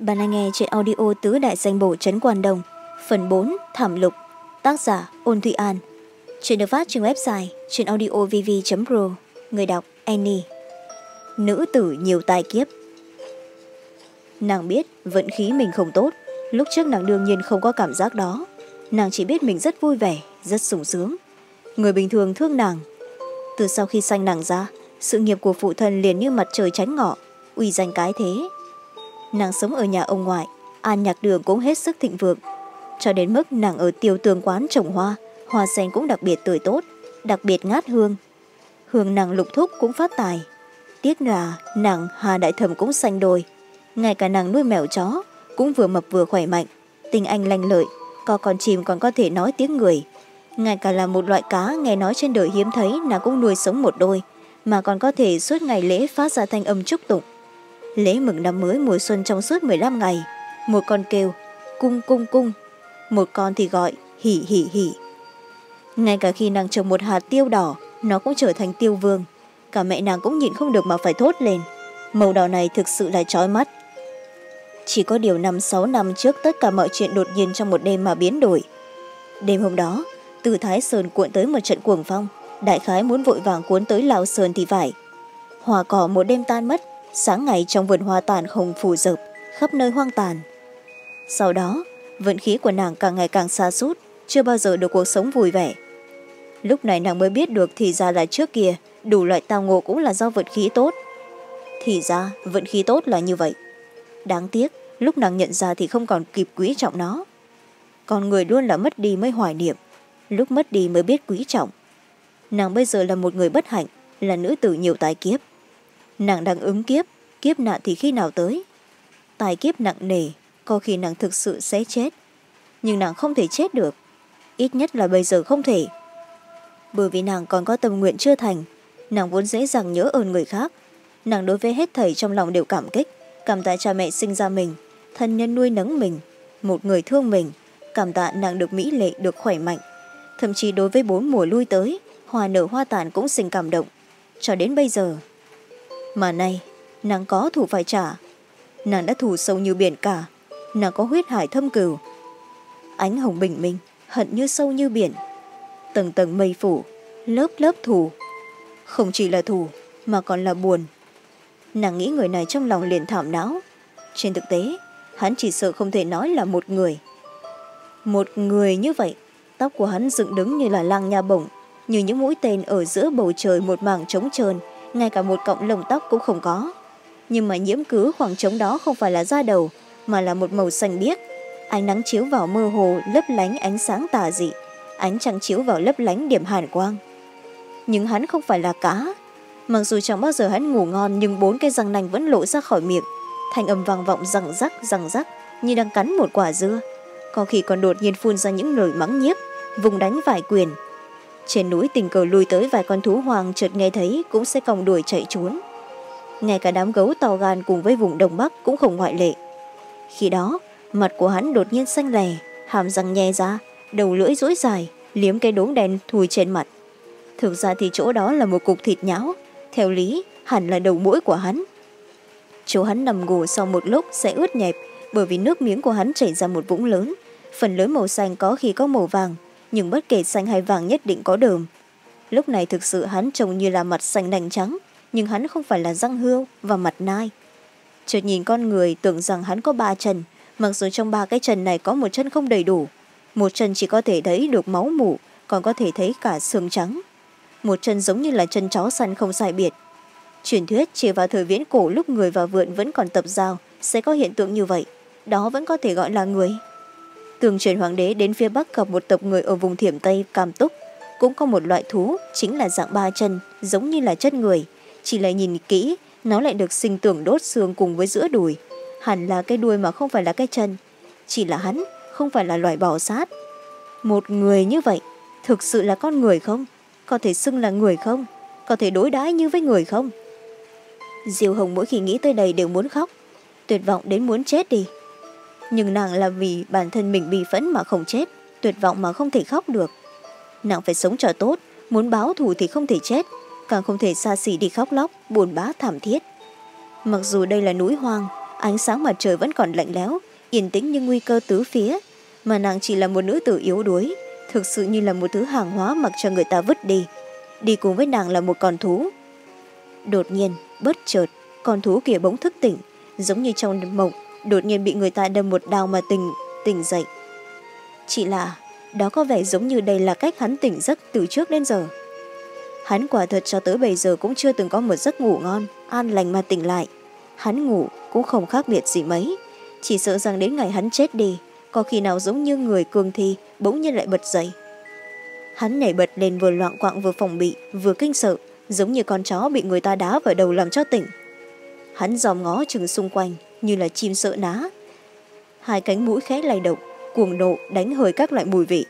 Bạn đang nghe trên audio tứ đại danh bổ trấn quan đồng, phần bốn Thảm lục, tác giả Ôn Thụy An. Chuyện được phát trên website trên audiovv pro người đọc Annie. Nữ tử nhiều tài kiếp. Nàng biết vận khí mình không tốt, lúc trước nàng đương nhiên không có cảm giác đó. Nàng chỉ biết mình rất vui vẻ, rất sung sướng. Người bình thường thương nàng. Từ sau khi sanh nàng ra, sự nghiệp của phụ thân liền như mặt trời tránh ngọ, uy danh cái thế nàng sống ở nhà ông ngoại an nhạc đường cũng hết sức thịnh vượng. Cho đến mức nàng ở tiêu tường quán trồng hoa hoa sen cũng đặc biệt tươi tốt đặc biệt ngát hương. Hương nàng lục thúc cũng phát tài. Tiếc là nàng hà đại thẩm cũng xanh đồi, ngay cả nàng nuôi mèo chó cũng vừa mập vừa khỏe mạnh tình anh lanh lợi co con chìm còn có thể nói tiếng người. Ngay cả là một loại cá nghe nói trên đời hiếm thấy nàng cũng nuôi sống một đôi mà còn có thể suốt ngày lễ phát ra thanh âm chúc tụng lễ mừng năm mới mùa xuân trong suốt m năm ngày. Một con kêu, cung cung cung. Một con thì gọi, hỉ hỉ hỉ. Ngay cả khi nàng trồng một hạt tiêu đỏ, nó cũng trở thành tiêu vương. Cả mẹ nàng cũng nhịn không được mà phải thốt lên. Màu đỏ này thực sự là trói mắt. Chỉ có điều năm sáu năm trước tất cả mọi chuyện đột nhiên trong một đêm mà biến đổi. Đêm hôm đó, từ thái sơn cuộn tới một trận cuồng phong. Đại khái muốn vội vàng cuốn tới lào sơn thì phải. Hòa cỏ một đêm tan mất sáng ngày trong vườn hoa tàn không phủ rợp khắp nơi hoang tàn. Sau đó, vận khí của nàng càng ngày càng xa sút, chưa bao giờ được cuộc sống vui vẻ. Lúc này nàng mới biết được thì ra là trước kia, đủ loại tào ngộ cũng là do vận khí tốt. Thì ra, vận khí tốt là như vậy. Đáng tiếc, lúc nàng nhận ra thì không còn kịp quý trọng nó. Còn người luôn là mất đi mới hoài niệm, lúc mất đi mới biết quý trọng. Nàng bây giờ là một người bất hạnh, là nữ tử nhiều tài kiếp nàng đang ứng kiếp kiếp nạn thì khi nào tới? Tài kiếp nặng nề, có khi nàng thực sự sẽ chết. Nhưng nàng không thể chết được, ít nhất là bây giờ không thể. Bởi vì nàng còn có tâm nguyện chưa thành, nàng vốn dễ dàng nhớ ơn người khác. Nàng đối với hết thầy trong lòng đều cảm kích, cảm tạ cha mẹ sinh ra mình, thân nhân nuôi nấng mình, một người thương mình, cảm tạ nàng được mỹ lệ, được khỏe mạnh. Thậm chí đối với bốn mùa lui tới, hoa nở hoa tàn cũng sinh cảm động. Cho đến bây giờ mà nay, nàng có thủ phải trả. Nàng đã thủ sâu như biển cả. Nàng có huyết hải thâm cừu. Ánh hồng bình minh, hận như sâu như biển. Tầng tầng mây phủ, lớp lớp thù. Không chỉ là thù, mà còn là buồn. Nàng nghĩ người này trong lòng liền thảm não. Trên thực tế, hắn chỉ sợ không thể nói là một người. Một người như vậy, tóc của hắn dựng đứng như là lăng nha bổng, như những mũi tên ở giữa bầu trời một mảng trống trơn ngay cả một cọng lông tóc cũng không có. Nhưng mà nhiễm cứ khoảng trống đó không phải là da đầu, mà là một màu xanh biếc. Ánh nắng chiếu vào mơ hồ, lấp lánh ánh sáng tà dị. Ánh trăng chiếu vào lấp lánh điểm hàn quang. Nhưng hắn không phải là cá. Mặc dù chẳng bao giờ hắn ngủ ngon, nhưng bốn cái răng nành vẫn lộ ra khỏi miệng. Thành âm vang vọng răng rắc răng rắc, như đang cắn một quả dưa. Có khi còn đột nhiên phun ra những lời mắng nhiếc, vùng đánh vài quyền trên núi tình cờ lùi tới vài con thú hoàng chợt nghe thấy cũng sẽ còng đuổi chạy trốn. Ngay cả đám gấu to gan cùng với vùng đông bắc cũng không ngoại lệ. Khi đó, mặt của hắn đột nhiên xanh lè, hàm răng nhe ra, đầu lưỡi rỗi dài, liếm cái đốm đen thùi trên mặt. Thực ra thì chỗ đó là một cục thịt nhão, theo lý, hẳn là đầu mũi của hắn. Chỗ hắn nằm ngủ sau một lúc sẽ ướt nhẹp bởi vì nước miếng của hắn chảy ra một vũng lớn, phần lớn màu xanh có khi có màu vàng nhưng bất kể xanh hay vàng nhất định có đờm. Lúc này thực sự hắn trông như là mặt xanh nành trắng, nhưng hắn không phải là răng hươu và mặt nai. Chợt nhìn con người tưởng rằng hắn có ba chân, mặc dù trong ba cái chân này có một chân không đầy đủ, một chân chỉ có thể thấy được máu mủ, còn có thể thấy cả xương trắng. Một chân giống như là chân chó săn không sai biệt. Truyền thuyết chỉ vào thời viễn cổ lúc người và vượn vẫn còn tập giao, sẽ có hiện tượng như vậy, đó vẫn có thể gọi là người tường truyền hoàng đế đến phía bắc gặp một tộc người ở vùng thiểm tây, cam túc. Cũng có một loại thú, chính là dạng ba chân, giống như là chất người. Chỉ là nhìn kỹ, nó lại được sinh tưởng đốt xương cùng với giữa đùi. Hẳn là cái đuôi mà không phải là cái chân. Chỉ là hắn, không phải là loài bò sát. Một người như vậy, thực sự là con người không? Có thể xưng là người không? Có thể đối đãi như với người không? Diều hồng mỗi khi nghĩ tới đây đều muốn khóc. Tuyệt vọng đến muốn chết đi nhưng nàng là vì bản thân mình bị phẫn mà không chết, tuyệt vọng mà không thể khóc được. Nàng phải sống cho tốt, muốn báo thù thì không thể chết, càng không thể xa xỉ đi khóc lóc, buồn bã, thảm thiết. Mặc dù đây là núi hoang, ánh sáng mặt trời vẫn còn lạnh lẽo, yên tĩnh như nguy cơ tứ phía, mà nàng chỉ là một nữ tử yếu đuối, thực sự như là một thứ hàng hóa mặc cho người ta vứt đi. Đi cùng với nàng là một con thú. Đột nhiên, bất chợt, con thú kia bỗng thức tỉnh, giống như trong mộng đột nhiên bị người ta đâm một đao mà tỉnh tỉnh dậy. Chỉ là, đó có vẻ giống như đây là cách hắn tỉnh giấc từ trước đến giờ. Hắn quả thật cho tới bây giờ cũng chưa từng có một giấc ngủ ngon, an lành mà tỉnh lại. Hắn ngủ cũng không khác biệt gì mấy. Chỉ sợ rằng đến ngày hắn chết đi, có khi nào giống như người cường thi bỗng nhiên lại bật dậy. Hắn nhảy bật lên vừa loạn quạng vừa phòng bị, vừa kinh sợ, giống như con chó bị người ta đá vào đầu làm cho tỉnh. Hắn dòm ngó chừng xung quanh như là chim sợ ná. Hai cánh mũi khẽ lay động, cuồng nộ đánh hơi các loại mùi vị.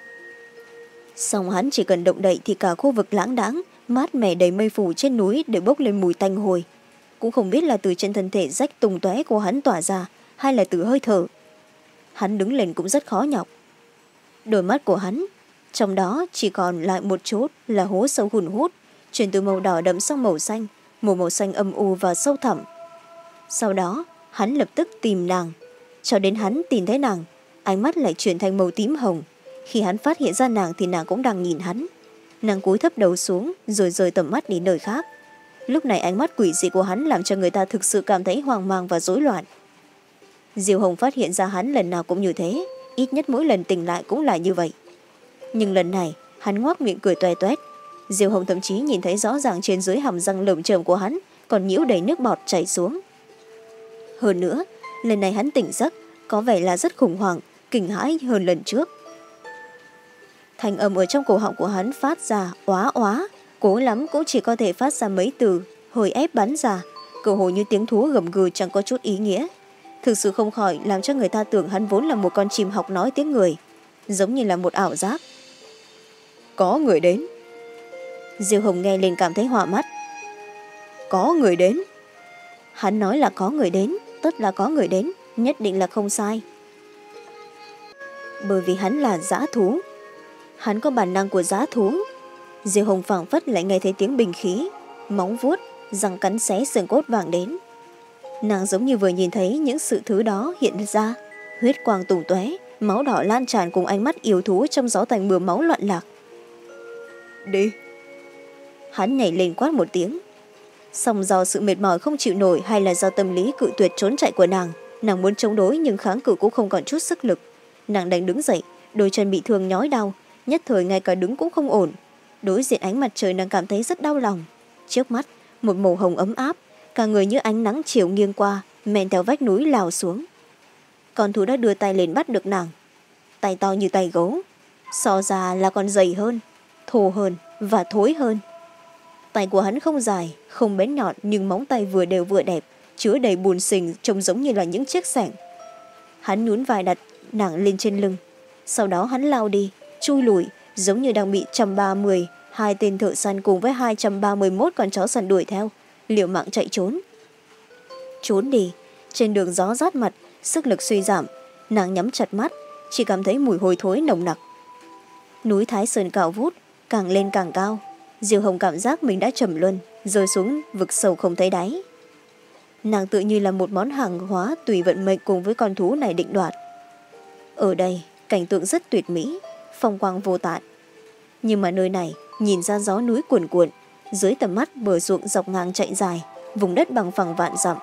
Xong hắn chỉ cần động đậy thì cả khu vực lãng đãng, mát mẻ đầy mây phủ trên núi đều bốc lên mùi tanh hồi cũng không biết là từ trên thân thể rách tùng tóe của hắn tỏa ra, hay là từ hơi thở. Hắn đứng lên cũng rất khó nhọc. Đôi mắt của hắn, trong đó chỉ còn lại một chốt là hố sâu hùn hút, chuyển từ màu đỏ đậm sang màu xanh, một màu xanh âm u và sâu thẳm. Sau đó hắn lập tức tìm nàng. Cho đến hắn tìm thấy nàng, ánh mắt lại chuyển thành màu tím hồng. Khi hắn phát hiện ra nàng thì nàng cũng đang nhìn hắn. Nàng cúi thấp đầu xuống, rồi rời tầm mắt đi nơi khác. Lúc này ánh mắt quỷ dị của hắn làm cho người ta thực sự cảm thấy hoang mang và rối loạn. Diều hồng phát hiện ra hắn lần nào cũng như thế, ít nhất mỗi lần tỉnh lại cũng là như vậy. Nhưng lần này, hắn ngoác miệng cười toe toét. Diều hồng thậm chí nhìn thấy rõ ràng trên dưới hàm răng lởm chởm của hắn, còn nhiễu đầy nước bọt chảy xuống hơn nữa, lần này hắn tỉnh giấc, có vẻ là rất khủng hoảng, kinh hãi hơn lần trước. Thành âm ở trong cổ họng của hắn phát ra óa óa cố lắm cũng chỉ có thể phát ra mấy từ hồi ép bắn ra, cơ hồ như tiếng thú gầm gừ chẳng có chút ý nghĩa. Thực sự không khỏi làm cho người ta tưởng hắn vốn là một con chim học nói tiếng người, giống như là một ảo giác. Có người đến. Diêu hồng nghe lên cảm thấy hoa mắt. Có người đến. Hắn nói là có người đến tất là có người đến nhất định là không sai. Bởi vì hắn là giã thú. Hắn có bản năng của giã thú. Diêu hồng phảng phất lại nghe thấy tiếng bình khí móng vuốt răng cắn xé sườn cốt vàng đến. Nàng giống như vừa nhìn thấy những sự thứ đó hiện ra huyết quang tùng tóe máu đỏ lan tràn cùng ánh mắt yêu thú trong gió thành mưa máu loạn lạc. Đi. Hắn nhảy lên quát một tiếng song do sự mệt mỏi không chịu nổi hay là do tâm lý cự tuyệt trốn chạy của nàng nàng muốn chống đối nhưng kháng cự cũng không còn chút sức lực. Nàng đành đứng dậy, đôi chân bị thương nhói đau, nhất thời ngay cả đứng cũng không ổn. Đối diện ánh mặt trời nàng cảm thấy rất đau lòng. Trước mắt, một màu hồng ấm áp, cả người như ánh nắng chiều nghiêng qua, men theo vách núi lào xuống. Con thú đã đưa tay lên bắt được nàng. Tay to như tay gấu, so ra là còn dày hơn, thô hơn và thối hơn tay của hắn không dài, không bén nhọn, nhưng móng tay vừa đều vừa đẹp, chứa đầy bùn sình trông giống như là những chiếc sẻng. Hắn nhún vai đặt nàng lên trên lưng. Sau đó hắn lao đi, chui lùi, giống như đang bị trăm ba mươi, hai tên thợ săn cùng với hai trăm ba mươi một con chó săn đuổi theo liệu mạng chạy trốn. Trốn đi, trên đường gió rát mặt, sức lực suy giảm, nàng nhắm chặt mắt, chỉ cảm thấy mùi hôi thối nồng nặc. Núi thái sơn cao vút, càng lên càng cao diêu hồng cảm giác mình đã trầm luân, rơi xuống vực sâu không thấy đáy. Nàng tự như là một món hàng hóa tùy vận mệnh cùng với con thú này định đoạt. Ở đây, cảnh tượng rất tuyệt mỹ, phong quang vô tạn nhưng mà nơi này, nhìn ra gió núi cuồn cuộn, dưới tầm mắt bờ ruộng dọc ngang chạy dài, vùng đất bằng phẳng vạn dặm,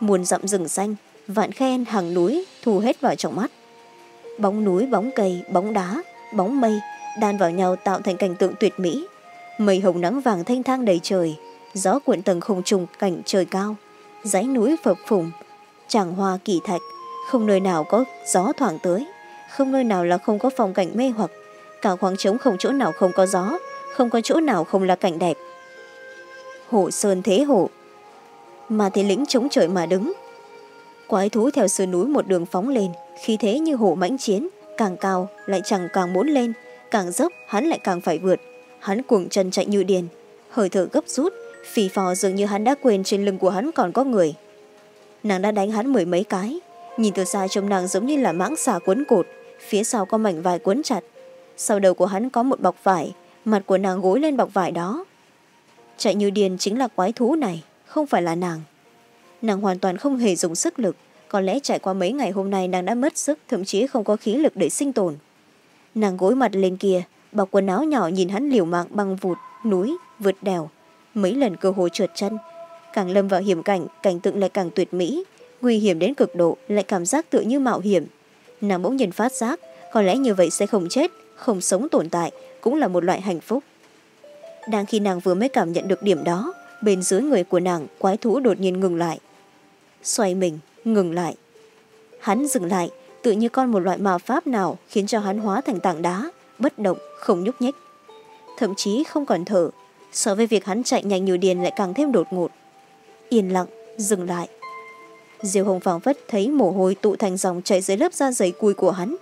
muôn dặm rừng xanh, vạn khen hàng núi thu hết vào trong mắt. Bóng núi, bóng cây, bóng đá, bóng mây đan vào nhau tạo thành cảnh tượng tuyệt mỹ mây hồng nắng vàng thanh thang đầy trời, gió cuộn tầng không trùng cảnh trời cao, dãy núi phập phùng. Tràng hoa kỳ thạch, không nơi nào có gió thoảng tới, không nơi nào là không có phong cảnh mê hoặc. Cả khoảng trống không chỗ nào không có gió, không có chỗ nào không là cảnh đẹp. Hồ sơn thế hộ mà thế lĩnh chống trời mà đứng. Quái thú theo sườn núi một đường phóng lên khi thế như hổ mãnh chiến, càng cao lại chẳng càng muốn lên, càng dốc hắn lại càng phải vượt hắn cuồng chân chạy như điền hơi thở gấp rút, phì phò dường như hắn đã quên trên lưng của hắn còn có người. Nàng đã đánh hắn mười mấy cái. Nhìn từ xa trông nàng giống như là mãng xà quấn cột, phía sau có mảnh vải quấn chặt. Sau đầu của hắn có một bọc vải, mặt của nàng gối lên bọc vải đó. Chạy như điền chính là quái thú này, không phải là nàng. Nàng hoàn toàn không hề dùng sức lực, có lẽ trải qua mấy ngày hôm nay nàng đã mất sức, thậm chí không có khí lực để sinh tồn. Nàng gối mặt lên kia bọc quần áo nhỏ nhìn hắn liều mạng băng vụt, núi, vượt đèo. Mấy lần cơ hồ trượt chân. Càng lâm vào hiểm cảnh cảnh tượng lại càng tuyệt mỹ. Nguy hiểm đến cực độ, lại cảm giác tựa như mạo hiểm. Nàng bỗng nhiên phát giác, có lẽ như vậy sẽ không chết, không sống tồn tại, cũng là một loại hạnh phúc. Đang khi nàng vừa mới cảm nhận được điểm đó, bên dưới người của nàng, quái thú đột nhiên ngừng lại. Xoay mình, ngừng lại. Hắn dừng lại tự như con một loại ma pháp nào khiến cho hắn hóa thành tảng đá bất động, không nhúc nhích. Thậm chí không còn thở, so với việc hắn chạy nhanh như điền lại càng thêm đột ngột. Yên lặng, dừng lại. Diều hồng phảng phất thấy mồ hôi tụ thành dòng chảy dưới lớp da dày cùi của hắn.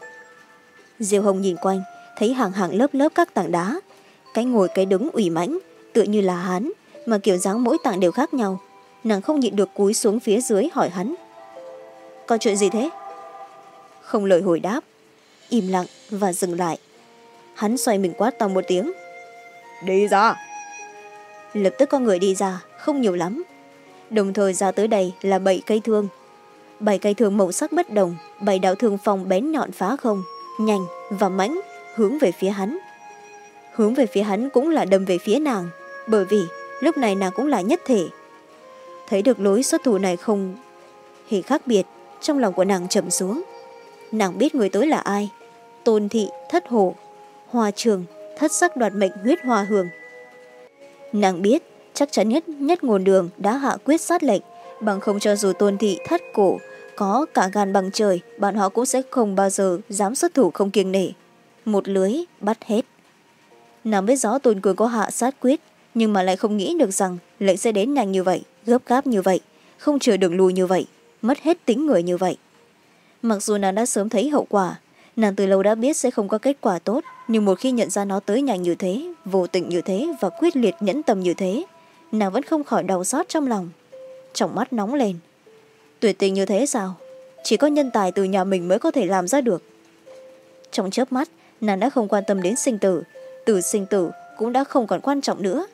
Diều hồng nhìn quanh, thấy hàng hàng lớp lớp các tảng đá. Cái ngồi, cái đứng ủy mãnh, tựa như là hắn, mà kiểu dáng mỗi tảng đều khác nhau. Nàng không nhịn được cúi xuống phía dưới hỏi hắn. Có chuyện gì thế? Không lời hồi đáp. Im lặng và dừng lại hắn xoay mình quát to một tiếng. Đi ra. Lập tức có người đi ra không nhiều lắm. Đồng thời ra tới đây là bảy cây thương. Bảy cây thương màu sắc bất đồng bảy đạo thương phòng bén nhọn phá không nhanh và mãnh hướng về phía hắn. Hướng về phía hắn cũng là đâm về phía nàng bởi vì lúc này nàng cũng là nhất thể. Thấy được lối xuất thủ này không hề khác biệt trong lòng của nàng trầm xuống. Nàng biết người tới là ai? Tôn thị thất hồ hoa trường, thất sắc đoạt mệnh huyết hoa hưởng nàng biết, chắc chắn nhất nhất nguồn đường đã hạ quyết sát lệnh, bằng không cho dù tôn thị thất cổ, có cả gan bằng trời, bọn họ cũng sẽ không bao giờ dám xuất thủ không kiêng nể. Một lưới bắt hết. Nàng biết rõ tôn cường có hạ sát quyết, nhưng mà lại không nghĩ được rằng lệnh sẽ đến nhanh như vậy, gấp gáp như vậy, không chờ đường lùi như vậy, mất hết tính người như vậy. Mặc dù nàng đã sớm thấy hậu quả nàng từ lâu đã biết sẽ không có kết quả tốt, nhưng một khi nhận ra nó tới nhanh như thế, vô tình như thế và quyết liệt nhẫn tâm như thế, nàng vẫn không khỏi đau xót trong lòng. Trong mắt nóng lên. Tuyệt tình như thế sao? Chỉ có nhân tài từ nhà mình mới có thể làm ra được. Trong chớp mắt, nàng đã không quan tâm đến sinh tử. Từ sinh tử cũng đã không còn quan trọng nữa.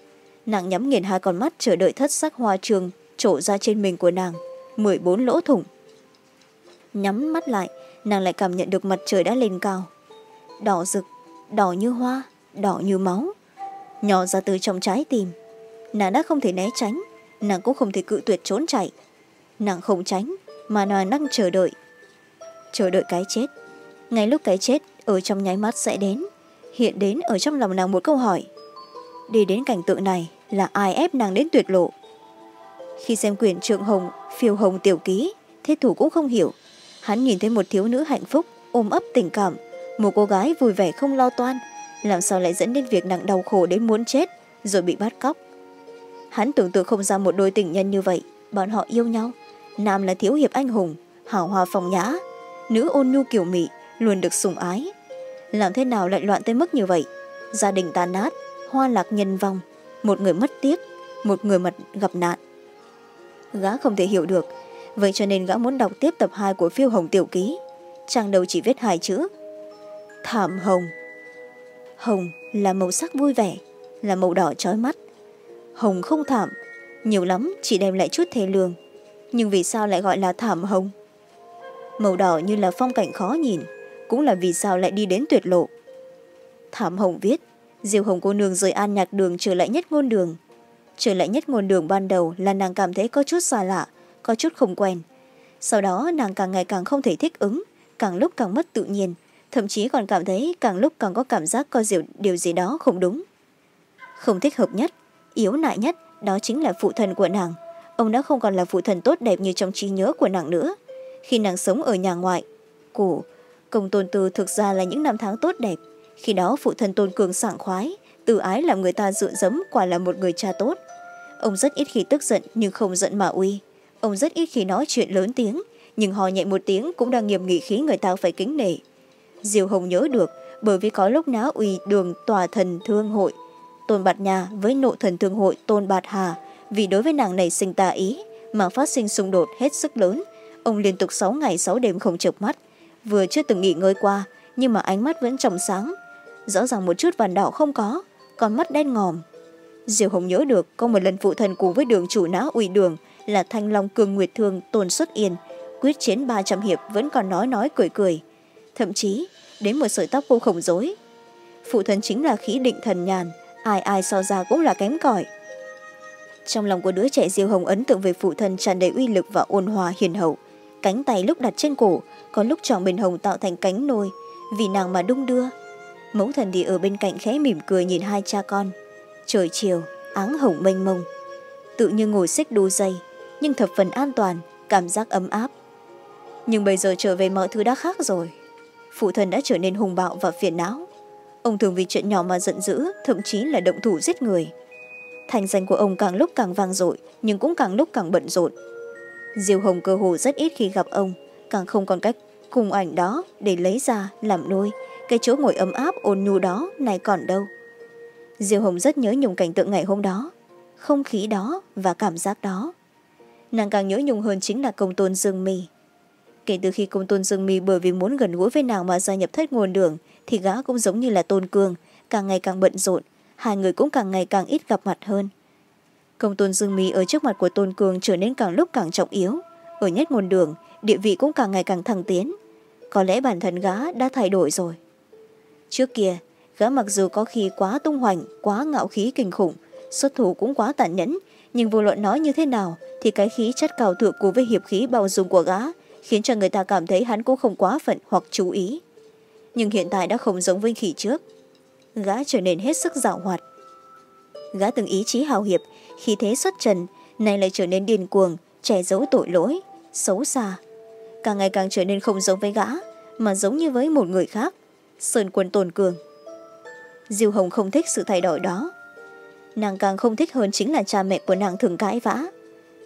Nàng nhắm nghiền hai con mắt chờ đợi thất sắc hoa trường trổ ra trên mình của nàng. Mười bốn lỗ thủng. Nhắm mắt lại nàng lại cảm nhận được mặt trời đã lên cao. Đỏ rực, đỏ như hoa, đỏ như máu. Nhỏ ra từ trong trái tim. Nàng đã không thể né tránh, nàng cũng không thể cự tuyệt trốn chạy. Nàng không tránh, mà nàng đang chờ đợi. Chờ đợi cái chết. Ngay lúc cái chết ở trong nháy mắt sẽ đến, hiện đến ở trong lòng nàng một câu hỏi. Đi đến cảnh tượng này là ai ép nàng đến tuyệt lộ? Khi xem quyển trượng hồng, phiêu hồng tiểu ký, thế thủ cũng không hiểu hắn nhìn thấy một thiếu nữ hạnh phúc, ôm ấp tình cảm. Một cô gái vui vẻ không lo toan. Làm sao lại dẫn đến việc nặng đau khổ đến muốn chết, rồi bị bắt cóc? Hắn tưởng tượng không ra một đôi tình nhân như vậy. Bọn họ yêu nhau. Nam là thiếu hiệp anh hùng hảo hòa phòng nhã. Nữ ôn nhu kiểu mị, luôn được sủng ái. Làm thế nào lại loạn tới mức như vậy? Gia đình tan nát, hoa lạc nhân vong. Một người mất tiếc, một người mật gặp nạn. Gã không thể hiểu được vậy cho nên gã muốn đọc tiếp tập hai của phiêu hồng tiểu ký. Trang đầu chỉ viết hai chữ. Thảm hồng. Hồng là màu sắc vui vẻ, là màu đỏ trói mắt. Hồng không thảm, nhiều lắm chỉ đem lại chút thê lương. Nhưng vì sao lại gọi là thảm hồng? Màu đỏ như là phong cảnh khó nhìn, cũng là vì sao lại đi đến tuyệt lộ. Thảm hồng viết diều hồng cô nương rời an nhạc đường trở lại nhất ngôn đường. Trở lại nhất ngôn đường ban đầu là nàng cảm thấy có chút xa lạ có chút không quen. Sau đó nàng càng ngày càng không thể thích ứng càng lúc càng mất tự nhiên thậm chí còn cảm thấy càng lúc càng có cảm giác có điều, điều gì đó không đúng. Không thích hợp nhất yếu nại nhất đó chính là phụ thần của nàng. Ông đã không còn là phụ thần tốt đẹp như trong trí nhớ của nàng nữa. Khi nàng sống ở nhà ngoại cổ công tôn tư thực ra là những năm tháng tốt đẹp. Khi đó phụ thân tôn cường sảng khoái tự ái làm người ta dựa dẫm quả là một người cha tốt. Ông rất ít khi tức giận nhưng không giận mà uy ông rất ít khi nói chuyện lớn tiếng, nhưng hò nhẹ một tiếng cũng đang nghiêm nghị khí người ta phải kính nể. Diều hồng nhớ được, bởi vì có lúc náo uy đường tòa thần thương hội. Tôn bạt nhà với nộ thần thương hội tôn bạt hà, vì đối với nàng này sinh tà ý mà phát sinh xung đột hết sức lớn, ông liên tục sáu ngày sáu đêm không chợp mắt. Vừa chưa từng nghỉ ngơi qua, nhưng mà ánh mắt vẫn trong sáng. Rõ ràng một chút vằn đỏ không có còn mắt đen ngòm. Diều hồng nhớ được, có một lần phụ thần cùng với đường chủ não ủy đường là thanh long cường nguyệt thương tôn xuất yên, quyết chiến ba trăm hiệp vẫn còn nói nói cười cười. Thậm chí, đến một sợi tóc cô khổng dối phụ thần chính là khí định thần nhàn, ai ai so ra cũng là kém cỏi. Trong lòng của đứa trẻ diêu hồng ấn tượng về phụ thân tràn đầy uy lực và ôn hòa hiền hậu. Cánh tay lúc đặt trên cổ, có lúc tròn bên hồng tạo thành cánh nôi, vì nàng mà đung đưa. Mẫu thần thì ở bên cạnh khẽ mỉm cười nhìn hai cha con. Trời chiều, áng hồng mênh mông. Tự như ngồi xích đu dây nhưng thập phần an toàn, cảm giác ấm áp. Nhưng bây giờ trở về mọi thứ đã khác rồi. Phụ thân đã trở nên hùng bạo và phiền não. Ông thường vì chuyện nhỏ mà giận dữ, thậm chí là động thủ giết người. Thành danh của ông càng lúc càng vang dội, nhưng cũng càng lúc càng bận rộn. Diêu hồng cơ hồ rất ít khi gặp ông, càng không còn cách cùng ảnh đó để lấy ra, làm nuôi cái chỗ ngồi ấm áp, ôn nhu đó này còn đâu? Diêu hồng rất nhớ nhung cảnh tượng ngày hôm đó. Không khí đó và cảm giác đó nàng càng nhớ nhung hơn chính là công tôn dương mi. Kể từ khi công tôn dương mi bởi vì muốn gần gũi với nàng mà gia nhập thất nguồn đường, thì gã cũng giống như là tôn cương, càng ngày càng bận rộn, hai người cũng càng ngày càng ít gặp mặt hơn. Công tôn dương mi ở trước mặt của tôn cương trở nên càng lúc càng trọng yếu. Ở nhất nguồn đường, địa vị cũng càng ngày càng thăng tiến. Có lẽ bản thân gã đã thay đổi rồi. Trước kia, gã mặc dù có khi quá tung hoành, quá ngạo khí kinh khủng, xuất thủ cũng quá tàn nhẫn nhưng vô luận nói như thế nào, thì cái khí chất cao thượng cùng với hiệp khí bao dung của gã khiến cho người ta cảm thấy hắn cũng không quá phận hoặc chú ý. Nhưng hiện tại đã không giống với khỉ trước. Gã trở nên hết sức dạo hoạt. Gã từng ý chí hào hiệp khi thế xuất trần, nay lại trở nên điên cuồng, che giấu tội lỗi, xấu xa. Càng ngày càng trở nên không giống với gã, mà giống như với một người khác, sơn quân tồn cường. Diêu hồng không thích sự thay đổi đó nàng càng không thích hơn chính là cha mẹ của nàng thường cãi vã.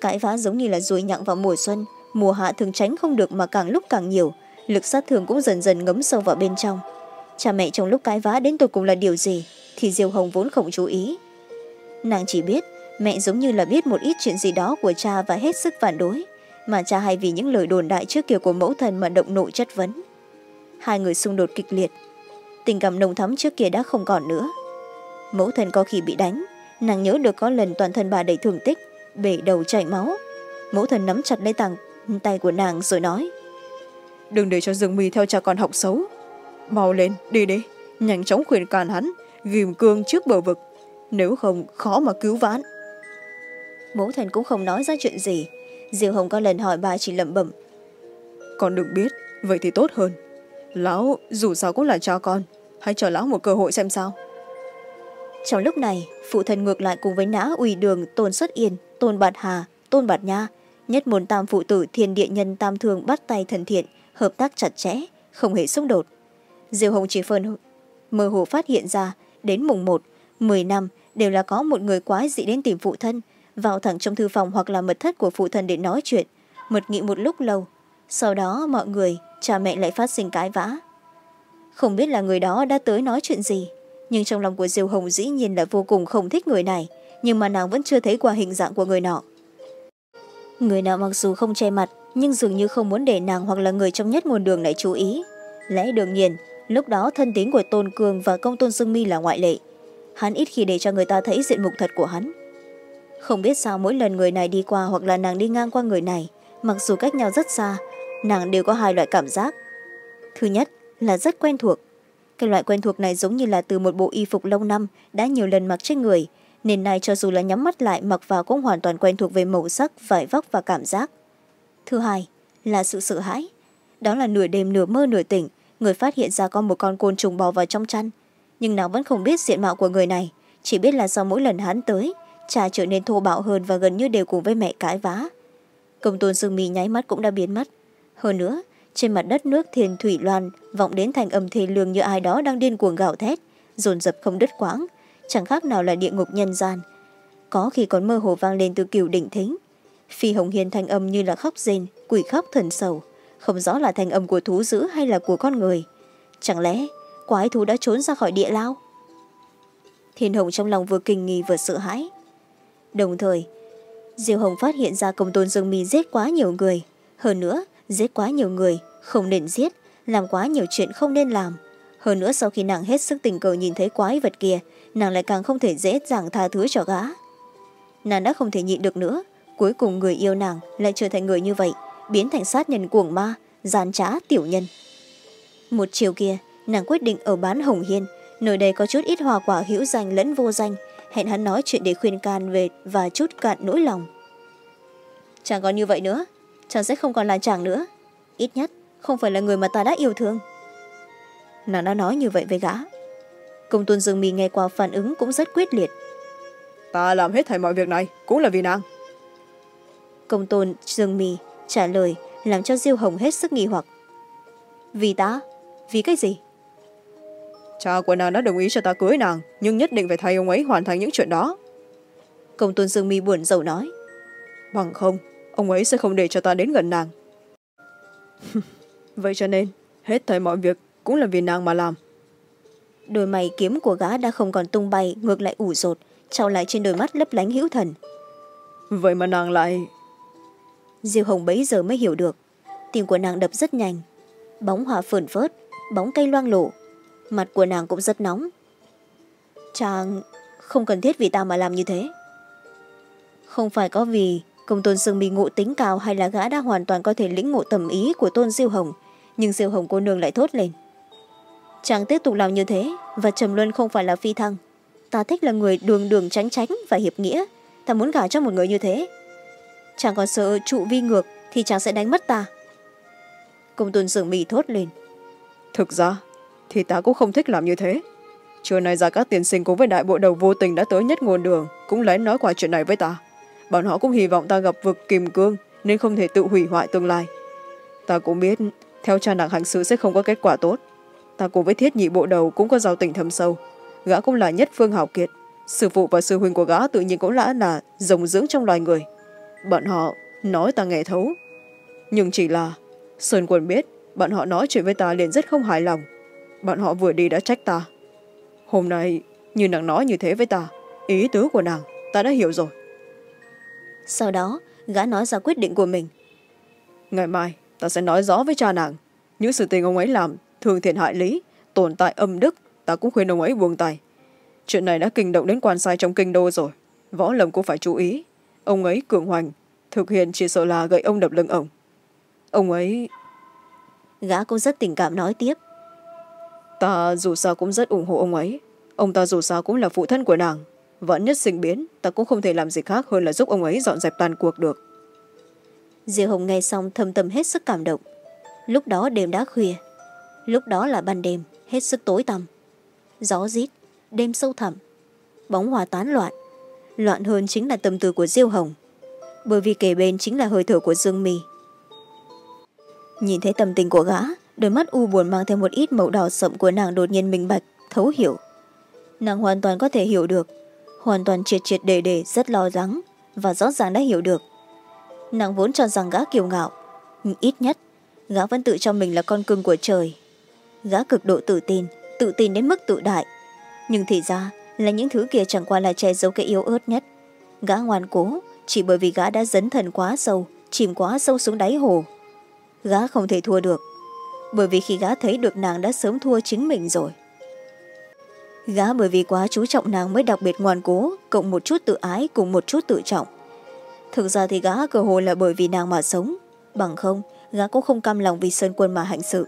Cãi vã giống như là ruồi nhặng vào mùa xuân, mùa hạ thường tránh không được mà càng lúc càng nhiều, lực sát thương cũng dần dần ngấm sâu vào bên trong. Cha mẹ trong lúc cãi vã đến tôi cùng là điều gì thì diêu hồng vốn không chú ý. Nàng chỉ biết mẹ giống như là biết một ít chuyện gì đó của cha và hết sức phản đối, mà cha hay vì những lời đồn đại trước kia của mẫu thần mà động nội chất vấn. Hai người xung đột kịch liệt, tình cảm nồng thắm trước kia đã không còn nữa. Mẫu thần có khi bị đánh nàng nhớ được có lần toàn thân bà đầy thương tích bể đầu chảy máu. Mẫu thần nắm chặt lấy tàng tay của nàng rồi nói. Đừng để cho dương mi theo cha con học xấu. Mau lên đi đi. Nhanh chóng khuyên can hắn ghim cương trước bờ vực. Nếu không khó mà cứu vãn. Mẫu thần cũng không nói ra chuyện gì. Diệu hồng có lần hỏi bà chỉ lẩm bẩm. Con đừng biết vậy thì tốt hơn. Lão dù sao cũng là cha con hãy cho lão một cơ hội xem sao trong lúc này, phụ thân ngược lại cùng với nã ủy đường, tôn xuất yên, tôn bạt hà, tôn bạt nha, nhất môn tam phụ tử, thiên địa nhân tam thường bắt tay thân thiện, hợp tác chặt chẽ, không hề xung đột. Diều hồng chỉ phần mơ hồ phát hiện ra, đến mùng một, mười năm, đều là có một người quái dị đến tìm phụ thân, vào thẳng trong thư phòng hoặc là mật thất của phụ thân để nói chuyện, mật nghị một lúc lâu. Sau đó mọi người, cha mẹ lại phát sinh cãi vã. Không biết là người đó đã tới nói chuyện gì nhưng trong lòng của diều hồng dĩ nhiên là vô cùng không thích người này, nhưng mà nàng vẫn chưa thấy qua hình dạng của người nọ. Người nọ mặc dù không che mặt, nhưng dường như không muốn để nàng hoặc là người trong nhất nguồn đường này chú ý. Lẽ đương nhiên, lúc đó thân tín của tôn cường và công tôn dương mi là ngoại lệ. Hắn ít khi để cho người ta thấy diện mục thật của hắn. Không biết sao mỗi lần người này đi qua hoặc là nàng đi ngang qua người này, mặc dù cách nhau rất xa, nàng đều có hai loại cảm giác. Thứ nhất là rất quen thuộc cái loại quen thuộc này giống như là từ một bộ y phục lâu năm, đã nhiều lần mặc trên người. Nên nay cho dù là nhắm mắt lại, mặc vào cũng hoàn toàn quen thuộc về màu sắc, vải vóc và cảm giác. Thứ hai, là sự sợ hãi. Đó là nửa đêm, nửa mơ, nửa tỉnh, người phát hiện ra có một con côn trùng bò vào trong chăn. Nhưng nàng vẫn không biết diện mạo của người này, chỉ biết là sau mỗi lần hắn tới cha trở nên thô bạo hơn và gần như đều cùng với mẹ cãi vã. Công tôn sương mì nháy mắt cũng đã biến mất. Hơn nữa trên mặt đất nước thiền thủy loan, vọng đến thành âm thê lương như ai đó đang điên cuồng gạo thét, dồn dập không đứt quãng. Chẳng khác nào là địa ngục nhân gian. Có khi còn mơ hồ vang lên từ cửu đỉnh thính. Phi hồng hiền thanh âm như là khóc rên, quỷ khóc thần sầu. Không rõ là thanh âm của thú dữ hay là của con người. Chẳng lẽ quái thú đã trốn ra khỏi địa lao? Thiên hồng trong lòng vừa kinh nghi vừa sợ hãi. Đồng thời, diêu hồng phát hiện ra công tôn dương mi giết quá nhiều người. Hơn nữa giết quá nhiều người, không nên giết, làm quá nhiều chuyện không nên làm. Hơn nữa sau khi nàng hết sức tình cờ nhìn thấy quái vật kia, nàng lại càng không thể dễ dàng tha thứ cho gã. Nàng đã không thể nhịn được nữa, cuối cùng người yêu nàng lại trở thành người như vậy, biến thành sát nhân cuồng ma, gian trá tiểu nhân. Một chiều kia, nàng quyết định ở bán hồng hiên, nơi đây có chút ít hoa quả hữu danh lẫn vô danh, hẹn hắn nói chuyện để khuyên can về và chút cạn nỗi lòng. Chẳng còn như vậy nữa chàng sẽ không còn là chàng nữa. Ít nhất không phải là người mà ta đã yêu thương. Nàng đã nói như vậy với gã. Công tôn dương mi nghe qua phản ứng cũng rất quyết liệt. Ta làm hết thảy mọi việc này cũng là vì nàng. Công tôn dương mi trả lời làm cho diêu hồng hết sức nghi hoặc. Vì ta? Vì cái gì? Cha của nàng đã đồng ý cho ta cưới nàng nhưng nhất định phải thay ông ấy hoàn thành những chuyện đó. Công tôn dương mi buồn rầu nói. Bằng không ông ấy sẽ không để cho ta đến gần nàng. Vậy cho nên hết thảy mọi việc cũng là vì nàng mà làm. Đôi mày kiếm của gã đã không còn tung bay ngược lại ủ rột trao lại trên đôi mắt lấp lánh hữu thần. Vậy mà nàng lại diêu hồng bấy giờ mới hiểu được. Tim của nàng đập rất nhanh. Bóng hỏa phởn phớt bóng cây loang lổ. Mặt của nàng cũng rất nóng. Chàng không cần thiết vì ta mà làm như thế. Không phải có vì công tôn sương mi ngộ tính cao hay là gã đã hoàn toàn có thể lĩnh ngộ tầm ý của tôn diêu hồng, nhưng diêu hồng cô nương lại thốt lên. Chàng tiếp tục làm như thế, và trầm luân không phải là phi thăng. Ta thích là người đường đường tránh tránh và hiệp nghĩa. Ta muốn gả cho một người như thế. Chàng còn sợ trụ vi ngược thì chàng sẽ đánh mất ta. Công tôn sương mì thốt lên. Thực ra, thì ta cũng không thích làm như thế. Trưa nay ra các tiền sinh cùng với đại bộ đầu vô tình đã tới nhất nguồn đường, cũng lén nói qua chuyện này với ta bọn họ cũng hy vọng ta gặp vực kìm cương, nên không thể tự hủy hoại tương lai. Ta cũng biết, theo cha nàng hành sự sẽ không có kết quả tốt. Ta cùng với thiết nhị bộ đầu cũng có giao tình thâm sâu. Gã cũng là nhất phương hảo kiệt. Sư phụ và sư huynh của gã tự nhiên cũng đã là rồng dưỡng trong loài người. Bọn họ nói ta nghe thấu. Nhưng chỉ là, sơn quân biết, bọn họ nói chuyện với ta liền rất không hài lòng. Bọn họ vừa đi đã trách ta. Hôm nay, như nàng nói như thế với ta, ý tứ của nàng, ta đã hiểu rồi sau đó gã nói ra quyết định của mình. Ngày mai ta sẽ nói rõ với cha nàng. Những sự tình ông ấy làm thường thiện hại lý tồn tại âm đức ta cũng khuyên ông ấy buông tay. Chuyện này đã kinh động đến quan sai trong kinh đô rồi. Võ lâm cũng phải chú ý. Ông ấy cường hoành thực hiện chỉ sợ là gậy ông đập lưng ông. Ông ấy gã cũng rất tình cảm nói tiếp. Ta dù sao cũng rất ủng hộ ông ấy. Ông ta dù sao cũng là phụ thân của nàng vẫn nhất sinh biến, ta cũng không thể làm gì khác hơn là giúp ông ấy dọn dẹp toàn cuộc được. Diệu hồng nghe xong thâm tâm hết sức cảm động. Lúc đó đêm đã khuya. Lúc đó là ban đêm, hết sức tối tăm. Gió rít, đêm sâu thẳm. Bóng hòa tán loạn. Loạn hơn chính là tâm tư của diêu hồng. Bởi vì kề bên chính là hơi thở của dương mì nhìn thấy tâm tình của gã, đôi mắt u buồn mang theo một ít màu đỏ sậm của nàng đột nhiên minh bạch, thấu hiểu. Nàng hoàn toàn có thể hiểu được hoàn toàn triệt triệt đề đề rất lo lắng và rõ ràng đã hiểu được. Nàng vốn cho rằng gã kiêu ngạo, nhưng ít nhất, gã vẫn tự cho mình là con cưng của trời. Gã cực độ tự tin tự tin đến mức tự đại. Nhưng thì ra là những thứ kia chẳng qua là che giấu cái yếu ớt nhất. Gã ngoan cố, chỉ bởi vì gã đã dấn thần quá sâu, chìm quá sâu xuống đáy hồ. Gã không thể thua được, bởi vì khi gã thấy được nàng đã sớm thua chính mình rồi gã bởi vì quá chú trọng nàng mới đặc biệt ngoan cố, cộng một chút tự ái, cùng một chút tự trọng. Thực ra thì gã cơ hồ là bởi vì nàng mà sống. Bằng không gã cũng không cam lòng vì sơn quân mà hạnh sự.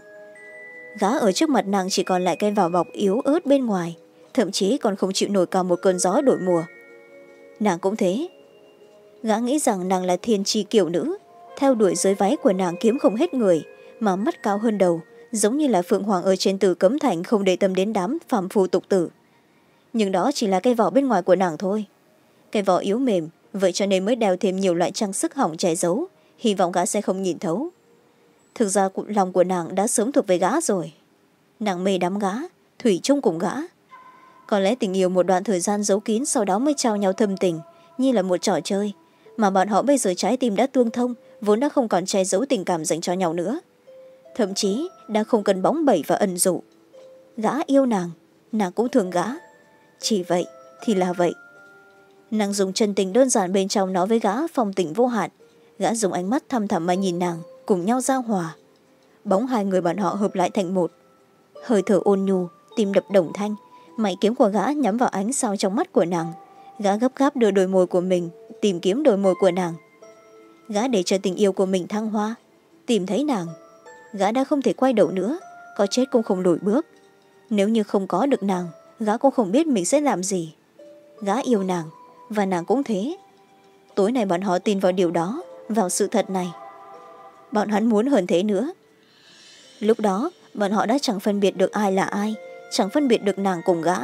Gã ở trước mặt nàng chỉ còn lại cái vỏ bọc yếu ớt bên ngoài, thậm chí còn không chịu nổi cả một cơn gió đổi mùa. Nàng cũng thế. Gã nghĩ rằng nàng là thiên tri kiểu nữ, theo đuổi dưới váy của nàng kiếm không hết người, mà mắt cao hơn đầu giống như là phượng hoàng ở trên tử cấm thành không để tâm đến đám phàm phu tục tử. Nhưng đó chỉ là cái vỏ bên ngoài của nàng thôi. Cái vỏ yếu mềm, vậy cho nên mới đeo thêm nhiều loại trang sức hỏng che giấu, hy vọng gã sẽ không nhìn thấu. Thực ra lòng của nàng đã sớm thuộc về gã rồi. Nàng mê đắm gã, thủy chung cùng gã. Có lẽ tình yêu một đoạn thời gian giấu kín sau đó mới trao nhau thâm tình, như là một trò chơi, mà bọn họ bây giờ trái tim đã tương thông, vốn đã không còn che giấu tình cảm dành cho nhau nữa thậm chí đã không cần bóng bẩy và ẩn dụ. Gã yêu nàng nàng cũng thường gã. Chỉ vậy thì là vậy. Nàng dùng chân tình đơn giản bên trong nói với gã phòng tình vô hạn. Gã dùng ánh mắt thăm thẳm mà nhìn nàng, cùng nhau giao hòa. Bóng hai người bọn họ hợp lại thành một. Hơi thở ôn nhu, tim đập đồng thanh. Mảy kiếm của gã nhắm vào ánh sao trong mắt của nàng. Gã gấp gáp đưa đôi môi của mình, tìm kiếm đôi môi của nàng. Gã để cho tình yêu của mình thăng hoa, tìm thấy nàng gã đã không thể quay đầu nữa, có chết cũng không lùi bước. Nếu như không có được nàng, gã cũng không biết mình sẽ làm gì. Gã yêu nàng, và nàng cũng thế. Tối nay bọn họ tin vào điều đó, vào sự thật này. Bọn hắn muốn hơn thế nữa. Lúc đó, bọn họ đã chẳng phân biệt được ai là ai, chẳng phân biệt được nàng cùng gã.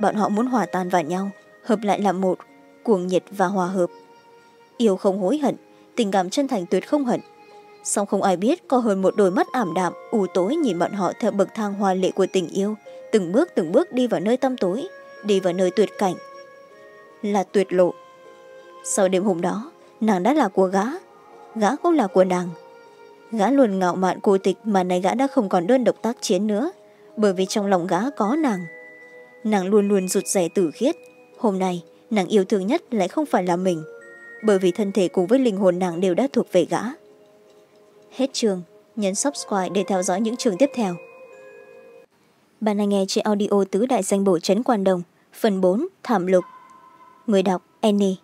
Bọn họ muốn hòa tan vào nhau, hợp lại làm một, cuồng nhiệt và hòa hợp. Yêu không hối hận, tình cảm chân thành tuyệt không hận song không ai biết có hơn một đôi mắt ảm đạm, u tối nhìn bọn họ theo bậc thang hoa lệ của tình yêu, từng bước từng bước đi vào nơi tăm tối, đi vào nơi tuyệt cảnh. Là tuyệt lộ. Sau đêm hôm đó, nàng đã là của gã gã cũng là của nàng. Gã luôn ngạo mạn, cô tịch mà nay gã đã không còn đơn độc tác chiến nữa, bởi vì trong lòng gã có nàng. Nàng luôn luôn rụt rè tử khiết. Hôm nay, nàng yêu thương nhất lại không phải là mình, bởi vì thân thể cùng với linh hồn nàng đều đã thuộc về gã hết trường, nhấn subscribe để theo dõi những trường tiếp theo. Bạn đang nghe trên audio tứ đại danh bổ trấn quan đồng, phần bốn, thảm lục. Người đọc, annie.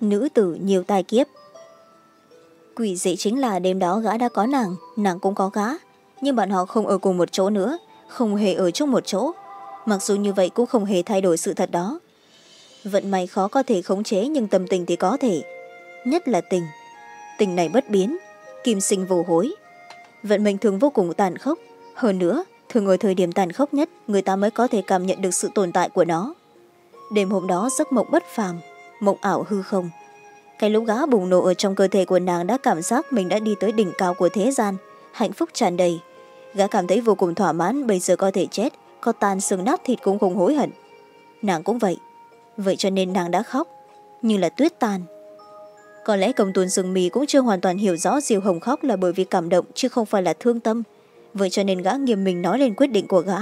Nữ tử nhiều tài kiếp. Quỷ dị chính là đêm đó gã đã có nàng nàng cũng có gã, nhưng bọn họ không ở cùng một chỗ nữa, không hề ở chung một chỗ. Mặc dù như vậy cũng không hề thay đổi sự thật đó. Vận may khó có thể khống chế nhưng tâm tình thì có thể, nhất là tình. Tình này bất biến kim sinh vô hối. Vận mệnh thường vô cùng tàn khốc. Hơn nữa, thường ở thời điểm tàn khốc nhất, người ta mới có thể cảm nhận được sự tồn tại của nó. Đêm hôm đó, giấc mộng bất phàm, mộng ảo hư không. Cái lúc gá bùng nổ ở trong cơ thể của nàng đã cảm giác mình đã đi tới đỉnh cao của thế gian, hạnh phúc tràn đầy. Gã cảm thấy vô cùng thỏa mãn, bây giờ có thể chết, có tan xương nát thịt cũng không hối hận. Nàng cũng vậy. Vậy cho nên nàng đã khóc, như là tuyết tan có lẽ công tôn rừng mì cũng chưa hoàn toàn hiểu rõ diều hồng khóc là bởi vì cảm động chứ không phải là thương tâm. Vậy cho nên gã nghiêm mình nói lên quyết định của gã,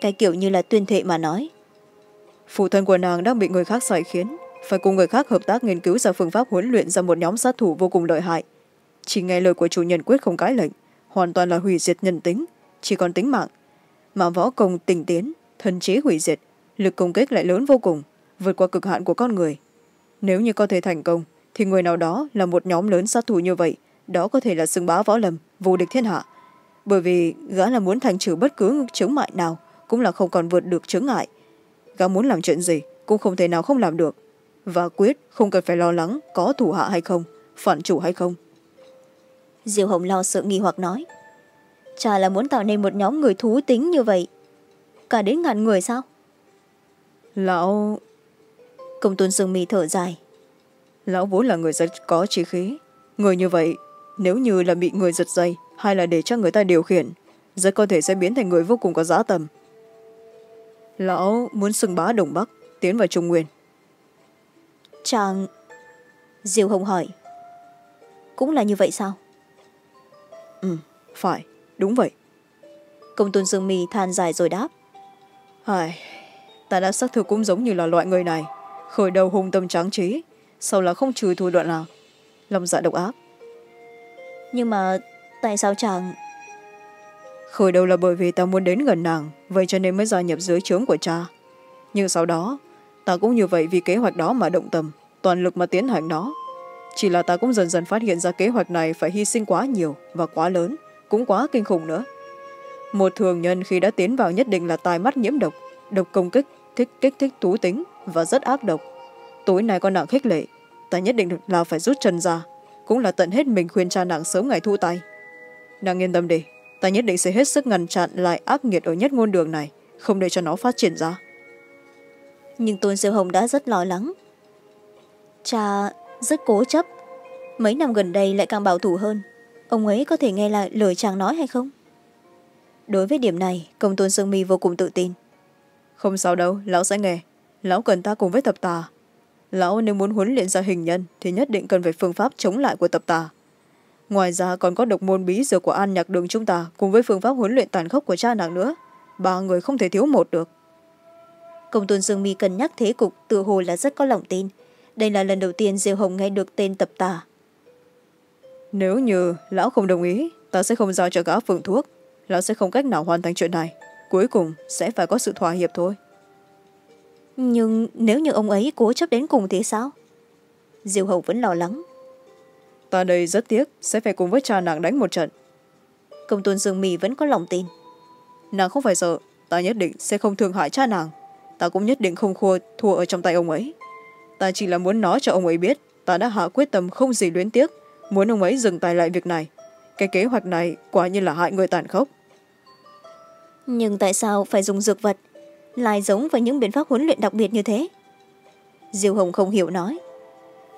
cái kiểu như là tuyên thệ mà nói. Phụ thân của nàng đang bị người khác sai khiến, phải cùng người khác hợp tác nghiên cứu ra phương pháp huấn luyện ra một nhóm sát thủ vô cùng lợi hại. Chỉ nghe lời của chủ nhân quyết không cãi lệnh, hoàn toàn là hủy diệt nhân tính, chỉ còn tính mạng. Mà võ công tình tiến thần trí hủy diệt, lực công kích lại lớn vô cùng, vượt qua cực hạn của con người. Nếu như có thể thành công thì người nào đó là một nhóm lớn sát thủ như vậy đó có thể là xưng bá võ lâm vô địch thiên hạ. Bởi vì gã là muốn thành trừ bất cứ chứng mại nào cũng là không còn vượt được chứng ngại. Gã muốn làm chuyện gì cũng không thể nào không làm được. Và quyết không cần phải lo lắng có thủ hạ hay không phản chủ hay không. Diệu hồng lo sợ nghi hoặc nói cha là muốn tạo nên một nhóm người thú tính như vậy cả đến ngàn người sao? Lão công tôn sương mi thở dài lão vốn là người rất có trí khí. Người như vậy nếu như là bị người giật dây hay là để cho người ta điều khiển rất có thể sẽ biến thành người vô cùng có giá tầm. Lão muốn xưng bá đồng bắc tiến vào trung nguyên. Chàng diêu hồng hỏi cũng là như vậy sao? Ừ phải đúng vậy. Công tôn dương mi than dài rồi đáp ai ta đã xác thực cũng giống như là loại người này khởi đầu hung tâm tráng trí sau là không trừ thủ đoạn nào. Lòng dạ độc ác. Nhưng mà tại sao chàng? Khởi đầu là bởi vì ta muốn đến gần nàng vậy cho nên mới gia nhập dưới trướng của cha. Nhưng sau đó ta cũng như vậy vì kế hoạch đó mà động tâm toàn lực mà tiến hành nó. Chỉ là ta cũng dần dần phát hiện ra kế hoạch này phải hy sinh quá nhiều và quá lớn cũng quá kinh khủng nữa. Một thường nhân khi đã tiến vào nhất định là tai mắt nhiễm độc độc công kích thích kích thích thú tính và rất ác độc tối nay con nàng khích lệ. Ta nhất định là phải rút chân ra. Cũng là tận hết mình khuyên cha nàng sớm ngày thu tay. Nàng yên tâm đi. Ta nhất định sẽ hết sức ngăn chặn lại ác nghiệt ở nhất ngôn đường này không để cho nó phát triển ra. Nhưng tôn siêu hồng đã rất lo lắng. Cha rất cố chấp. Mấy năm gần đây lại càng bảo thủ hơn. Ông ấy có thể nghe lại lời chàng nói hay không? Đối với điểm này công tôn sương mi vô cùng tự tin. Không sao đâu lão sẽ nghe. Lão cần ta cùng với tập tà lão nếu muốn huấn luyện ra hình nhân thì nhất định cần phải phương pháp chống lại của tập tà. Ngoài ra còn có độc môn bí dược của an nhạc đường chúng ta cùng với phương pháp huấn luyện tàn khốc của cha nàng nữa. Ba người không thể thiếu một được. Công tôn dương mi cân nhắc thế cục tự hồ là rất có lòng tin. Đây là lần đầu tiên diêu hồng nghe được tên tập tà. Nếu như lão không đồng ý ta sẽ không giao cho gã phường thuốc. Lão sẽ không cách nào hoàn thành chuyện này. Cuối cùng sẽ phải có sự thỏa hiệp thôi nhưng nếu như ông ấy cố chấp đến cùng thì sao? Diêu hồng vẫn lo lắng. Ta đây rất tiếc sẽ phải cùng với cha nàng đánh một trận. Công tôn dương mì vẫn có lòng tin. Nàng không phải sợ ta nhất định sẽ không thương hại cha nàng. Ta cũng nhất định không khua thua ở trong tay ông ấy. Ta chỉ là muốn nói cho ông ấy biết ta đã hạ quyết tâm không gì luyến tiếc muốn ông ấy dừng tay lại việc này. Cái kế hoạch này quả như là hại người tàn khốc. Nhưng tại sao phải dùng dược vật lại giống với những biện pháp huấn luyện đặc biệt như thế. Diêu hồng không hiểu nói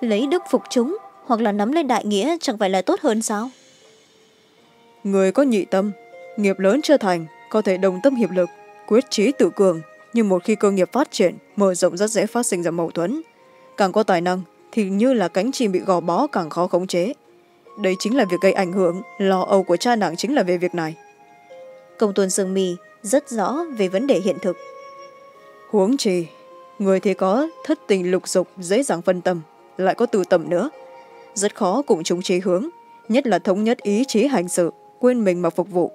lấy đức phục chúng hoặc là nắm lên đại nghĩa chẳng phải là tốt hơn sao? Người có nhị tâm nghiệp lớn chưa thành có thể đồng tâm hiệp lực quyết trí tự cường nhưng một khi cơ nghiệp phát triển mở rộng rất dễ phát sinh ra mâu thuẫn. Càng có tài năng thì như là cánh chim bị gò bó càng khó khống chế. Đây chính là việc gây ảnh hưởng lo âu của cha nàng chính là về việc này. Công tôn sương mì rất rõ về vấn đề hiện thực huống chi, người thì có thất tình lục dục dễ dàng phân tâm, lại có từ tâm nữa. Rất khó cùng chúng trí hướng, nhất là thống nhất ý chí hành sự, quên mình mà phục vụ.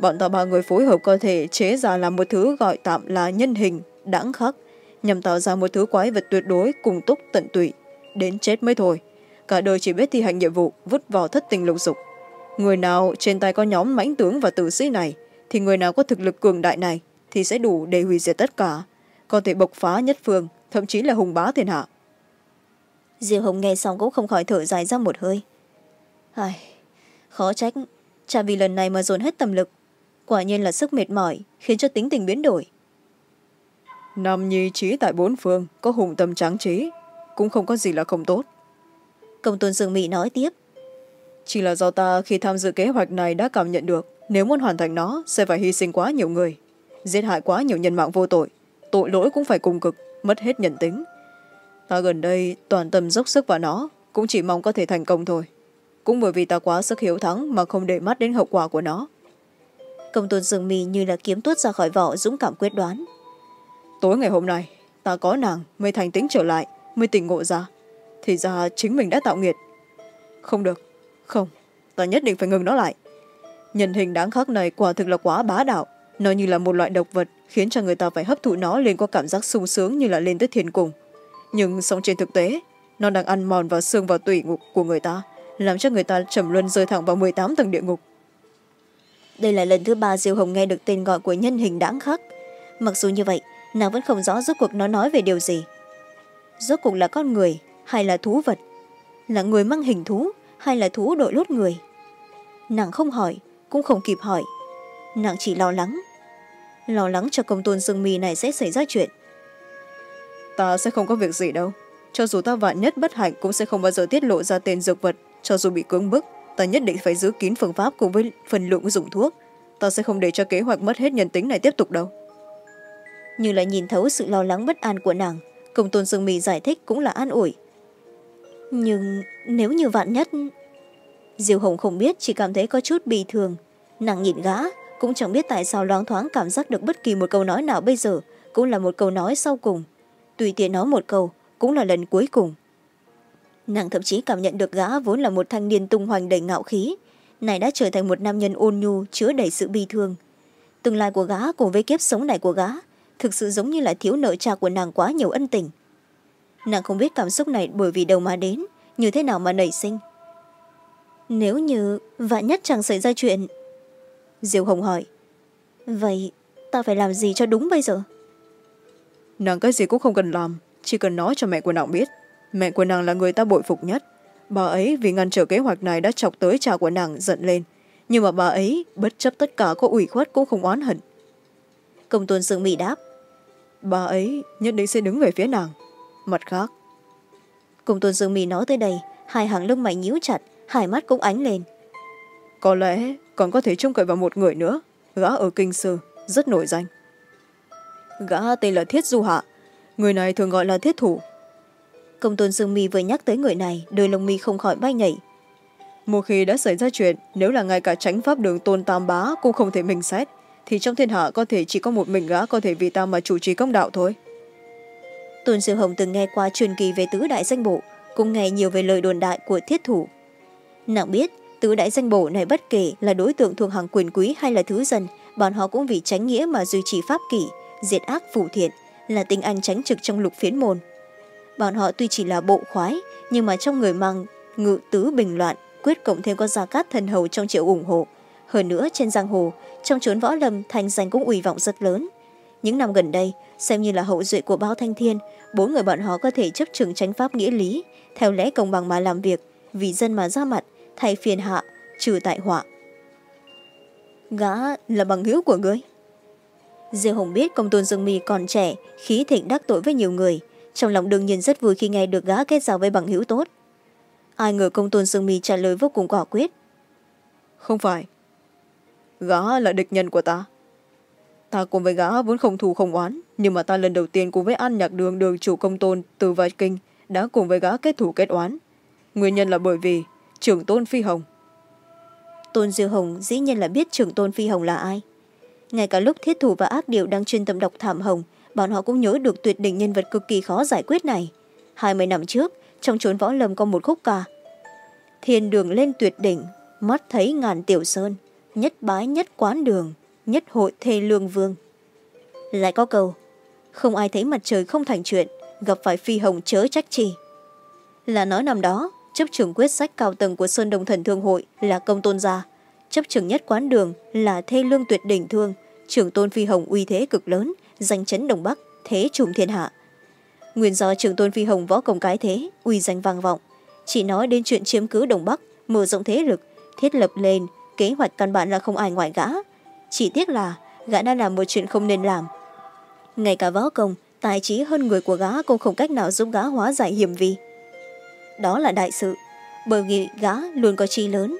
Bọn ta ba người phối hợp có thể chế ra làm một thứ gọi tạm là nhân hình đãng khắc, nhằm tạo ra một thứ quái vật tuyệt đối cùng túc tận tụy. Đến chết mới thôi, cả đời chỉ biết thi hành nhiệm vụ vứt vào thất tình lục dục. Người nào trên tay có nhóm mãnh tướng và tử sĩ này, thì người nào có thực lực cường đại này, thì sẽ đủ để hủy diệt tất cả có thể bộc phá nhất phương thậm chí là hùng bá thiên hạ. Diệu hồng nghe xong cũng không khỏi thở dài ra một hơi. Ai, khó trách cha vì lần này mà dồn hết tâm lực. Quả nhiên là sức mệt mỏi khiến cho tính tình biến đổi. Nam nhi trí tại bốn phương có hùng tâm tráng trí cũng không có gì là không tốt. Công tôn dương mỹ nói tiếp. Chỉ là do ta khi tham dự kế hoạch này đã cảm nhận được nếu muốn hoàn thành nó sẽ phải hy sinh quá nhiều người giết hại quá nhiều nhân mạng vô tội tội lỗi cũng phải cùng cực mất hết nhân tính. Ta gần đây toàn tâm dốc sức vào nó cũng chỉ mong có thể thành công thôi. Cũng bởi vì ta quá sức hiếu thắng mà không để mắt đến hậu quả của nó. Công tôn dương mi như là kiếm tuốt ra khỏi vỏ dũng cảm quyết đoán. Tối ngày hôm nay ta có nàng mới thành tính trở lại mới tỉnh ngộ ra. Thì ra chính mình đã tạo nghiệt. Không được không ta nhất định phải ngừng nó lại. Nhân hình đáng khắc này quả thực là quá bá đạo nó như là một loại độc vật, khiến cho người ta phải hấp thụ nó lên có cảm giác sung sướng như là lên tới thiên cung nhưng sống trên thực tế, nó đang ăn mòn vào xương và tủy ngục của người ta, làm cho người ta trầm luân rơi thẳng vào m tám tầng địa ngục. Đây là lần thứ ba diêu hồng nghe được tên gọi của nhân hình đáng khắc. Mặc dù như vậy, nàng vẫn không rõ rốt cuộc nó nói về điều gì. Rốt cuộc là con người hay là thú vật? Là người mang hình thú hay là thú đội lốt người? Nàng không hỏi, cũng không kịp hỏi. Nàng chỉ lo lắng lo lắng cho công tôn dương mì này sẽ xảy ra chuyện. Ta sẽ không có việc gì đâu. Cho dù ta vạn nhất bất hạnh cũng sẽ không bao giờ tiết lộ ra tên dược vật. Cho dù bị cưỡng bức ta nhất định phải giữ kín phương pháp cùng với phần lượng dùng thuốc. Ta sẽ không để cho kế hoạch mất hết nhân tính này tiếp tục đâu. Như lại nhìn thấu sự lo lắng bất an của nàng công tôn dương mì giải thích cũng là an ủi. Nhưng nếu như vạn nhất diều hồng không biết chỉ cảm thấy có chút bị thường nàng nhìn gã cũng chẳng biết tại sao loáng thoáng cảm giác được bất kỳ một câu nói nào bây giờ cũng là một câu nói sau cùng. Tùy tiện nói một câu cũng là lần cuối cùng. Nàng thậm chí cảm nhận được gã vốn là một thanh niên tung hoành đầy ngạo khí, này đã trở thành một nam nhân ôn nhu, chứa đầy sự bi thương. Tương lai của gã cùng với kiếp sống này của gã thực sự giống như là thiếu nợ cha của nàng quá nhiều ân tình. Nàng không biết cảm xúc này bởi vì đâu mà đến, như thế nào mà nảy sinh. Nếu như vạn nhất chẳng xảy ra chuyện diệu hồng hỏi. Vậy ta phải làm gì cho đúng bây giờ? Nàng cái gì cũng không cần làm chỉ cần nói cho mẹ của nàng biết. Mẹ của nàng là người ta bội phục nhất. Bà ấy vì ngăn trở kế hoạch này đã chọc tới cha của nàng giận lên. Nhưng mà bà ấy bất chấp tất cả có ủy khuất cũng không oán hận. Công tôn sương mỹ đáp. Bà ấy nhất định sẽ đứng về phía nàng. Mặt khác. Công tôn sương mỹ nói tới đây hai hàng lông mày nhíu chặt hai mắt cũng ánh lên. Có lẽ còn có thể trông cậy vào một người nữa. Gã ở kinh sư rất nổi danh. Gã tên là thiết du hạ người này thường gọi là thiết thủ. Công tôn dương mi vừa nhắc tới người này đôi lông mi không khỏi bay nhảy. Một khi đã xảy ra chuyện nếu là ngay cả tránh pháp đường tôn tam bá cũng không thể mình xét thì trong thiên hạ có thể chỉ có một mình gã có thể vì ta mà chủ trì công đạo thôi. Tôn sư hồng từng nghe qua truyền kỳ về tứ đại danh bộ cũng nghe nhiều về lời đồn đại của thiết thủ. Nàng biết tứ đại danh bổ này bất kể là đối tượng thuộc hàng quyền quý hay là thứ dân, bọn họ cũng vì tránh nghĩa mà duy trì pháp kỷ, diệt ác phủ thiện, là tinh anh tránh trực trong lục phiến môn. Bọn họ tuy chỉ là bộ khoái, nhưng mà trong người mang ngự tứ bình loạn, quyết cộng thêm có gia cát thần hầu trong triệu ủng hộ. Hơn nữa, trên giang hồ, trong chốn võ lâm, thành danh cũng ủy vọng rất lớn. Những năm gần đây, xem như là hậu duệ của bao thanh thiên, bốn người bọn họ có thể chấp trường tránh pháp nghĩa lý, theo lẽ công bằng mà làm việc, vì dân mà ra mặt thay phiền hạ, trừ tại họa. Gã là bằng hữu của ngươi. Diêu hồng biết công tôn dương mi còn trẻ, khí thịnh đắc tội với nhiều người, trong lòng đương nhiên rất vui khi nghe được gã kết giao với bằng hữu tốt. Ai ngờ công tôn dương mi trả lời vô cùng quả quyết. Không phải. Gã là địch nhân của ta. Ta cùng với gã vốn không thù không oán, nhưng mà ta lần đầu tiên cùng với an nhạc đường đường chủ công tôn từ vài kinh đã cùng với gã kết thủ kết oán. Nguyên nhân là bởi vì trưởng tôn phi hồng. Tôn diêu hồng dĩ nhiên là biết trưởng tôn phi hồng là ai. Ngay cả lúc thiết thủ và ác điệu đang chuyên tâm đọc thảm hồng, bọn họ cũng nhớ được tuyệt đỉnh nhân vật cực kỳ khó giải quyết này. Hai mươi năm trước, trong trốn võ lâm có một khúc ca. Thiên đường lên tuyệt đỉnh, mắt thấy ngàn tiểu sơn, nhất bái nhất quán đường, nhất hội thê lương vương. Lại có câu, không ai thấy mặt trời không thành chuyện, gặp phải phi hồng chớ trách chi. Là nói năm đó chấp trưởng quyết sách cao tầng của sơn đồng thần thương hội là công tôn gia. Chấp trưởng nhất quán đường là thê lương tuyệt đỉnh thương, trưởng tôn phi hồng uy thế cực lớn, danh chấn đồng bắc, thế trùm thiên hạ. Nguyên do trưởng tôn phi hồng võ công cái thế, uy danh vang vọng. Chỉ nói đến chuyện chiếm cứ đồng bắc, mở rộng thế lực, thiết lập lên, kế hoạch căn bản là không ai ngoại gã. Chỉ tiếc là gã đã làm một chuyện không nên làm. Ngay cả võ công, tài trí hơn người của gã cũng không cách nào giúp gã hóa giải hiểm vi đó là đại sự. Bởi vì gã luôn có chi lớn.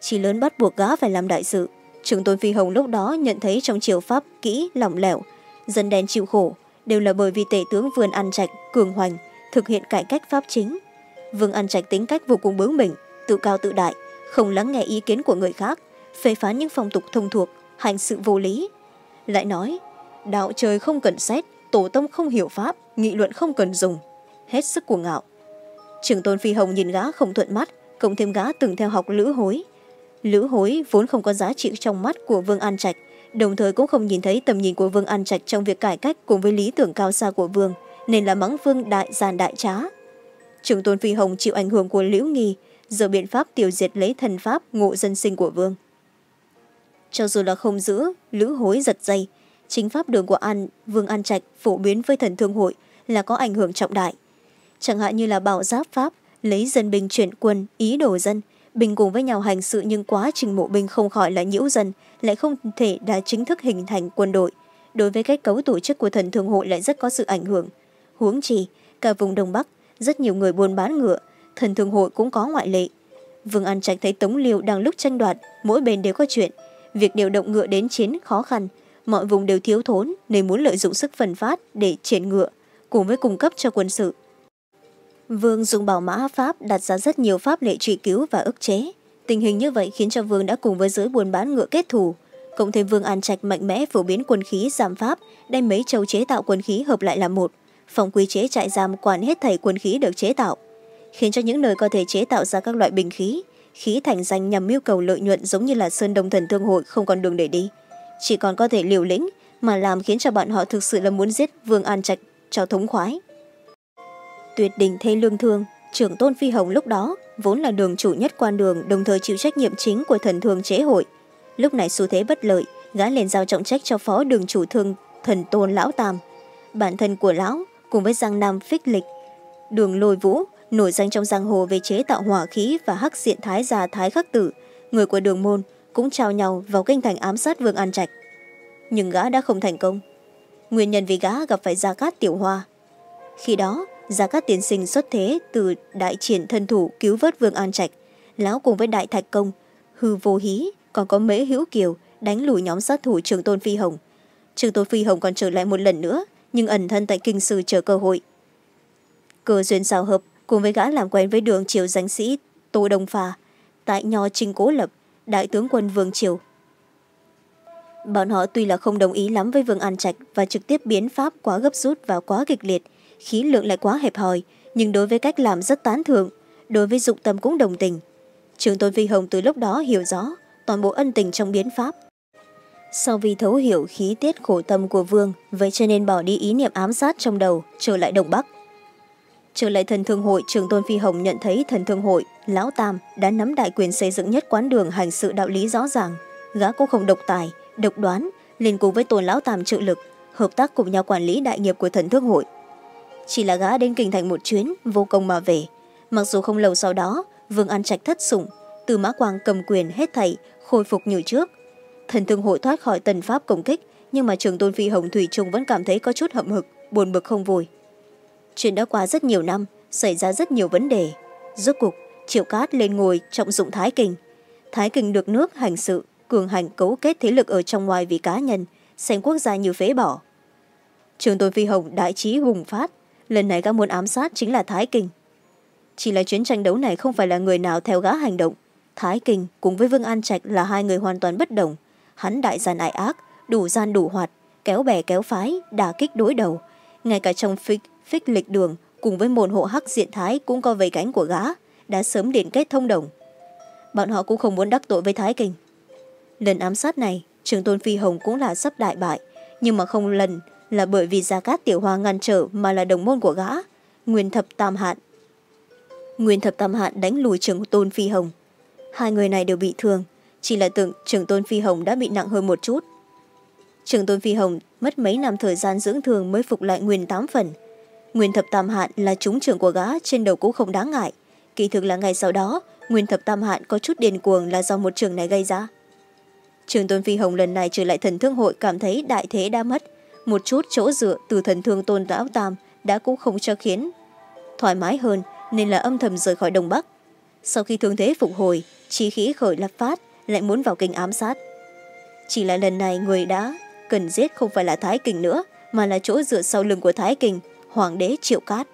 Chi lớn bắt buộc gã phải làm đại sự. Trường tôn phi hồng lúc đó nhận thấy trong triều pháp kỹ, lỏng lẻo, dân đen chịu khổ, đều là bởi vì tể tướng vườn ăn trạch cường hoành, thực hiện cải cách pháp chính. Vương ăn trạch tính cách vô cùng bướng bỉnh, tự cao tự đại, không lắng nghe ý kiến của người khác, phê phán những phong tục thông thuộc, hành sự vô lý. Lại nói, đạo trời không cần xét, tổ tông không hiểu pháp, nghị luận không cần dùng. Hết sức cuồng ngạo trường tôn phi hồng nhìn gã không thuận mắt, cộng thêm gã từng theo học lữ hối. Lữ hối vốn không có giá trị trong mắt của vương an trạch, đồng thời cũng không nhìn thấy tầm nhìn của vương an trạch trong việc cải cách cùng với lý tưởng cao xa của vương, nên là mắng vương đại giàn đại trá. Trường tôn phi hồng chịu ảnh hưởng của liễu nghi, giờ biện pháp tiêu diệt lấy thần pháp ngộ dân sinh của vương. Cho dù là không giữ, lữ hối giật dây. Chính pháp đường của an, vương an trạch phổ biến với thần thương hội là có ảnh hưởng trọng đại chẳng hạn như là bảo giáp pháp, lấy dân binh chuyển quân, ý đồ dân. Bình cùng với nhau hành sự nhưng quá trình mộ binh không khỏi là nhiễu dân lại không thể đã chính thức hình thành quân đội. Đối với cách cấu tổ chức của thần thương hội lại rất có sự ảnh hưởng. Huống chi, cả vùng đông bắc, rất nhiều người buôn bán ngựa, thần thương hội cũng có ngoại lệ. Vương an trạch thấy tống liêu đang lúc tranh đoạt, mỗi bên đều có chuyện. Việc điều động ngựa đến chiến khó khăn, mọi vùng đều thiếu thốn, nên muốn lợi dụng sức phần phát để triển ngựa, cùng với cung cấp cho quân sự vương dùng bảo mã pháp đặt ra rất nhiều pháp lệ truy cứu và ức chế. Tình hình như vậy khiến cho vương đã cùng với giới buôn bán ngựa kết thù. Cộng thêm vương an trạch mạnh mẽ phổ biến quân khí giảm pháp, đem mấy châu chế tạo quân khí hợp lại làm một. Phòng quy chế trại giam quản hết thảy quân khí được chế tạo. Khiến cho những nơi có thể chế tạo ra các loại bình khí khí thành danh nhằm mưu cầu lợi nhuận giống như là sơn đông thần thương hội không còn đường để đi. Chỉ còn có thể liều lĩnh mà làm khiến cho bọn họ thực sự là muốn giết vương an trạch cho thống khoái tuyệt đình thê lương thương. Trưởng tôn phi hồng lúc đó vốn là đường chủ nhất quan đường, đồng thời chịu trách nhiệm chính của thần thương chế hội. Lúc này xu thế bất lợi, gã liền giao trọng trách cho phó đường chủ thương thần tôn lão tam. Bản thân của lão cùng với giang nam phích lịch, đường lôi vũ, nổi danh trong giang hồ về chế tạo hỏa khí và hắc diện thái già thái khắc tử, người của đường môn cũng trao nhau vào kinh thành ám sát vương an trạch. Nhưng gã đã không thành công. Nguyên nhân vì gã gặp phải gia cát tiểu hoa. Khi đó gia cát tiến sinh xuất thế từ đại triển thân thủ cứu vớt vương an trạch, lão cùng với đại thạch công, hư vô hí, còn có mễ hữu kiều đánh lùi nhóm sát thủ trường tôn phi hồng. Trường tôn phi hồng còn trở lại một lần nữa, nhưng ẩn thân tại kinh sư chờ cơ hội. Cơ duyên xào hợp cùng với gã làm quen với đường triều danh sĩ tô đông phà tại nho trinh cố lập, đại tướng quân vương triều. Bọn họ tuy là không đồng ý lắm với vương an trạch và trực tiếp biến pháp quá gấp rút và quá kịch liệt khí lượng lại quá hẹp hòi, nhưng đối với cách làm rất tán thưởng, đối với dụng tâm cũng đồng tình. Trường tôn phi hồng từ lúc đó hiểu rõ toàn bộ ân tình trong biến pháp. Sau vì thấu hiểu khí tiết khổ tâm của vương, vậy cho nên bỏ đi ý niệm ám sát trong đầu, trở lại đông bắc. Trở lại thần thương hội, trường tôn phi hồng nhận thấy thần thương hội, lão tam đã nắm đại quyền xây dựng nhất quán đường hành sự đạo lý rõ ràng, gã cũng không độc tài, độc đoán, liền cùng với tôn lão tam trợ lực, hợp tác cùng nhau quản lý đại nghiệp của thần thương hội chỉ là gã đến kinh thành một chuyến, vô công mà về. Mặc dù không lâu sau đó, vương an trạch thất sủng, từ mã quang cầm quyền hết thảy, khôi phục như trước. Thần thương hội thoát khỏi tần pháp công kích, nhưng mà trường tôn phi hồng thủy trung vẫn cảm thấy có chút hậm hực, buồn bực không vui. Chuyện đã qua rất nhiều năm, xảy ra rất nhiều vấn đề. Rốt cục triệu cát lên ngồi trọng dụng thái kinh. Thái kinh được nước, hành sự, cường hành cấu kết thế lực ở trong ngoài vì cá nhân, xem quốc gia như phế bỏ. Trường tôn phi hồng đại trí hùng phát lần này gã muốn ám sát chính là thái kinh. Chỉ là chuyến tranh đấu này không phải là người nào theo gã hành động. Thái kinh cùng với vương an trạch là hai người hoàn toàn bất đồng. Hắn đại gian ải ác đủ gian đủ hoạt kéo bè kéo phái đà kích đối đầu. Ngay cả trong phích, phích lịch đường cùng với môn hộ hắc diện thái cũng có vây cánh của gã đã sớm liên kết thông đồng. Bọn họ cũng không muốn đắc tội với thái kinh. Lần ám sát này trường tôn phi hồng cũng là sắp đại bại nhưng mà không lần là bởi vì gia cát tiểu hoa ngăn trở mà là đồng môn của gã, nguyên thập tam hạn. Nguyên thập tam hạn đánh lùi trưởng tôn phi hồng. Hai người này đều bị thương, chỉ là tưởng trưởng tôn phi hồng đã bị nặng hơn một chút. Trưởng tôn phi hồng mất mấy năm thời gian dưỡng thương mới phục lại nguyên tám phần. Nguyên thập tam hạn là trúng trưởng của gã trên đầu cũng không đáng ngại. Kỳ thực là ngày sau đó, nguyên thập tam hạn có chút điền cuồng là do một trường này gây ra. Trường tôn phi hồng lần này trở lại thần thương hội cảm thấy đại thế đã mất một chút chỗ dựa từ thần thương tôn lão tam đã cũng không cho khiến. Thoải mái hơn nên là âm thầm rời khỏi đông bắc. Sau khi thương thế phục hồi trí khí khởi lập phát, lại muốn vào kinh ám sát. Chỉ là lần này người đã cần giết không phải là thái kình nữa, mà là chỗ dựa sau lưng của thái kình hoàng đế triệu cát.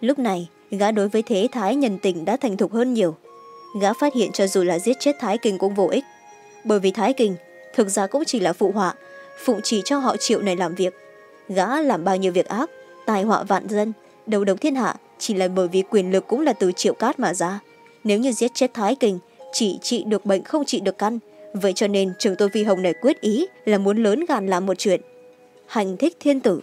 Lúc này, gã đối với thế thái nhân tình đã thành thục hơn nhiều. Gã phát hiện cho dù là giết chết thái kình cũng vô ích. Bởi vì thái kình thực ra cũng chỉ là phụ họa phụ chỉ cho họ triệu này làm việc. Gã làm bao nhiêu việc ác, tai họa vạn dân, đầu độc thiên hạ, chỉ là bởi vì quyền lực cũng là từ triệu cát mà ra. Nếu như giết chết thái kình chỉ trị được bệnh không trị được căn. Vậy cho nên trường tôn phi hồng này quyết ý là muốn lớn gàn làm một chuyện. Hành thích thiên tử.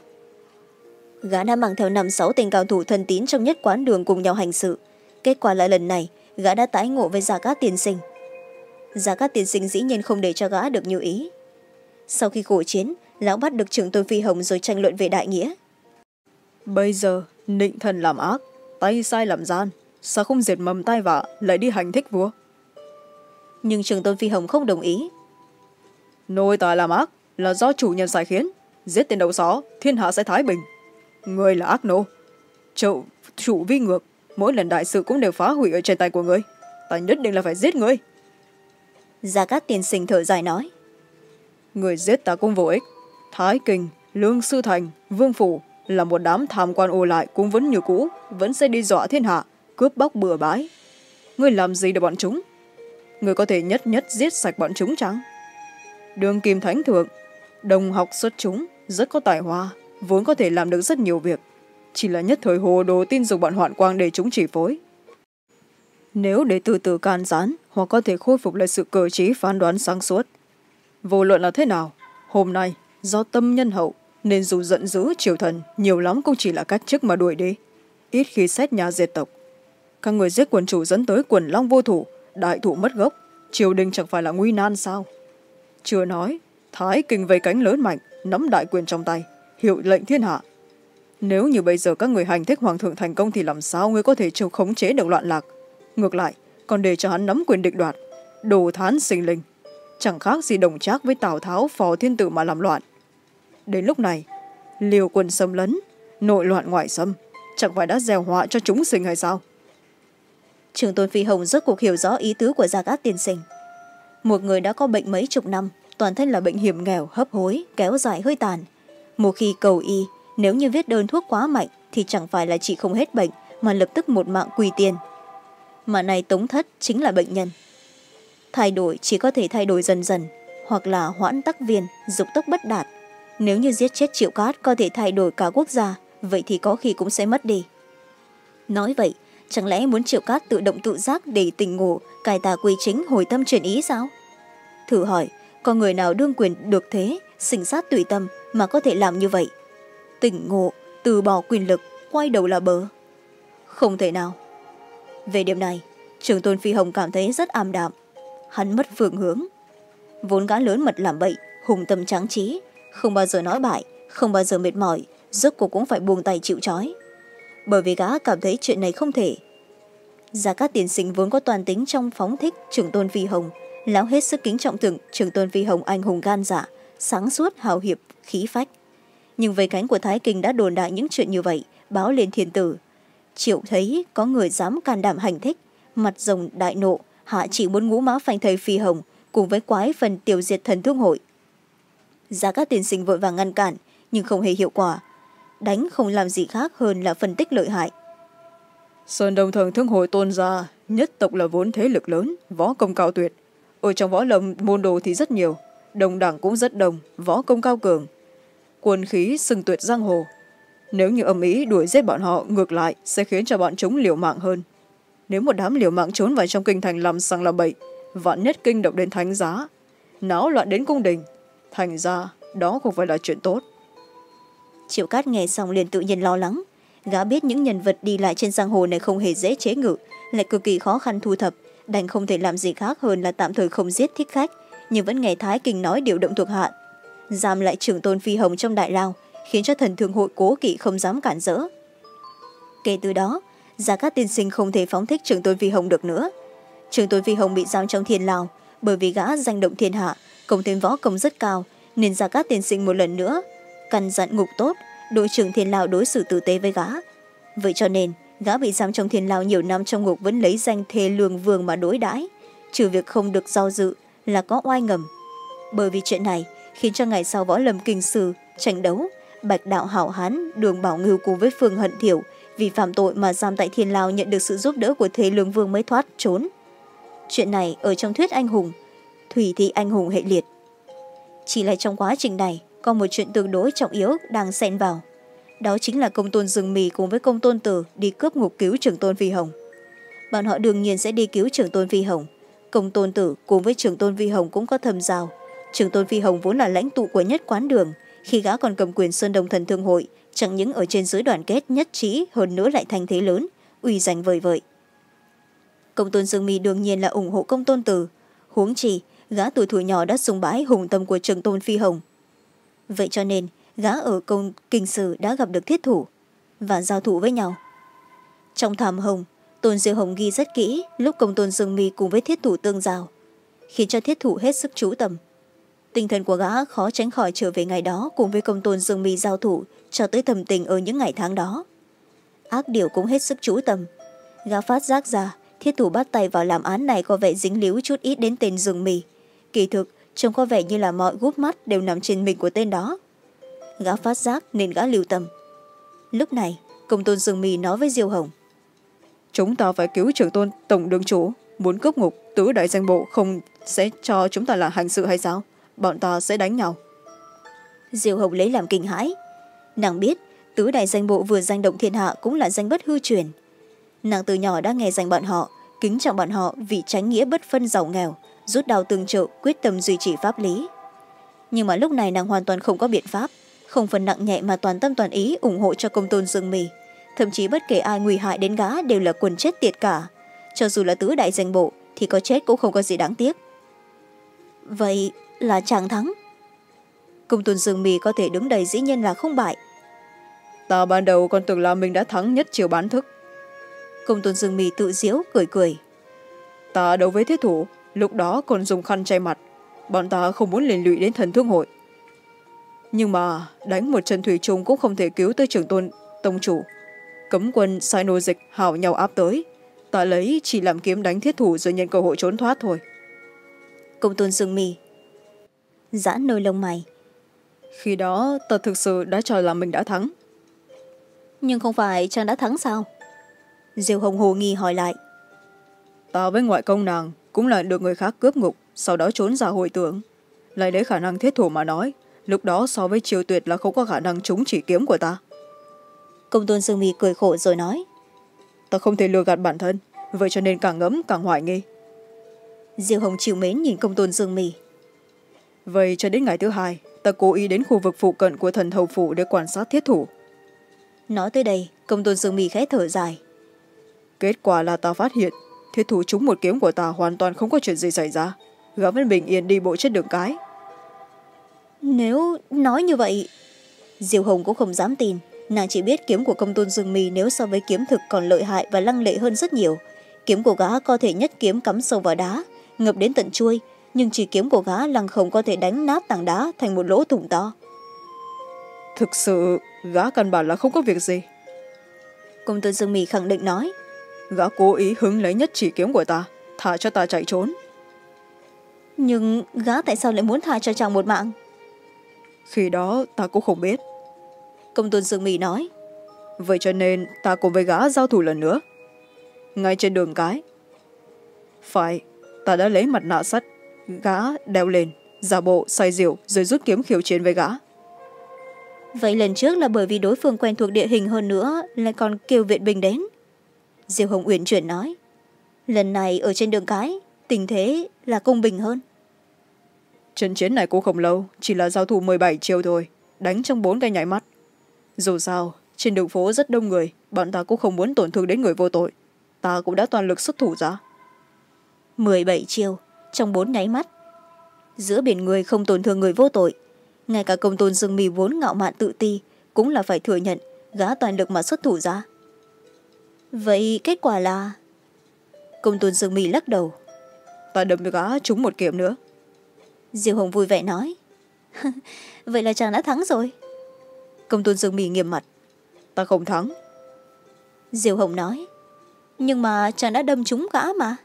Gã đã mang theo năm sáu tên cao thủ thân tín trong nhất quán đường cùng nhau hành sự. Kết quả là lần này, gã đã tái ngộ với gia cát tiên sinh. Gia cát tiên sinh dĩ nhiên không để cho gã được như ý sau khi khổ chiến lão bắt được trưởng tôn phi hồng rồi tranh luận về đại nghĩa. Bây giờ nịnh thần làm ác tay sai làm gian sao không diệt mầm tai vạ lại đi hành thích vua? Nhưng trường tôn phi hồng không đồng ý. Nôi tài làm ác là do chủ nhân sai khiến giết tên đầu xó thiên hạ sẽ thái bình. Người là ác nô. Chậu, chủ vi ngược mỗi lần đại sự cũng đều phá hủy ở trên tay của người ta nhất định là phải giết người gia cát tiên sinh thở dài nói người giết ta cũng vô ích. Thái kinh, lương sư thành, vương phủ là một đám tham quan ô lại cũng vẫn như cũ, vẫn sẽ đi dọa thiên hạ, cướp bóc bừa bãi. Người làm gì để bọn chúng? Người có thể nhất nhất giết sạch bọn chúng chăng? Đường kim thánh thượng, đồng học xuất chúng, rất có tài hoa, vốn có thể làm được rất nhiều việc. Chỉ là nhất thời hồ đồ tin dùng bọn hoạn quang để chúng chỉ phối. Nếu để từ từ can gián hoặc có thể khôi phục lại sự cờ trí phán đoán sáng suốt vô luận là thế nào, hôm nay, do tâm nhân hậu, nên dù giận dữ triều thần, nhiều lắm cũng chỉ là cách chức mà đuổi đi. Ít khi xét nhà diệt tộc. Các người giết quần chủ dẫn tới quần long vô thủ, đại thủ mất gốc, triều đình chẳng phải là nguy nan sao? Chưa nói, thái kinh vây cánh lớn mạnh, nắm đại quyền trong tay, hiệu lệnh thiên hạ. Nếu như bây giờ các người hành thích hoàng thượng thành công thì làm sao ngươi có thể chịu khống chế được loạn lạc? Ngược lại, còn để cho hắn nắm quyền định đoạt, đồ thán sinh linh chẳng khác gì đồng trác với tào tháo phò thiên tử mà làm loạn. Đến lúc này, liều quân xâm lấn, nội loạn ngoại xâm, chẳng phải đã gieo họa cho chúng sinh hay sao? Trường tôn phi hồng rốt cuộc hiểu rõ ý tứ của gia cát tiên sinh. Một người đã có bệnh mấy chục năm, toàn thân là bệnh hiểm nghèo, hấp hối, kéo dài hơi tàn. Một khi cầu y, nếu như viết đơn thuốc quá mạnh thì chẳng phải là chỉ không hết bệnh, mà lập tức một mạng quỳ tiền. Mà này tống thất chính là bệnh nhân thay đổi chỉ có thể thay đổi dần dần, hoặc là hoãn tắc viên, dục tốc bất đạt. Nếu như giết chết triệu cát có thể thay đổi cả quốc gia, vậy thì có khi cũng sẽ mất đi. Nói vậy, chẳng lẽ muốn triệu cát tự động tự giác để tỉnh ngủ cài tà quy chính hồi tâm chuyển ý sao? Thử hỏi, có người nào đương quyền được thế, sinh sát tùy tâm mà có thể làm như vậy? Tỉnh ngộ, từ bỏ quyền lực, quay đầu là bờ không thể nào. Về điểm này, trường tôn phi hồng cảm thấy rất ảm đạm hắn mất phương hướng. Vốn gã lớn mật làm bậy, hùng tâm tráng trí, không bao giờ nói bại, không bao giờ mệt mỏi, rốt cuộc cũng phải buông tay chịu trói. Bởi vì gã cảm thấy chuyện này không thể. Gia các tiền sinh vốn có toàn tính trong phóng thích trường tôn phi hồng, lão hết sức kính trọng tưởng trường tôn phi hồng anh hùng gan dạ sáng suốt, hào hiệp, khí phách. Nhưng về cánh của thái kinh đã đồn đại những chuyện như vậy, báo lên thiên tử. Triệu thấy có người dám can đảm hành thích, mặt rồng đại nộ hạ chỉ muốn ngũ mã phanh thầy phi hồng, cùng với quái phần tiêu diệt thần thương hội. Giá các tiền sinh vội vàng ngăn cản, nhưng không hề hiệu quả. Đánh không làm gì khác hơn là phân tích lợi hại. Sơn đông thần thương hội tôn gia, nhất tộc là vốn thế lực lớn, võ công cao tuyệt. Ở trong võ lâm, môn đồ thì rất nhiều, đồng đảng cũng rất đông võ công cao cường. Quân khí sừng tuyệt giang hồ. Nếu như âm ý đuổi giết bọn họ ngược lại, sẽ khiến cho bọn chúng liều mạng hơn nếu một đám liều mạng trốn vào trong kinh thành làm sang làm bậy, vạn nhất kinh động đến thánh giá, náo loạn đến cung đình, thành ra đó không phải là chuyện tốt. Triệu cát nghe xong liền tự nhiên lo lắng. Gã biết những nhân vật đi lại trên giang hồ này không hề dễ chế ngự, lại cực kỳ khó khăn thu thập, đành không thể làm gì khác hơn là tạm thời không giết thích khách, nhưng vẫn nghe thái kinh nói điều động thuộc hạ. Giam lại trưởng tôn phi hồng trong đại lao, khiến cho thần thương hội cố kỵ không dám cản rỡ. Kể từ đó gia cát tiên sinh không thể phóng thích trường tôn vi hồng được nữa. Trường tôn vi hồng bị giam trong thiên lao bởi vì gã danh động thiên hạ, công thêm võ công rất cao, nên gia cát tiên sinh một lần nữa căn dặn ngục tốt, đội trưởng thiên lao đối xử tử tế với gã. Vậy cho nên, gã bị giam trong thiên lao nhiều năm trong ngục vẫn lấy danh thê lương vương mà đối đãi, trừ việc không được do dự là có oai ngầm. Bởi vì chuyện này khiến cho ngày sau võ lâm kinh sử, tranh đấu, bạch đạo hảo hán, đường bảo ngưu cùng với phương hận thiểu vì phạm tội mà giam tại thiên lao nhận được sự giúp đỡ của thế lương vương mới thoát trốn. Chuyện này ở trong thuyết anh hùng, thủy thị anh hùng hệ liệt. Chỉ là trong quá trình này, có một chuyện tương đối trọng yếu đang xen vào. Đó chính là công tôn rừng mì cùng với công tôn tử đi cướp ngục cứu trưởng tôn phi hồng. Bọn họ đương nhiên sẽ đi cứu trưởng tôn phi hồng. Công tôn tử cùng với trưởng tôn phi hồng cũng có thầm giao. Trưởng tôn phi hồng vốn là lãnh tụ của nhất quán đường. Khi gã còn cầm quyền sơn đông thần thương hội chẳng những ở trên dưới đoàn kết nhất trí, hơn nữa lại thành thế lớn, uy danh vời vợi. Công tôn dương mi đương nhiên là ủng hộ công tôn tử. Huống chi, gã tuổi thủ nhỏ đã sùng bái hùng tâm của trường tôn phi hồng. Vậy cho nên, gã ở công kinh sử đã gặp được thiết thủ và giao thủ với nhau. Trong thảm hồng, tôn diệu hồng ghi rất kỹ lúc công tôn dương mi cùng với thiết thủ tương giao, khiến cho thiết thủ hết sức chú tâm tinh thần của gã khó tránh khỏi trở về ngày đó cùng với công tôn dương mi giao thủ cho tới thầm tình ở những ngày tháng đó. Ác điều cũng hết sức chú tâm. Gã phát giác ra, thiết thủ bắt tay vào làm án này có vẻ dính líu chút ít đến tên dương mì kỳ thực, trông có vẻ như là mọi gút mắt đều nằm trên mình của tên đó. Gã phát giác nên gã lưu tâm. Lúc này, công tôn dương mì nói với diêu hồng. Chúng ta phải cứu trưởng tôn tổng đương chủ. Muốn cướp ngục, tứ đại danh bộ không sẽ cho chúng ta là hành sự hay sao? Bọn ta sẽ đánh nhau. Diêu hồng lấy làm kinh hãi. Nàng biết, tứ đại danh bộ vừa danh động thiên hạ cũng là danh bất hư truyền. Nàng từ nhỏ đã nghe danh bọn họ, kính trọng bọn họ vì tránh nghĩa bất phân giàu nghèo, rút đào tương trợ, quyết tâm duy trì pháp lý. Nhưng mà lúc này nàng hoàn toàn không có biện pháp, không phần nặng nhẹ mà toàn tâm toàn ý ủng hộ cho công tôn dương mì. Thậm chí bất kể ai nguy hại đến gã đều là quần chết tiệt cả. Cho dù là tứ đại danh bộ thì có chết cũng không có gì đáng tiếc. Vậy là chàng thắng. Công tôn dương mì có thể đứng đầy dĩ nhiên là không bại. Ta ban đầu còn tưởng là mình đã thắng nhất chiều bán thức. Công tôn dương mì tự diễu cười cười. Ta đấu với thiết thủ lúc đó còn dùng khăn che mặt. Bọn ta không muốn liên lụy đến thần thương hội. Nhưng mà đánh một chân thủy chung cũng không thể cứu tới trường tôn tông chủ. Cấm quân sai nô dịch hào nhau áp tới. Ta lấy chỉ làm kiếm đánh thiết thủ rồi nhận cơ hội trốn thoát thôi. Công tôn dương mì giãn nôi lông mày. Khi đó ta thực sự đã cho là mình đã thắng. Nhưng không phải chàng đã thắng sao? Diêu hồng hồ nghi hỏi lại. Ta với ngoại công nàng cũng là được người khác cướp ngục sau đó trốn ra hội tưởng. Lại lấy khả năng thiết thủ mà nói lúc đó so với triều tuyệt là không có khả năng trúng chỉ kiếm của ta. Công tôn dương mi cười khổ rồi nói. Ta không thể lừa gạt bản thân vậy cho nên càng ngấm càng hoài nghi. Diêu hồng chịu mến nhìn công tôn dương mi vậy cho đến ngày thứ hai ta cố ý đến khu vực phụ cận của thần hầu phủ để quan sát thiết thủ. Nói tới đây công tôn dương mi khẽ thở dài. Kết quả là ta phát hiện thiết thủ trúng một kiếm của ta hoàn toàn không có chuyện gì xảy ra. Gã vẫn bình yên đi bộ trên đường cái. Nếu nói như vậy diều hồng cũng không dám tin. Nàng chỉ biết kiếm của công tôn dương mi nếu so với kiếm thực còn lợi hại và lăng lệ hơn rất nhiều. Kiếm của gã có thể nhất kiếm cắm sâu vào đá ngập đến tận chuôi nhưng chỉ kiếm của gã lăng không có thể đánh nát tảng đá thành một lỗ thủng to. Thực sự gã căn bản là không có việc gì. Công tôn dương mi khẳng định nói. Gã cố ý hứng lấy nhất chỉ kiếm của ta thả cho ta chạy trốn. Nhưng gã tại sao lại muốn tha cho chàng một mạng? Khi đó ta cũng không biết. Công tôn dương mỹ nói. Vậy cho nên ta cùng với gã giao thủ lần nữa. Ngay trên đường cái. Phải ta đã lấy mặt nạ sắt gã đeo lên giả bộ say rượu rồi rút kiếm khiêu chiến với gã. Vậy lần trước là bởi vì đối phương quen thuộc địa hình hơn nữa lại còn kêu viện binh đến. Diêu hồng uyển chuyển nói lần này ở trên đường cái tình thế là công bình hơn. Trận chiến này cũng không lâu chỉ là giao thủ m bảy chiều thôi đánh trong bốn cái nhảy mắt. Dù sao trên đường phố rất đông người bọn ta cũng không muốn tổn thương đến người vô tội. Ta cũng đã toàn lực xuất thủ ra. M bảy chiều trong bốn nháy mắt. Giữa biển người không tổn thương người vô tội ngay cả công tôn dương mì vốn ngạo mạn tự ti cũng là phải thừa nhận gã toàn lực mà xuất thủ ra. Vậy kết quả là? Công tôn dương mì lắc đầu. Ta đâm gã trúng một kiếm nữa. Diêu hồng vui vẻ nói. Vậy là chàng đã thắng rồi. Công tôn dương mì nghiêm mặt. Ta không thắng. Diêu hồng nói. Nhưng mà chàng đã đâm trúng gã mà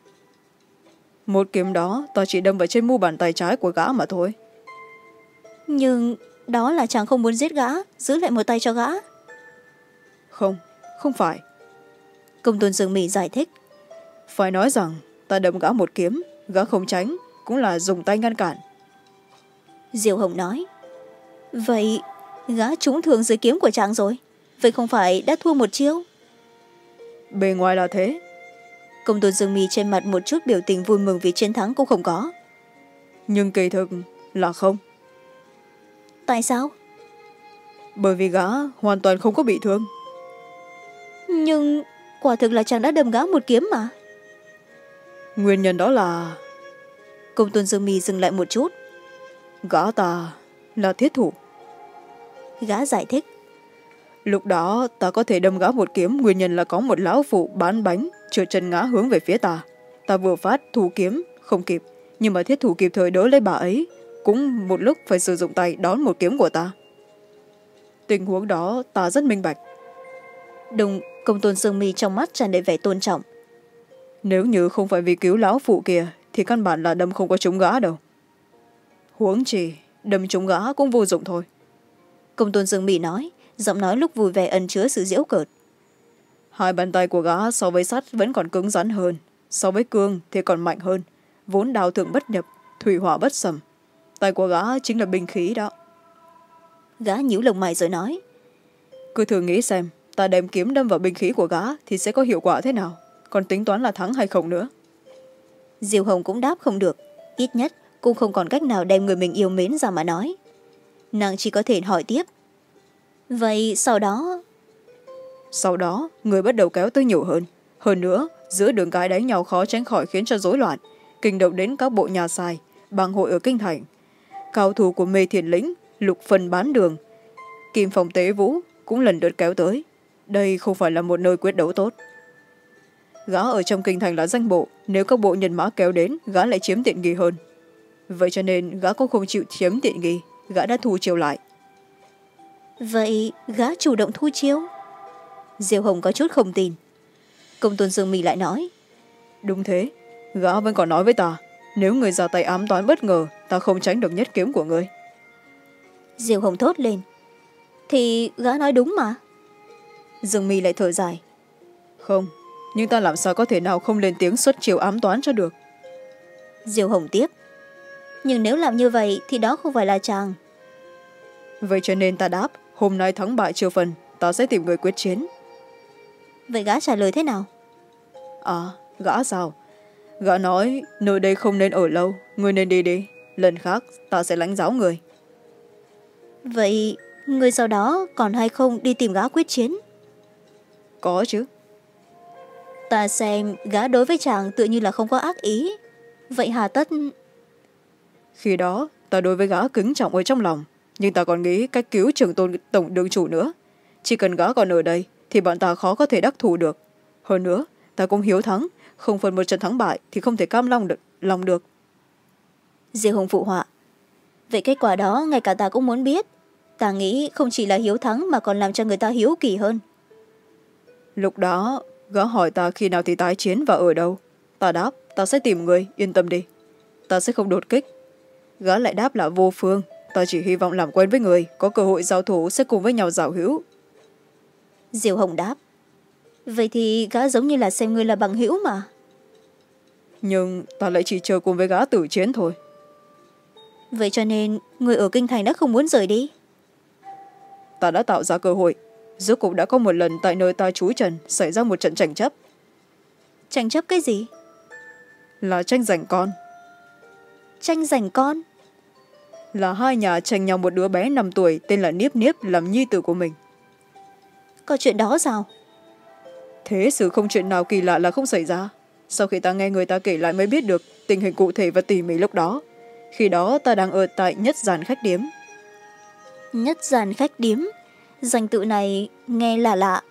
một kiếm đó ta chỉ đâm vào trên mu bàn tay trái của gã mà thôi. Nhưng đó là chàng không muốn giết gã giữ lại một tay cho gã. Không không phải. Công tôn dương mỹ giải thích. Phải nói rằng ta đâm gã một kiếm gã không tránh cũng là dùng tay ngăn cản. Diệu hồng nói vậy gã trúng thường dưới kiếm của chàng rồi vậy không phải đã thua một chiêu? Bề ngoài là thế công tôn dương mi trên mặt một chút biểu tình vui mừng vì chiến thắng cũng không có. Nhưng kỳ thực là không. Tại sao? Bởi vì gã hoàn toàn không có bị thương. Nhưng quả thực là chàng đã đâm gã một kiếm mà. Nguyên nhân đó là công tôn dương mi dừng lại một chút. gã ta là thiết thủ. Gã giải thích lúc đó ta có thể đâm gã một kiếm nguyên nhân là có một lão phụ bán bánh trượt chân ngã hướng về phía ta. Ta vừa phát thủ kiếm không kịp. Nhưng mà thiết thủ kịp thời đỡ lấy bà ấy cũng một lúc phải sử dụng tay đón một kiếm của ta. Tình huống đó ta rất minh bạch. Đồng công tôn sương mi trong mắt tràn đầy vẻ tôn trọng. Nếu như không phải vì cứu lão phụ kia thì căn bản là đâm không có trúng gã đâu. Huống chi đâm trúng gã cũng vô dụng thôi. Công tôn dương mỹ nói giọng nói lúc vui vẻ ẩn chứa sự diễu cợt. Hai bàn tay của gã so với sắt vẫn còn cứng rắn hơn so với cương thì còn mạnh hơn vốn đào thượng bất nhập thủy hỏa bất sầm. Tay của gã chính là binh khí đó. Gã nhíu lồng mày rồi nói cứ thử nghĩ xem ta đem kiếm đâm vào binh khí của gã thì sẽ có hiệu quả thế nào còn tính toán là thắng hay không nữa? Diều hồng cũng đáp không được. Ít nhất cũng không còn cách nào đem người mình yêu mến ra mà nói. Nàng chỉ có thể hỏi tiếp vậy sau đó? Sau đó, người bắt đầu kéo tới nhiều hơn. Hơn nữa, giữa đường cái đánh nhau khó tránh khỏi khiến cho rối loạn. Kinh động đến các bộ nhà sai bang hội ở kinh thành. Cao thủ của mê thiền lĩnh, lục phần bán đường. Kim phòng tế vũ cũng lần lượt kéo tới. Đây không phải là một nơi quyết đấu tốt. Gã ở trong kinh thành là danh bộ, nếu các bộ nhân mã kéo đến, gã lại chiếm tiện nghi hơn. Vậy cho nên gã cũng không chịu chiếm tiện nghi, gã đã thu chiều lại vậy gã chủ động thu chiêu? Diêu hồng có chút không tin. Công tôn dương mỹ lại nói. Đúng thế gã vẫn còn nói với ta nếu người ra tay ám toán bất ngờ ta không tránh được nhất kiếm của người. Diêu hồng thốt lên. Thì gã nói đúng mà. Dương mi lại thở dài. Không nhưng ta làm sao có thể nào không lên tiếng xuất chiều ám toán cho được? Diêu hồng tiếp. Nhưng nếu làm như vậy thì đó không phải là chàng. Vậy cho nên ta đáp hôm nay thắng bại chưa phần ta sẽ tìm người quyết chiến. Vậy gã trả lời thế nào? À gã sao? Gã nói nơi đây không nên ở lâu người nên đi đi lần khác ta sẽ lãnh giáo người. Vậy người sau đó còn hay không đi tìm gã quyết chiến? Có chứ. Ta xem gã đối với chàng tự như là không có ác ý. Vậy hà tất? Khi đó ta đối với gã cứng trọng ở trong lòng nhưng ta còn nghĩ cách cứu trường tôn tổng đường chủ nữa. Chỉ cần gã còn ở đây thì bọn ta khó có thể đắc thủ được. Hơn nữa ta cũng hiếu thắng không phần một trận thắng bại thì không thể cam lòng được lòng được. Diêu hồng phụ họa. Vậy kết quả đó ngay cả ta cũng muốn biết. Ta nghĩ không chỉ là hiếu thắng mà còn làm cho người ta hiếu kỳ hơn. Lúc đó gã hỏi ta khi nào thì tái chiến và ở đâu. Ta đáp ta sẽ tìm người yên tâm đi. Ta sẽ không đột kích. Gã lại đáp là vô phương ta chỉ hy vọng làm quen với người có cơ hội giao thủ sẽ cùng với nhau giao hữu. Diều hồng đáp. Vậy thì gã giống như là xem ngươi là bằng hữu mà. Nhưng ta lại chỉ chờ cùng với gã tử chiến thôi. Vậy cho nên người ở kinh thành đã không muốn rời đi. Ta đã tạo ra cơ hội. Rốt cục đã có một lần tại nơi ta trú trần xảy ra một trận tranh chấp. Tranh chấp cái gì? Là tranh giành con. Tranh giành con là hai nhà tranh nhau một đứa bé năm tuổi tên là niếp niếp làm nhi tử của mình. Có chuyện đó sao? Thế sự không chuyện nào kỳ lạ là không xảy ra. Sau khi ta nghe người ta kể lại mới biết được tình hình cụ thể và tỉ mỉ lúc đó. Khi đó ta đang ở tại nhất giàn khách điếm. Nhất giàn khách điếm? Danh tự này nghe là lạ.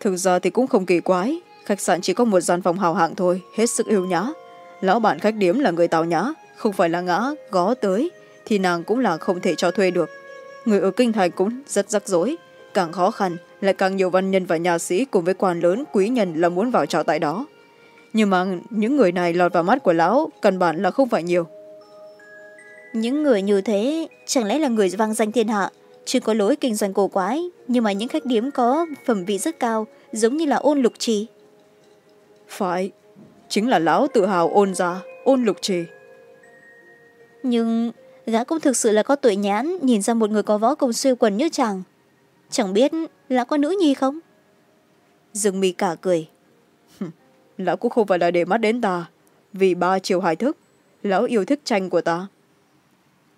Thực ra thì cũng không kỳ quái. Khách sạn chỉ có một gian phòng hào hạng thôi hết sức yêu nhã. Lão bản khách điếm là người tào nhã không phải là ngã gó tới thì nàng cũng là không thể cho thuê được. Người ở kinh thành cũng rất rắc rối. Càng khó khăn lại càng nhiều văn nhân và nhà sĩ cùng với quan lớn quý nhân là muốn vào trọ tại đó. Nhưng mà những người này lọt vào mắt của lão căn bản là không phải nhiều. Những người như thế chẳng lẽ là người vang danh thiên hạ? Chưa có lối kinh doanh cổ quái nhưng mà những khách điếm có phẩm vị rất cao giống như là ôn lục trì. Phải chính là lão tự hào ôn ra ôn lục trì nhưng gã cũng thực sự là có tuổi nhãn nhìn ra một người có võ công siêu quần như chàng. Chẳng biết lão có nữ nhi không? Dương mi cả cười. Lão cũng không phải là để mắt đến ta. Vì ba chiều hài thức lão yêu thích tranh của ta.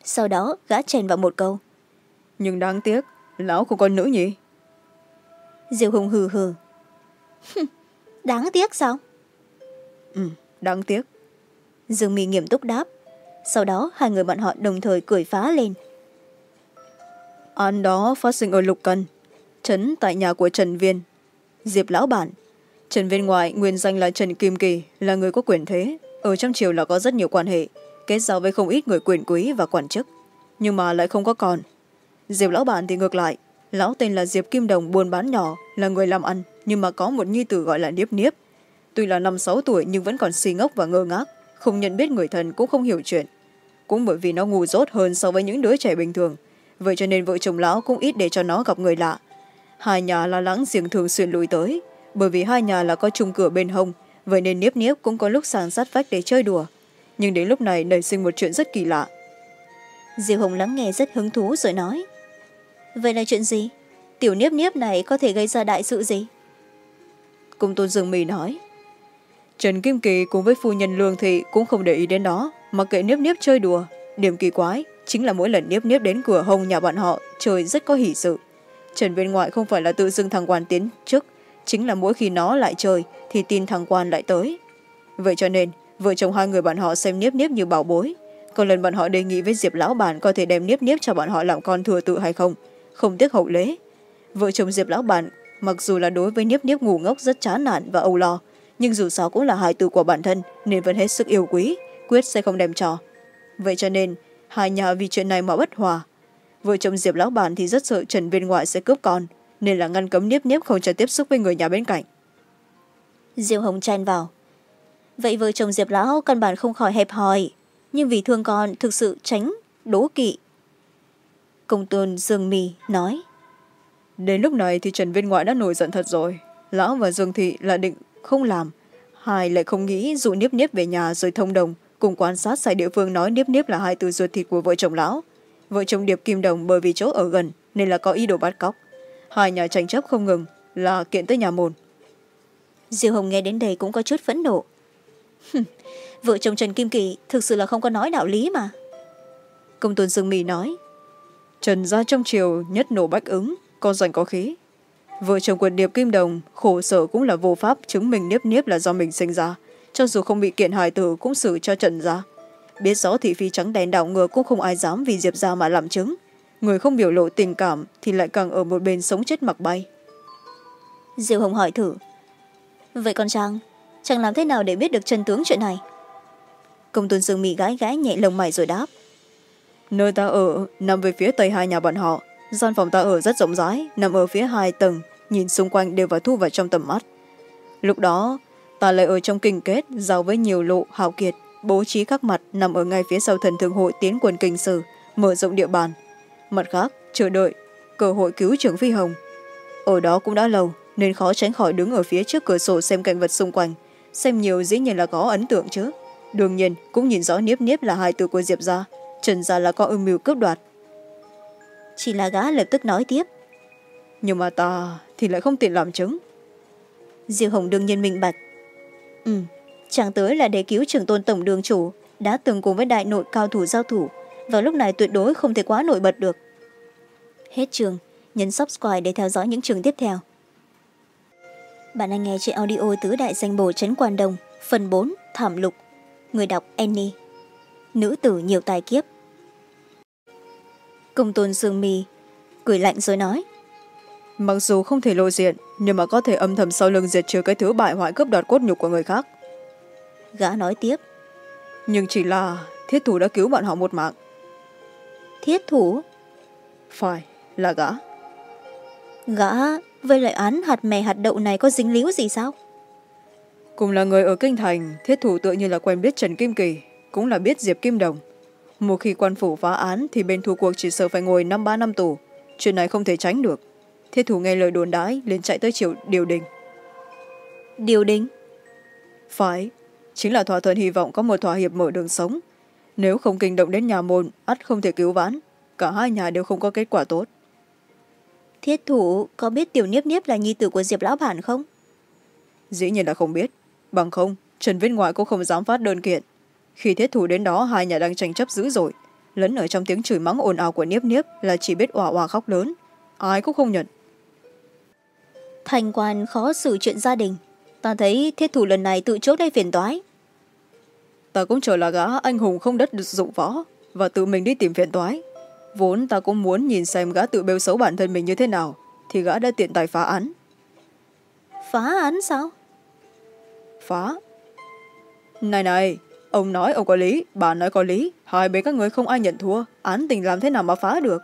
Sau đó gã chèn vào một câu. Nhưng đáng tiếc lão không có nữ nhỉ diệu hùng hừ hừ. Đáng tiếc sao? Ừ đáng tiếc. Dương mi nghiêm túc đáp sau đó, hai người bọn họ đồng thời cười phá lên. Án đó phát sinh ở lục cần trấn tại nhà của trần viên, diệp lão bản. Trần viên ngoại nguyên danh là trần kim kỳ, là người có quyền thế. Ở trong triều là có rất nhiều quan hệ, kết giao với không ít người quyền quý và quản chức, nhưng mà lại không có còn. diệp lão bản thì ngược lại, lão tên là diệp kim đồng buôn bán nhỏ, là người làm ăn, nhưng mà có một nhi tử gọi là niếp niếp. Tuy là năm sáu tuổi nhưng vẫn còn si ngốc và ngơ ngác, không nhận biết người thân cũng không hiểu chuyện cũng bởi vì nó ngu dốt hơn so với những đứa trẻ bình thường. Vậy cho nên vợ chồng lão cũng ít để cho nó gặp người lạ. Hai nhà là láng giềng thường xuyên lùi tới bởi vì hai nhà là có chung cửa bên hông vậy nên niếp niếp cũng có lúc sàn sát vách để chơi đùa. Nhưng đến lúc này nảy sinh một chuyện rất kỳ lạ. Diệu hồng lắng nghe rất hứng thú rồi nói vậy là chuyện gì? Tiểu niếp niếp này có thể gây ra đại sự gì? Cung tôn dương mì nói trần kim kỳ cùng với phu nhân lương thị cũng không để ý đến đó mà kệ niếp niếp chơi đùa. Điểm kỳ quái chính là mỗi lần niếp niếp đến cửa hông nhà bọn họ, trời rất có hỷ sự. Trần viên ngoại không phải là tự dưng thằng quan tiến trước, chính là mỗi khi nó lại chơi thì tin thằng quan lại tới. Vậy cho nên, vợ chồng hai người bọn họ xem niếp niếp như bảo bối. Còn lần bọn họ đề nghị với diệp lão bản có thể đem niếp niếp cho bọn họ làm con thừa tự hay không không tiếc hậu lễ. Vợ chồng diệp lão bản mặc dù là đối với niếp niếp ngủ ngốc rất chán nản và âu lo, nhưng dù sao cũng là hài tử của bản thân nên vẫn hết sức yêu quý quyết sẽ không đem cho vậy cho nên hai nhà vì chuyện này mà bất hòa. Vợ chồng diệp lão bản thì rất sợ trần viên ngoại sẽ cướp con nên là ngăn cấm niếp niếp không cho tiếp xúc với người nhà bên cạnh. Diệu hồng chen vào. Vậy vợ chồng diệp lão căn bản không khỏi hẹp hòi nhưng vì thương con thực sự tránh đố kỵ. Công tôn dương mì nói đến lúc này thì trần viên ngoại đã nổi giận thật rồi. Lão và dương thị là định không làm hai lại không nghĩ dụ niếp niếp về nhà rồi thông đồng cùng quan sát sai địa phương nói niếp niếp là hai từ ruột thịt của vợ chồng lão. Vợ chồng điệp kim đồng bởi vì chỗ ở gần nên là có ý đồ bắt cóc. Hai nhà tranh chấp không ngừng là kiện tới nhà môn. Diêu hồng nghe đến đây cũng có chút phẫn nộ. Vợ chồng trần kim kỳ thực sự là không có nói đạo lý mà. Công tôn dương mỹ nói trần ra trong triều nhất nổ bách ứng con giành có khí. Vợ chồng quần điệp kim đồng khổ sở cũng là vô pháp chứng minh niếp niếp là do mình sinh ra cho dù không bị kiện hài tử cũng xử cho trần ra biết rõ thị phi trắng đèn đảo ngược cũng không ai dám vì diệp ra mà làm chứng. Người không biểu lộ tình cảm thì lại càng ở một bên sống chết mặc bay. Diệu hồng hỏi thử. Vậy con trang chàng làm thế nào để biết được chân tướng chuyện này? Công tôn sương mị gái gái nhẹ lông mày rồi đáp. Nơi ta ở nằm về phía tây hai nhà bọn họ. Gian phòng ta ở rất rộng rãi nằm ở phía hai tầng nhìn xung quanh đều vào thu vào trong tầm mắt. Lúc đó ta lại ở trong kinh kết giàu với nhiều lộ hào kiệt bố trí các mặt nằm ở ngay phía sau thần thương hội tiến quân kinh sử mở rộng địa bàn. Mặt khác chờ đợi cơ hội cứu trưởng phi hồng. Ở đó cũng đã lâu nên khó tránh khỏi đứng ở phía trước cửa sổ xem cảnh vật xung quanh xem nhiều dĩ nhiên là có ấn tượng chứ. Đương nhiên cũng nhìn rõ niếp niếp là hai từ của diệp gia trần gia là có âm mưu cướp đoạt. Chỉ là gã lập tức nói tiếp. Nhưng mà ta thì lại không tiện làm chứng. Diệu hồng đương nhiên minh bạch ừ chàng tới là để cứu trưởng tôn tổng đường chủ, đã từng cùng với đại nội cao thủ giao thủ vào lúc này tuyệt đối không thể quá nổi bật được. Hết trường, nhấn subscribe để theo dõi những trường tiếp theo. Bạn đang nghe trên audio tứ đại danh bổ trấn quan đồng phần bốn, thảm lục. Người đọc annie. Nữ tử nhiều tài kiếp. Công tôn sương mi cười lạnh rồi nói mặc dù không thể lộ diện nhưng mà có thể âm thầm sau lưng diệt trừ cái thứ bại hoại cướp đoạt cốt nhục của người khác. Gã nói tiếp. Nhưng chỉ là thiết thủ đã cứu bọn họ một mạng. Thiết thủ? Phải là gã. Gã với lại án hạt mè hạt đậu này có dính líu gì sao? Cùng là người ở kinh thành thiết thủ tự như là quen biết trần kim kỳ cũng là biết diệp kim đồng. Một khi quan phủ phá án thì bên thua cuộc chỉ sợ phải ngồi năm ba năm tù. Chuyện này không thể tránh được thiết thủ nghe lời đồn đãi liền chạy tới chiều điều đình. Điều đình? Phải chính là thỏa thuận hy vọng có một thỏa hiệp mở đường sống. Nếu không kinh động đến nhà môn ắt không thể cứu vãn. Cả hai nhà đều không có kết quả tốt. Thiết thủ có biết tiểu niếp niếp là nhi tử của diệp lão bản không? Dĩ nhiên là không biết. Bằng không trần viết ngoại cũng không dám phát đơn kiện. Khi thiết thủ đến đó hai nhà đang tranh chấp dữ dội. Lẫn ở trong tiếng chửi mắng ồn ào của niếp niếp là chỉ biết òa òa khóc lớn. Ai cũng không nhận thành quan khó xử chuyện gia đình. Ta thấy thiết thủ lần này tự chốt đây phiền toái. Ta cũng chờ là gã anh hùng không đất được dụng võ và tự mình đi tìm phiền toái. Vốn ta cũng muốn nhìn xem gã tự bêu xấu bản thân mình như thế nào thì gã đã tiện tài phá án. Phá án sao? Phá? Này này ông nói ông có lý bà nói có lý. Hai bên các người không ai nhận thua án tình làm thế nào mà phá được?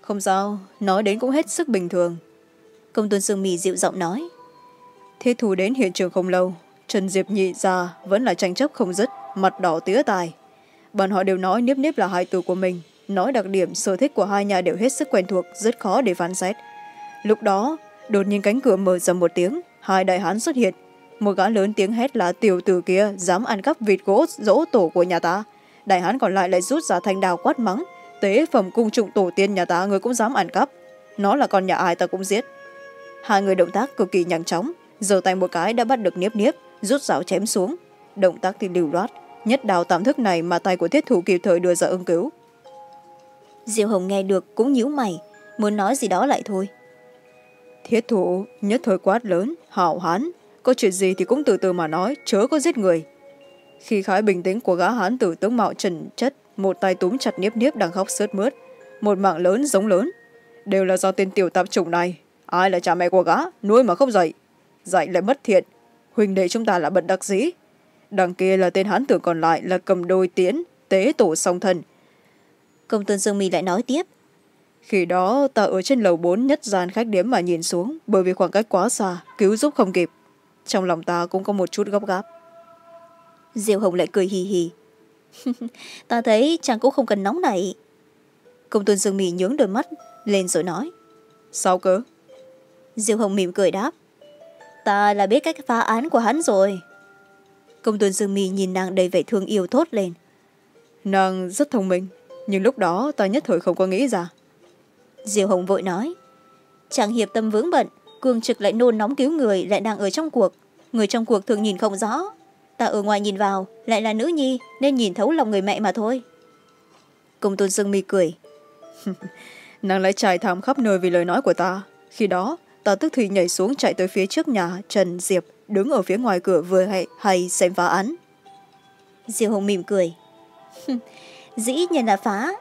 Không sao nói đến cũng hết sức bình thường công tôn sương mì dịu giọng nói. Thế thù đến hiện trường không lâu, trần diệp nhị ra vẫn là tranh chấp không dứt, mặt đỏ tía tài bọn họ đều nói nếp nếp là hai từ của mình, nói đặc điểm, sở thích của hai nhà đều hết sức quen thuộc, rất khó để phán xét. Lúc đó, đột nhiên cánh cửa mở ra một tiếng, hai đại hán xuất hiện. Một gã lớn tiếng hét là, tiểu tử kia, dám ăn cắp vịt gỗ, dỗ tổ của nhà ta. Đại hán còn lại lại rút ra thanh đào quát mắng, tế phẩm cung trụng tổ tiên nhà ta người cũng dám ăn cắp. Nó là con nhà ai ta cũng giết hai người động tác cực kỳ nhanh chóng giơ tay một cái đã bắt được niếp niếp rút rào chém xuống. Động tác thì lưu loát nhất đào tạm thức này mà tay của thiết thủ kịp thời đưa ra ứng cứu. Diệu hồng nghe được cũng nhíu mày muốn nói gì đó lại thôi. Thiết thủ nhất thời quát lớn hảo hán có chuyện gì thì cũng từ từ mà nói chớ có giết người. Khi khái bình tĩnh của gã hán tử tướng mạo trần chất một tay túm chặt niếp niếp đang khóc sướt mướt một mạng lớn giống lớn. Đều là do tên tiểu tạp chủng này ai là cha mẹ của gã? Nuôi mà không dạy. Dạy lại mất thiện. Huỳnh đệ chúng ta là bận đặc dĩ. Đằng kia là tên hán tử còn lại là cầm đôi tiễn tế tổ song thần. Công tôn dương my lại nói tiếp. Khi đó ta ở trên lầu bốn nhất gian khách điếm mà nhìn xuống bởi vì khoảng cách quá xa cứu giúp không kịp. Trong lòng ta cũng có một chút gấp gáp. Diệu hồng lại cười hì hì. Ta thấy chàng cũng không cần nóng nảy. Công tôn dương mì nhướng đôi mắt lên rồi nói. Sao cơ diệu hồng mỉm cười đáp. Ta là biết cách phá án của hắn rồi. Công tôn dương mi nhìn nàng đầy vẻ thương yêu thốt lên. Nàng rất thông minh nhưng lúc đó ta nhất thời không có nghĩ ra. Diệu hồng vội nói. Chàng hiệp tâm vướng bận cương trực lại nôn nóng cứu người lại đang ở trong cuộc. Người trong cuộc thường nhìn không rõ. Ta ở ngoài nhìn vào lại là nữ nhi nên nhìn thấu lòng người mẹ mà thôi. Công tôn dương mi cười. Nàng lại trải thảm khắp nơi vì lời nói của ta. Khi đó ta tức thì nhảy xuống chạy tới phía trước nhà trần diệp đứng ở phía ngoài cửa vừa hay, hay xem phá án. Diêu hồng mỉm cười. dĩ nhiên là phá.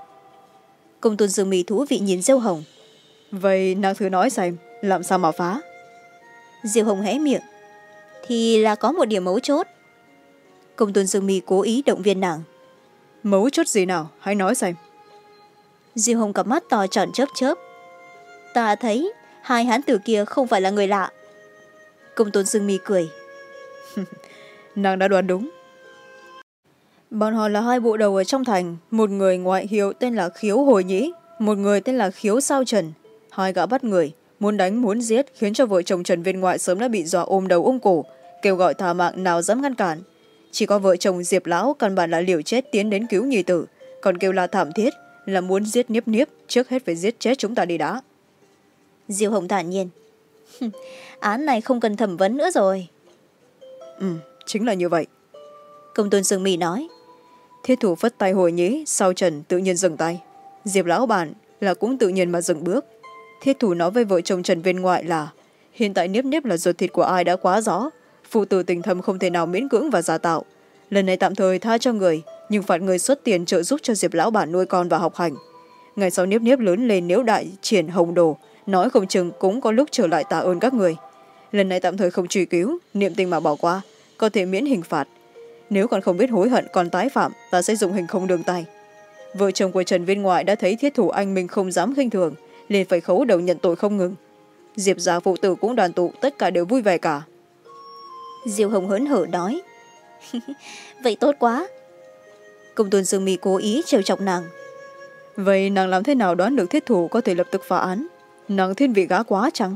Công tôn dương mì thú vị nhìn diêu hồng. Vậy nàng thử nói xem làm sao mà phá? Diêu hồng hé miệng. Thì là có một điểm mấu chốt. Công tôn dương mì cố ý động viên nàng. Mấu chốt gì nào? Hãy nói xem. Diêu hồng cặp mắt to tròn chớp chớp. Ta thấy hai hán tử kia không phải là người lạ. Công tôn dương mi cười, nàng đã đoán đúng. Bọn họ là hai bộ đầu ở trong thành. Một người ngoại hiệu tên là khiếu hồi nhĩ một người tên là khiếu sao trần. Hai gã bắt người muốn đánh muốn giết khiến cho vợ chồng trần viên ngoại sớm đã bị dọa ôm đầu ôm cổ kêu gọi thả mạng nào dám ngăn cản. Chỉ có vợ chồng diệp lão căn bản là liều chết tiến đến cứu nhì tử còn kêu là thảm thiết là muốn giết niếp niếp trước hết phải giết chết chúng ta đi đã diêu hồng thản nhiên. Án này không cần thẩm vấn nữa rồi. Ừ chính là như vậy. Công tôn sương mỹ nói. Thiết thủ phất tay hồi nhĩ sau trần tự nhiên dừng tay. Diệp lão bản là cũng tự nhiên mà dừng bước. Thiết thủ nói với vợ chồng trần viên ngoại là hiện tại niếp niếp là ruột thịt của ai đã quá rõ phụ tử tình thâm không thể nào miễn cưỡng và giả tạo. Lần này tạm thời tha cho người nhưng phạt người xuất tiền trợ giúp cho diệp lão bản nuôi con và học hành. Ngày sau niếp niếp lớn lên nếu đại triển hồng đồ nói không chừng cũng có lúc trở lại tạ ơn các người. Lần này tạm thời không truy cứu niệm tình mà bỏ qua có thể miễn hình phạt. Nếu còn không biết hối hận còn tái phạm ta sẽ dùng hình không đường tay. Vợ chồng của trần viên ngoại đã thấy thiết thủ anh mình không dám khinh thường liền phải khấu đầu nhận tội không ngừng. Diệp già phụ tử cũng đoàn tụ tất cả đều vui vẻ cả. Diêu hồng hớn hở nói vậy tốt quá. Công tôn dương mi cố ý trêu chọc nàng. Vậy nàng làm thế nào đoán được thiết thủ có thể lập tức phá án nàng thiên vị gã quá chăng?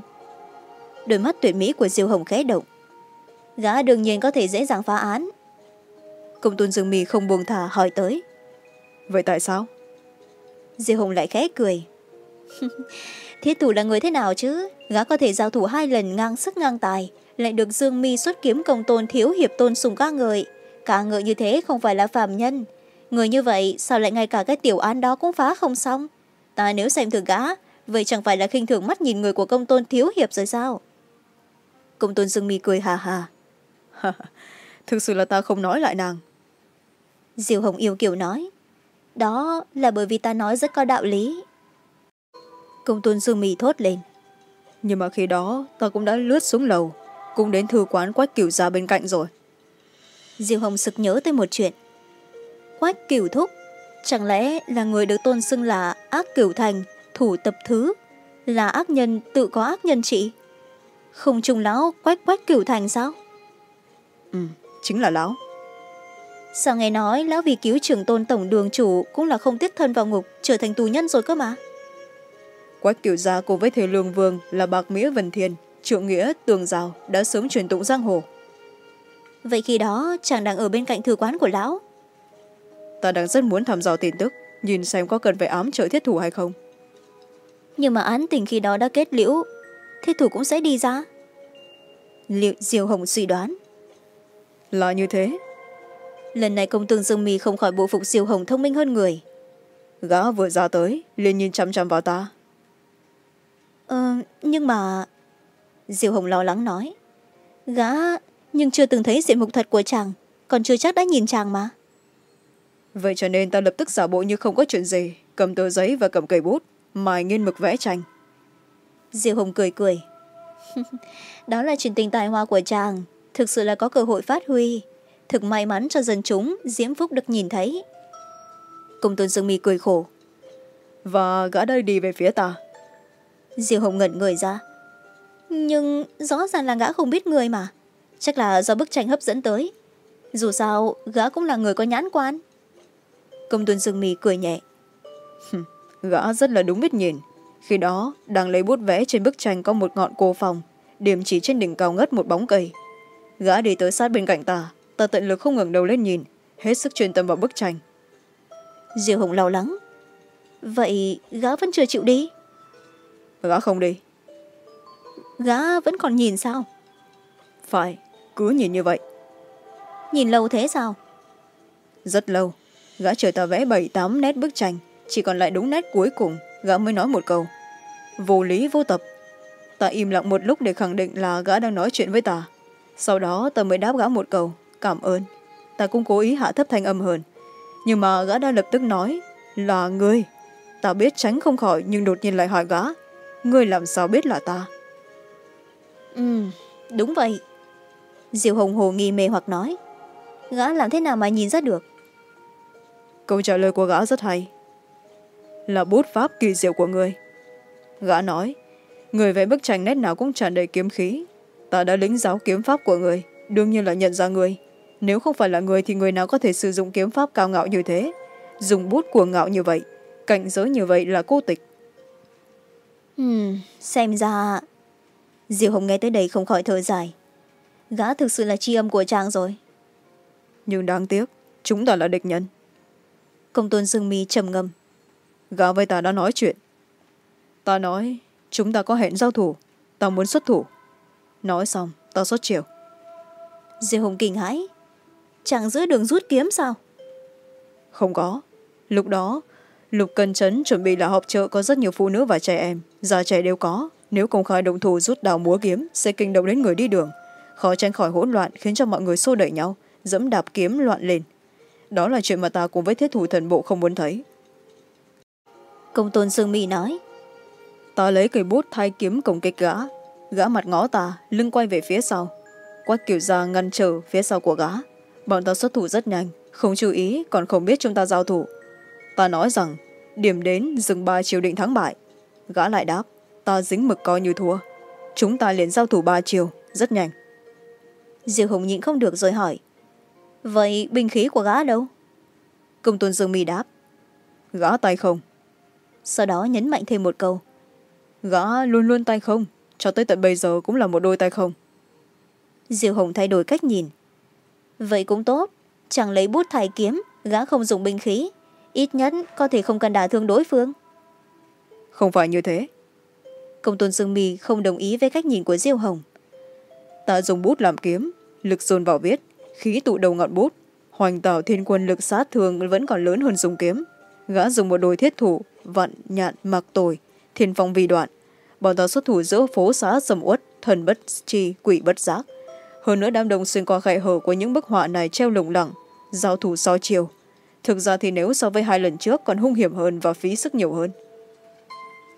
Đôi mắt tuyệt mỹ của diêu hồng khẽ động. Gã đương nhiên có thể dễ dàng phá án. Công tôn dương mi không buông thả hỏi tới. Vậy tại sao? Diêu hồng lại khẽ cười. thiết thủ là người thế nào chứ? Gã có thể giao thủ hai lần ngang sức ngang tài lại được dương mi xuất kiếm công tôn thiếu hiệp tôn sùng ca ngợi. Ca ngợi như thế không phải là phàm nhân. Người như vậy sao lại ngay cả cái tiểu án đó cũng phá không xong? Ta nếu xem thường gã vậy chẳng phải là khinh thường mắt nhìn người của công tôn thiếu hiệp rồi sao? Công tôn dương mi cười hà hà. Thực sự là ta không nói lại nàng. Diều hồng yêu kiều nói. Đó là bởi vì ta nói rất có đạo lý. Công tôn dương mi thốt lên. Nhưng mà khi đó ta cũng đã lướt xuống lầu cũng đến thư quán quách cửu ra bên cạnh rồi. Diều hồng sực nhớ tới một chuyện. Quách cửu thúc chẳng lẽ là người được tôn xưng là ác cửu thành thủ tập thứ. Là ác nhân tự có ác nhân trị không trùng lão quách quách cửu thành sao? Ừ chính là lão. Sao nghe nói lão vì cứu trưởng tôn tổng đường chủ cũng là không tiết thân vào ngục trở thành tù nhân rồi cơ mà? Quách cửu gia cùng với thề lương vương là bạc nghĩa vân thiên trượng nghĩa tường rào đã sớm truyền tụng giang hồ. Vậy khi đó chàng đang ở bên cạnh thư quán của lão. Ta đang rất muốn thăm dò tin tức nhìn xem có cần phải ám trợ thiết thủ hay không nhưng mà án tình khi đó đã kết liễu thiết thủ cũng sẽ đi ra. Liệu diều hồng suy đoán? Là như thế. Lần này công tương dương mì không khỏi bộ phục diều hồng thông minh hơn người. Gã vừa ra tới liền nhìn chăm chăm vào ta. Ờ nhưng mà diều hồng lo lắng nói. Gã nhưng chưa từng thấy diện mục thật của chàng còn chưa chắc đã nhìn chàng mà. Vậy cho nên ta lập tức giả bộ như không có chuyện gì cầm tờ giấy và cầm cây bút mài nghiên mực vẽ tranh. Diều hồng cười cười. đó là chuyện tình tài hoa của chàng. Thực sự là có cơ hội phát huy. Thực may mắn cho dân chúng diễm phúc được nhìn thấy. Công tôn dương mi cười khổ. Và gã đây đi về phía ta. Diều hồng ngẩn người ra. Nhưng rõ ràng là gã không biết người mà. Chắc là do bức tranh hấp dẫn tới. Dù sao gã cũng là người có nhãn quan. Công tôn dương mi cười nhẹ gã rất là đúng biết nhìn. Khi đó đang lấy bút vẽ trên bức tranh có một ngọn cô phòng điểm chỉ trên đỉnh cao ngất một bóng cây. Gã đi tới sát bên cạnh ta ta tận lực không ngẩng đầu lên nhìn hết sức chuyên tâm vào bức tranh. Diệu hồng lo lắng. Vậy gã vẫn chưa chịu đi? Gã không đi. Gã vẫn còn nhìn sao? Phải cứ nhìn như vậy. Nhìn lâu thế sao? Rất lâu. Gã chờ ta vẽ bảy tám nét bức tranh chỉ còn lại đúng nét cuối cùng gã mới nói một câu. Vô lý vô tập. Ta im lặng một lúc để khẳng định là gã đang nói chuyện với ta. Sau đó ta mới đáp gã một câu cảm ơn. Ta cũng cố ý hạ thấp thanh âm hơn. Nhưng mà gã đã lập tức nói là ngươi. Ta biết tránh không khỏi nhưng đột nhiên lại hỏi gã ngươi làm sao biết là ta? Ừ đúng vậy. Diệu hồng hồ nghi mê hoặc nói gã làm thế nào mà nhìn ra được? Câu trả lời của gã rất hay là bút pháp kỳ diệu của ngươi gã nói người vẽ bức tranh nét nào cũng tràn đầy kiếm khí. Ta đã lĩnh giáo kiếm pháp của người đương nhiên là nhận ra người. Nếu không phải là người thì người nào có thể sử dụng kiếm pháp cao ngạo như thế? Dùng bút của ngạo như vậy cảnh giới như vậy là cô tịch. Ừ, xem ra diệu hồng nghe tới đây không khỏi thở dài. Gã thực sự là tri âm của chàng rồi. Nhưng đáng tiếc chúng ta là địch nhân. Công tôn sương mi trầm ngâm gã với ta đã nói chuyện. Ta nói chúng ta có hẹn giao thủ. Ta muốn xuất thủ. Nói xong ta xuất chiều. Diệu hồng kinh hãi. Chẳng giữa đường rút kiếm sao? Không có. Lúc đó lục cần chấn chuẩn bị là họp chợ có rất nhiều phụ nữ và trẻ em. Già trẻ đều có. Nếu công khai động thủ rút đào múa kiếm sẽ kinh động đến người đi đường. Khó tránh khỏi hỗn loạn khiến cho mọi người xô đẩy nhau dẫm đạp kiếm loạn lên. Đó là chuyện mà ta cùng với thiết thủ thần bộ không muốn thấy công tôn sương mỹ nói. Ta lấy cây bút thay kiếm cổng kích gã. Gã mặt ngó ta lưng quay về phía sau. Quách kiểu ra ngăn trở phía sau của gã. Bọn ta xuất thủ rất nhanh. Không chú ý còn không biết chúng ta giao thủ. Ta nói rằng điểm đến dừng ba chiều định thắng bại. Gã lại đáp ta dính mực coi như thua. Chúng ta liền giao thủ ba chiều rất nhanh. Diệu hồng nhịn không được rồi hỏi. Vậy binh khí của gã đâu? Công tôn dương mi đáp. Gã tay không sau đó nhấn mạnh thêm một câu. Gã luôn luôn tay không cho tới tận bây giờ cũng là một đôi tay không. Diệu hồng thay đổi cách nhìn. Vậy cũng tốt chẳng lấy bút thay kiếm gã không dùng binh khí ít nhất có thể không cần đả thương đối phương. Không phải như thế. Công tôn sương mì không đồng ý với cách nhìn của diêu hồng. Ta dùng bút làm kiếm lực dồn vào viết khí tụ đầu ngọn bút hoành tảo thiên quân lực sát thường vẫn còn lớn hơn dùng kiếm. Gã dùng một đôi thiết thủ vặn nhạn mặc tồi thiên phong vì đoạn. Bọn ta xuất thủ giữa phố xá sầm uất thần bất chi quỷ bất giác. Hơn nữa đám đông xuyên qua khe hở của những bức họa này treo lủng lẳng giao thủ so chiều. Thực ra thì nếu so với hai lần trước còn hung hiểm hơn và phí sức nhiều hơn.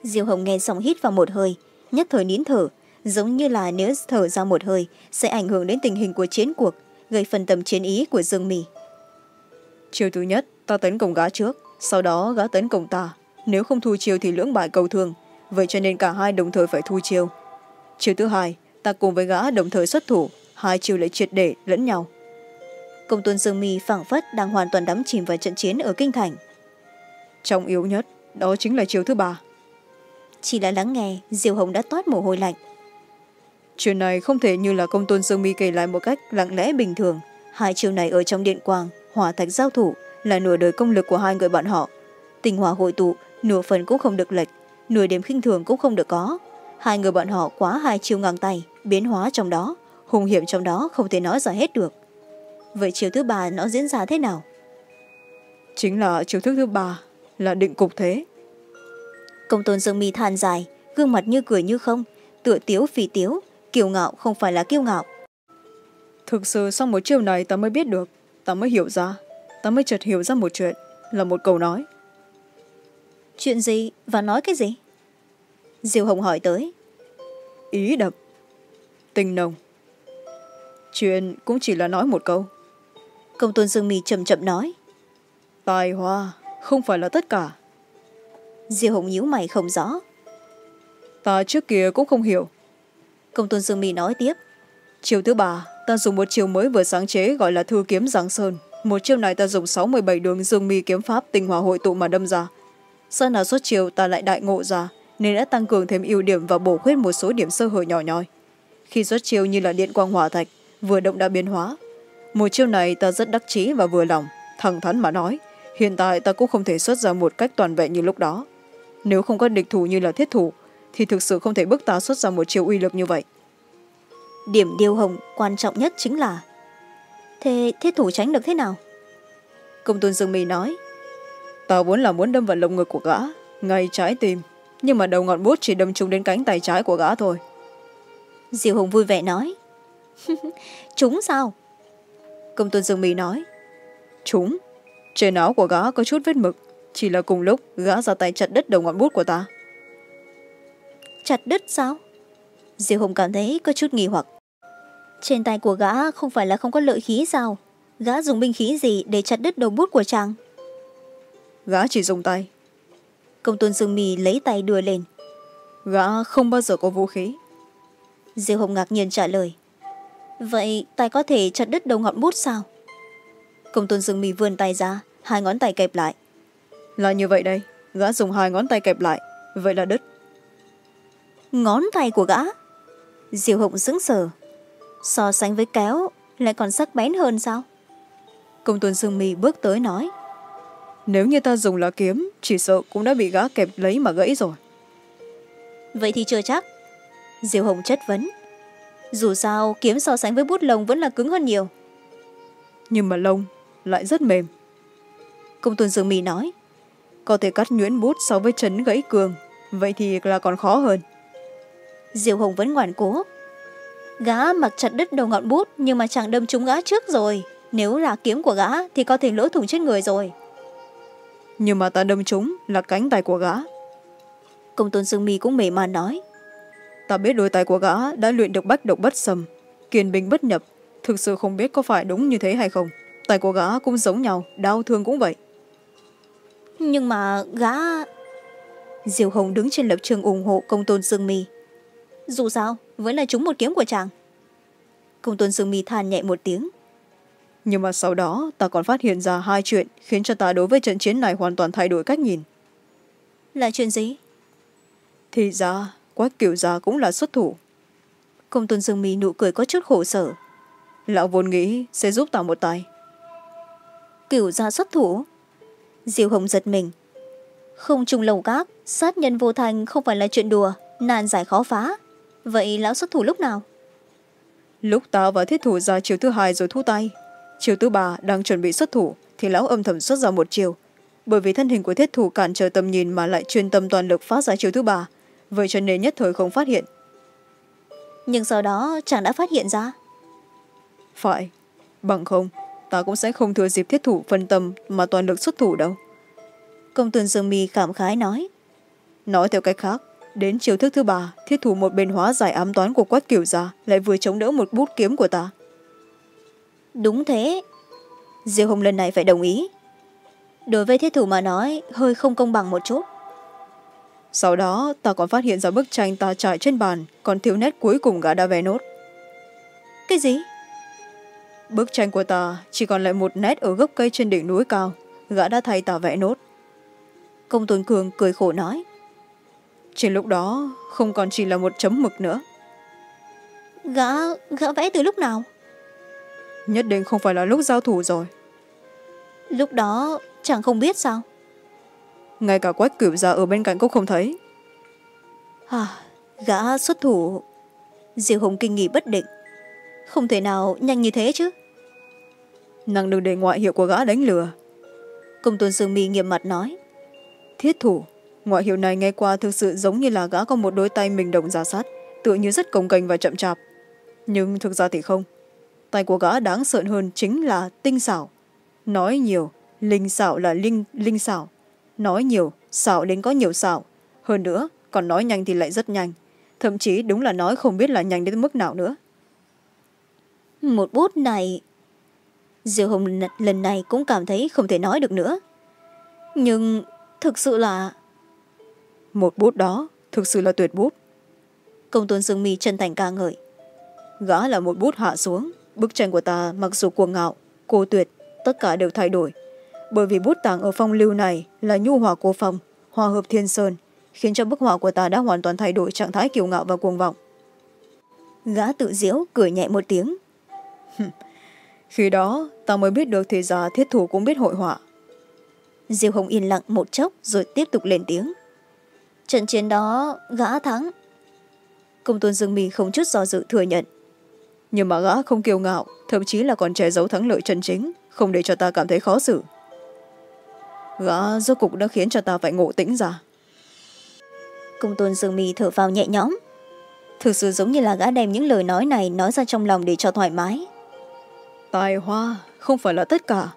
Diệu hồng nghe xong hít vào một hơi nhất thời nín thở giống như là nếu thở ra một hơi sẽ ảnh hưởng đến tình hình của chiến cuộc gây phân tâm chiến ý của dương mì. Chiều thứ nhất ta tấn công gã trước sau đó gã tấn công ta nếu không thu chiều thì lưỡng bại cầu thương. Vậy cho nên cả hai đồng thời phải thu chiều chiều thứ hai ta cùng với gã đồng thời xuất thủ hai chiều lại triệt để lẫn nhau. Công tôn dương mi phảng phất đang hoàn toàn đắm chìm vào trận chiến ở kinh thành. Trọng yếu nhất đó chính là chiều thứ ba. Chỉ là lắng nghe diều hồng đã toát mồ hôi lạnh. Chuyện này không thể như là công tôn dương mi kể lại một cách lặng lẽ bình thường. Hai chiều này ở trong điện quang hỏa thạch giao thủ là nửa đời công lực của hai người bọn họ. Tình hòa hội tụ nửa phần cũng không được lệch nửa điểm khinh thường cũng không được có. Hai người bọn họ quá hai chiều ngang tay biến hóa trong đó hung hiểm trong đó không thể nói ra hết được. Vậy chiều thứ ba nó diễn ra thế nào? Chính là chiều thức thứ ba là định cục thế. Công tôn dương mi than dài gương mặt như cười như không tựa tiếu phì tiếu kiêu ngạo không phải là kiêu ngạo. Thực sự sau một chiều này ta mới biết được ta mới hiểu ra ta mới chợt hiểu ra một chuyện là một câu nói chuyện gì và nói cái gì? Diều hồng hỏi tới. Ý đậm tình nồng. Chuyện cũng chỉ là nói một câu. Công tôn dương mì chậm chậm nói. Tài hoa không phải là tất cả. Diêu hồng nhíu mày không rõ. Ta trước kia cũng không hiểu. Công tôn dương mì nói tiếp. Chiều thứ ba ta dùng một chiều mới vừa sáng chế gọi là thư kiếm giáng sơn. Một chiêu này ta dùng sáu mươi bảy đường dương mi kiếm pháp tinh hòa hội tụ mà đâm ra sau nào xuất chiều ta lại đại ngộ ra nên đã tăng cường thêm ưu điểm và bổ khuyết một số điểm sơ hở nhỏ nhoi. Khi xuất chiêu như là điện quang hỏa thạch vừa động đã biến hóa. Một chiêu này ta rất đắc chí và vừa lòng thẳng thắn mà nói hiện tại ta cũng không thể xuất ra một cách toàn vẹn như lúc đó. Nếu không có địch thủ như là thiết thủ thì thực sự không thể bức ta xuất ra một chiêu uy lực như vậy. Điểm điều hồng quan trọng nhất chính là thế thiết thủ tránh được thế nào? Công tôn dương mi nói ta vốn là muốn đâm vào lồng ngực của gã ngay trái tim. Nhưng mà đầu ngọn bút chỉ đâm trúng đến cánh tay trái của gã thôi. Diệu hùng vui vẻ nói. Chúng sao? Công tôn dương mỹ nói. Chúng? Trên áo của gã có chút vết mực. Chỉ là cùng lúc gã ra tay chặt đứt đầu ngọn bút của ta. Chặt đứt sao? Diệu hùng cảm thấy có chút nghi hoặc. Trên tay của gã không phải là không có lợi khí sao? Gã dùng binh khí gì để chặt đứt đầu bút của chàng gã chỉ dùng tay. Công tôn dương mì lấy tay đưa lên. Gã không bao giờ có vũ khí. Diêu hồng ngạc nhiên trả lời. Vậy tay có thể chặt đứt đầu ngọn bút sao? Công tôn dương mì vươn tay ra, hai ngón tay kẹp lại. Là như vậy đây, gã dùng hai ngón tay kẹp lại, vậy là đứt. Ngón tay của gã? Diều hồng sững sờ. So sánh với kéo, lại còn sắc bén hơn sao? Công tôn sương mì bước tới nói nếu như ta dùng lá kiếm chỉ sợ cũng đã bị gã kẹp lấy mà gãy rồi. Vậy thì chưa chắc. Diệu hồng chất vấn. Dù sao kiếm so sánh với bút lông vẫn là cứng hơn nhiều. Nhưng mà lông lại rất mềm. Công tôn dương mì nói có thể cắt nhuyễn bút so với chấn gãy cường vậy thì là còn khó hơn. Diệu hồng vẫn ngoan cố. Gã mặc chặt đứt đầu ngọn bút nhưng mà chẳng đâm trúng gã trước rồi. Nếu là kiếm của gã thì có thể lỗ thủng chết người rồi nhưng mà ta đâm trúng là cánh tay của gã. Công tôn sương mi cũng mềm mà nói. Ta biết đôi tay của gã đã luyện được bách độc bất sầm kiên binh bất nhập thực sự không biết có phải đúng như thế hay không. Tay của gã cũng giống nhau đau thương cũng vậy. Nhưng mà gã diều hồng đứng trên lập trường ủng hộ công tôn sương mi. Dù sao vẫn là trúng một kiếm của chàng. Công tôn sương mi than nhẹ một tiếng nhưng mà sau đó ta còn phát hiện ra hai chuyện khiến cho ta đối với trận chiến này hoàn toàn thay đổi cách nhìn. Là chuyện gì? Thì ra quách kiểu già cũng là xuất thủ. Công tôn dương mi nụ cười có chút khổ sở. Lão vốn nghĩ sẽ giúp ta một tay. Kiểu gia xuất thủ? Diệu hồng giật mình. Không trùng lầu các sát nhân vô thành không phải là chuyện đùa nan giải khó phá. Vậy lão xuất thủ lúc nào? Lúc ta và thiết thủ ra chiều thứ hai rồi thu tay chiều thứ ba đang chuẩn bị xuất thủ thì lão âm thầm xuất ra một chiều bởi vì thân hình của thiết thủ cản trở tầm nhìn mà lại chuyên tâm toàn lực phát ra chiều thứ ba vậy cho nên nhất thời không phát hiện. Nhưng sau đó chàng đã phát hiện ra. Phải bằng không ta cũng sẽ không thừa dịp thiết thủ phân tâm mà toàn lực xuất thủ đâu. Công tôn dương mi cảm khái nói. Nói theo cách khác đến chiều thức thứ ba thiết thủ một bên hóa giải ám toán của quách kiểu ra lại vừa chống đỡ một bút kiếm của ta đúng thế. Diêu hồng lần này phải đồng ý. Đối với thiết thủ mà nói hơi không công bằng một chút. Sau đó ta còn phát hiện ra bức tranh ta trải trên bàn còn thiếu nét cuối cùng gã đã vẽ nốt. Cái gì? Bức tranh của ta chỉ còn lại một nét ở gốc cây trên đỉnh núi cao gã đã thay ta vẽ nốt. Công tôn cường cười khổ nói. Trên lúc đó không còn chỉ là một chấm mực nữa. Gã gã vẽ từ lúc nào nhất định không phải là lúc giao thủ rồi. Lúc đó chẳng không biết sao? Ngay cả quách cửu ra ở bên cạnh cũng không thấy. À, gã xuất thủ. Diệu hồng kinh nghỉ bất định. Không thể nào nhanh như thế chứ. Năng đừng để ngoại hiệu của gã đánh lừa. Công tôn sương mi nghiêm mặt nói. Thiết thủ ngoại hiệu này nghe qua thực sự giống như là gã có một đôi tay mình đồng giả sát tựa như rất cồng kềnh và chậm chạp. Nhưng thực ra thì không tay của gã đáng sợ hơn chính là tinh xảo nói nhiều linh xảo là linh linh xảo nói nhiều xảo đến có nhiều xảo hơn nữa còn nói nhanh thì lại rất nhanh. Thậm chí đúng là nói không biết là nhanh đến mức nào nữa. Một bút này diệu hồng lần này cũng cảm thấy không thể nói được nữa. Nhưng thực sự là một bút đó thực sự là tuyệt bút. Công tôn dương mi chân thành ca ngợi. Gã là một bút hạ xuống bức tranh của ta, mặc dù cuồng ngạo, cô tuyệt, tất cả đều thay đổi. Bởi vì bút tàng ở phong lưu này là nhu hòa cô phong hòa hợp thiên sơn, khiến cho bức họa của ta đã hoàn toàn thay đổi trạng thái kiêu ngạo và cuồng vọng. Gã tự diễu cười nhẹ một tiếng. Khi đó ta mới biết được thì già thiết thủ cũng biết hội họa. Diêu hồng yên lặng một chốc rồi tiếp tục lên tiếng. Trận chiến đó gã thắng. Công tôn dương minh không chút do dự thừa nhận nhưng mà gã không kiêu ngạo thậm chí là còn che giấu thắng lợi chân chính không để cho ta cảm thấy khó xử. Gã rốt cục đã khiến cho ta phải ngộ tĩnh ra. Công tôn dương mi thở vào nhẹ nhõm. Thực sự giống như là gã đem những lời nói này nói ra trong lòng để cho thoải mái. Tài hoa không phải là tất cả.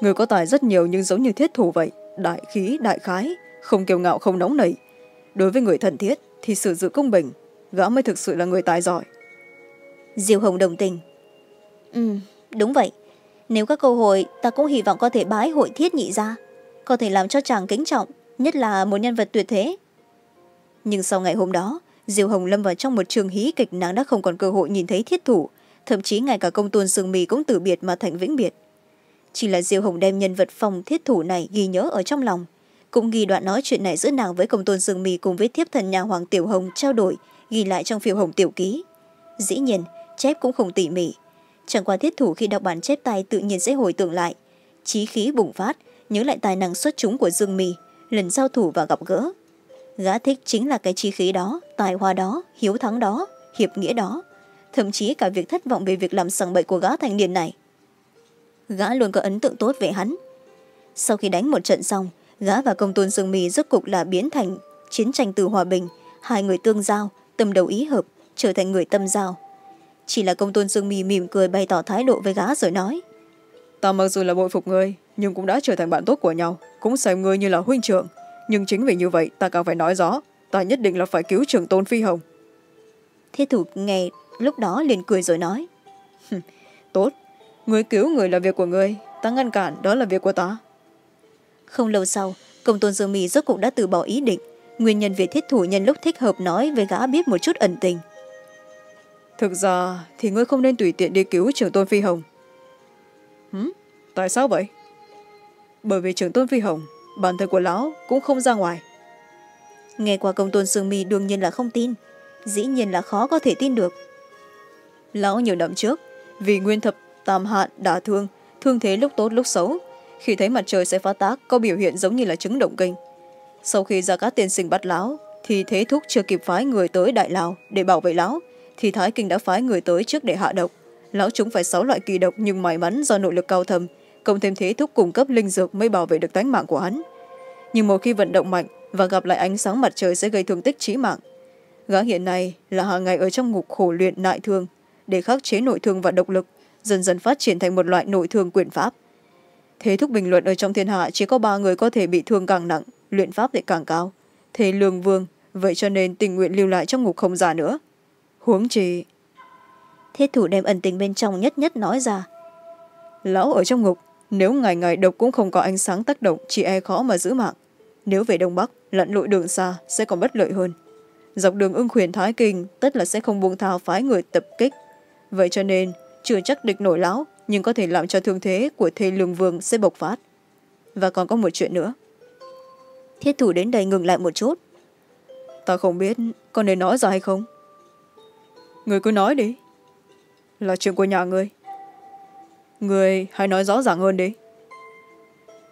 Người có tài rất nhiều nhưng giống như thiết thủ vậy. Đại khí đại khái không kiêu ngạo không nóng nảy. Đối với người thân thiết thì sự dự công bình gã mới thực sự là người tài giỏi diêu hồng đồng tình. Ừ đúng vậy. Nếu có cơ hội, ta cũng hy vọng có thể bái hội thiết nhị ra có thể làm cho chàng kính trọng, nhất là một nhân vật tuyệt thế. Nhưng sau ngày hôm đó, diêu hồng lâm vào trong một trường hí kịch nàng đã không còn cơ hội nhìn thấy thiết thủ, thậm chí ngay cả công tôn sương mì cũng từ biệt mà thành vĩnh biệt. Chỉ là diêu hồng đem nhân vật phòng thiết thủ này ghi nhớ ở trong lòng, cũng ghi đoạn nói chuyện này giữa nàng với công tôn sương mì cùng với thiếp thần nhà hoàng tiểu hồng trao đổi, ghi lại trong phiêu hồng tiểu ký. Dĩ nhiên chép cũng không tỉ mỉ. Chẳng qua thiết thủ khi đọc bản chép tay tự nhiên sẽ hồi tưởng lại. Trí khí bùng phát, nhớ lại tài năng xuất chúng của dương mì, lần giao thủ và gặp gỡ. Gã thích chính là cái trí khí đó, tài hoa đó, hiếu thắng đó, hiệp nghĩa đó. Thậm chí cả việc thất vọng về việc làm sằng bậy của gã thanh niên này. Gã luôn có ấn tượng tốt về hắn. Sau khi đánh một trận xong, gã và công tôn dương mì rốt cục là biến thành chiến tranh từ hòa bình. Hai người tương giao, tâm đầu ý hợp, trở thành người tâm giao chỉ là công tôn dương mì mỉm cười bày tỏ thái độ với gã rồi nói. Ta mặc dù là bội phục ngươi nhưng cũng đã trở thành bạn tốt của nhau cũng xem ngươi như là huynh trưởng. Nhưng chính vì như vậy ta càng phải nói rõ ta nhất định là phải cứu trưởng tôn phi hồng. Thiết thủ nghe lúc đó liền cười rồi nói. Tốt. Người cứu người là việc của người ta ngăn cản đó là việc của ta. Không lâu sau công tôn dương mì rốt cuộc đã từ bỏ ý định. Nguyên nhân việc thiết thủ nhân lúc thích hợp nói với gã biết một chút ẩn tình thực ra thì ngươi không nên tùy tiện đi cứu trưởng tôn phi hồng. Hử? tại sao vậy? Bởi vì trưởng tôn phi hồng, bản thân của lão cũng không ra ngoài. Nghe qua công tôn sương mi đương nhiên là không tin. Dĩ nhiên là khó có thể tin được. Lão nhiều năm trước, vì nguyên thập tam hạn đả thương thương thế lúc tốt lúc xấu, khi thấy mặt trời sẽ phá tác có biểu hiện giống như là chứng động kinh. Sau khi ra các tiên sinh bắt lão, thì thế thúc chưa kịp phái người tới đại lào để bảo vệ lão thì thái kinh đã phái người tới trước để hạ độc. Lão chúng phải sáu loại kỳ độc nhưng may mắn do nội lực cao thầm cộng thêm thế thúc cung cấp linh dược mới bảo vệ được tánh mạng của hắn. Nhưng một khi vận động mạnh và gặp lại ánh sáng mặt trời sẽ gây thương tích trí mạng. Gã hiện nay là hàng ngày ở trong ngục khổ luyện nại thương, để khắc chế nội thương và độc lực, dần dần phát triển thành một loại nội thương quyền pháp. Thế thúc bình luận ở trong thiên hạ chỉ có ba người có thể bị thương càng nặng, luyện pháp lại càng cao. Thế lương vương, vậy cho nên tình nguyện lưu lại trong ngục không già nữa huống chi. Thiết thủ đem ẩn tình bên trong nhất nhất nói ra. Lão ở trong ngục nếu ngày ngày độc cũng không có ánh sáng tác động chỉ e khó mà giữ mạng. Nếu về đông bắc lặn lội đường xa sẽ còn bất lợi hơn. Dọc đường ưng khuyển thái kinh tất là sẽ không buông thao phái người tập kích. Vậy cho nên chưa chắc địch nổi lão nhưng có thể làm cho thương thế của thê lương vương sẽ bộc phát. Và còn có một chuyện nữa. Thiết thủ đến đây ngừng lại một chút. Ta không biết có nên nói ra hay không người cứ nói đi. Là chuyện của nhà ngươi. Người hãy nói rõ ràng hơn đi.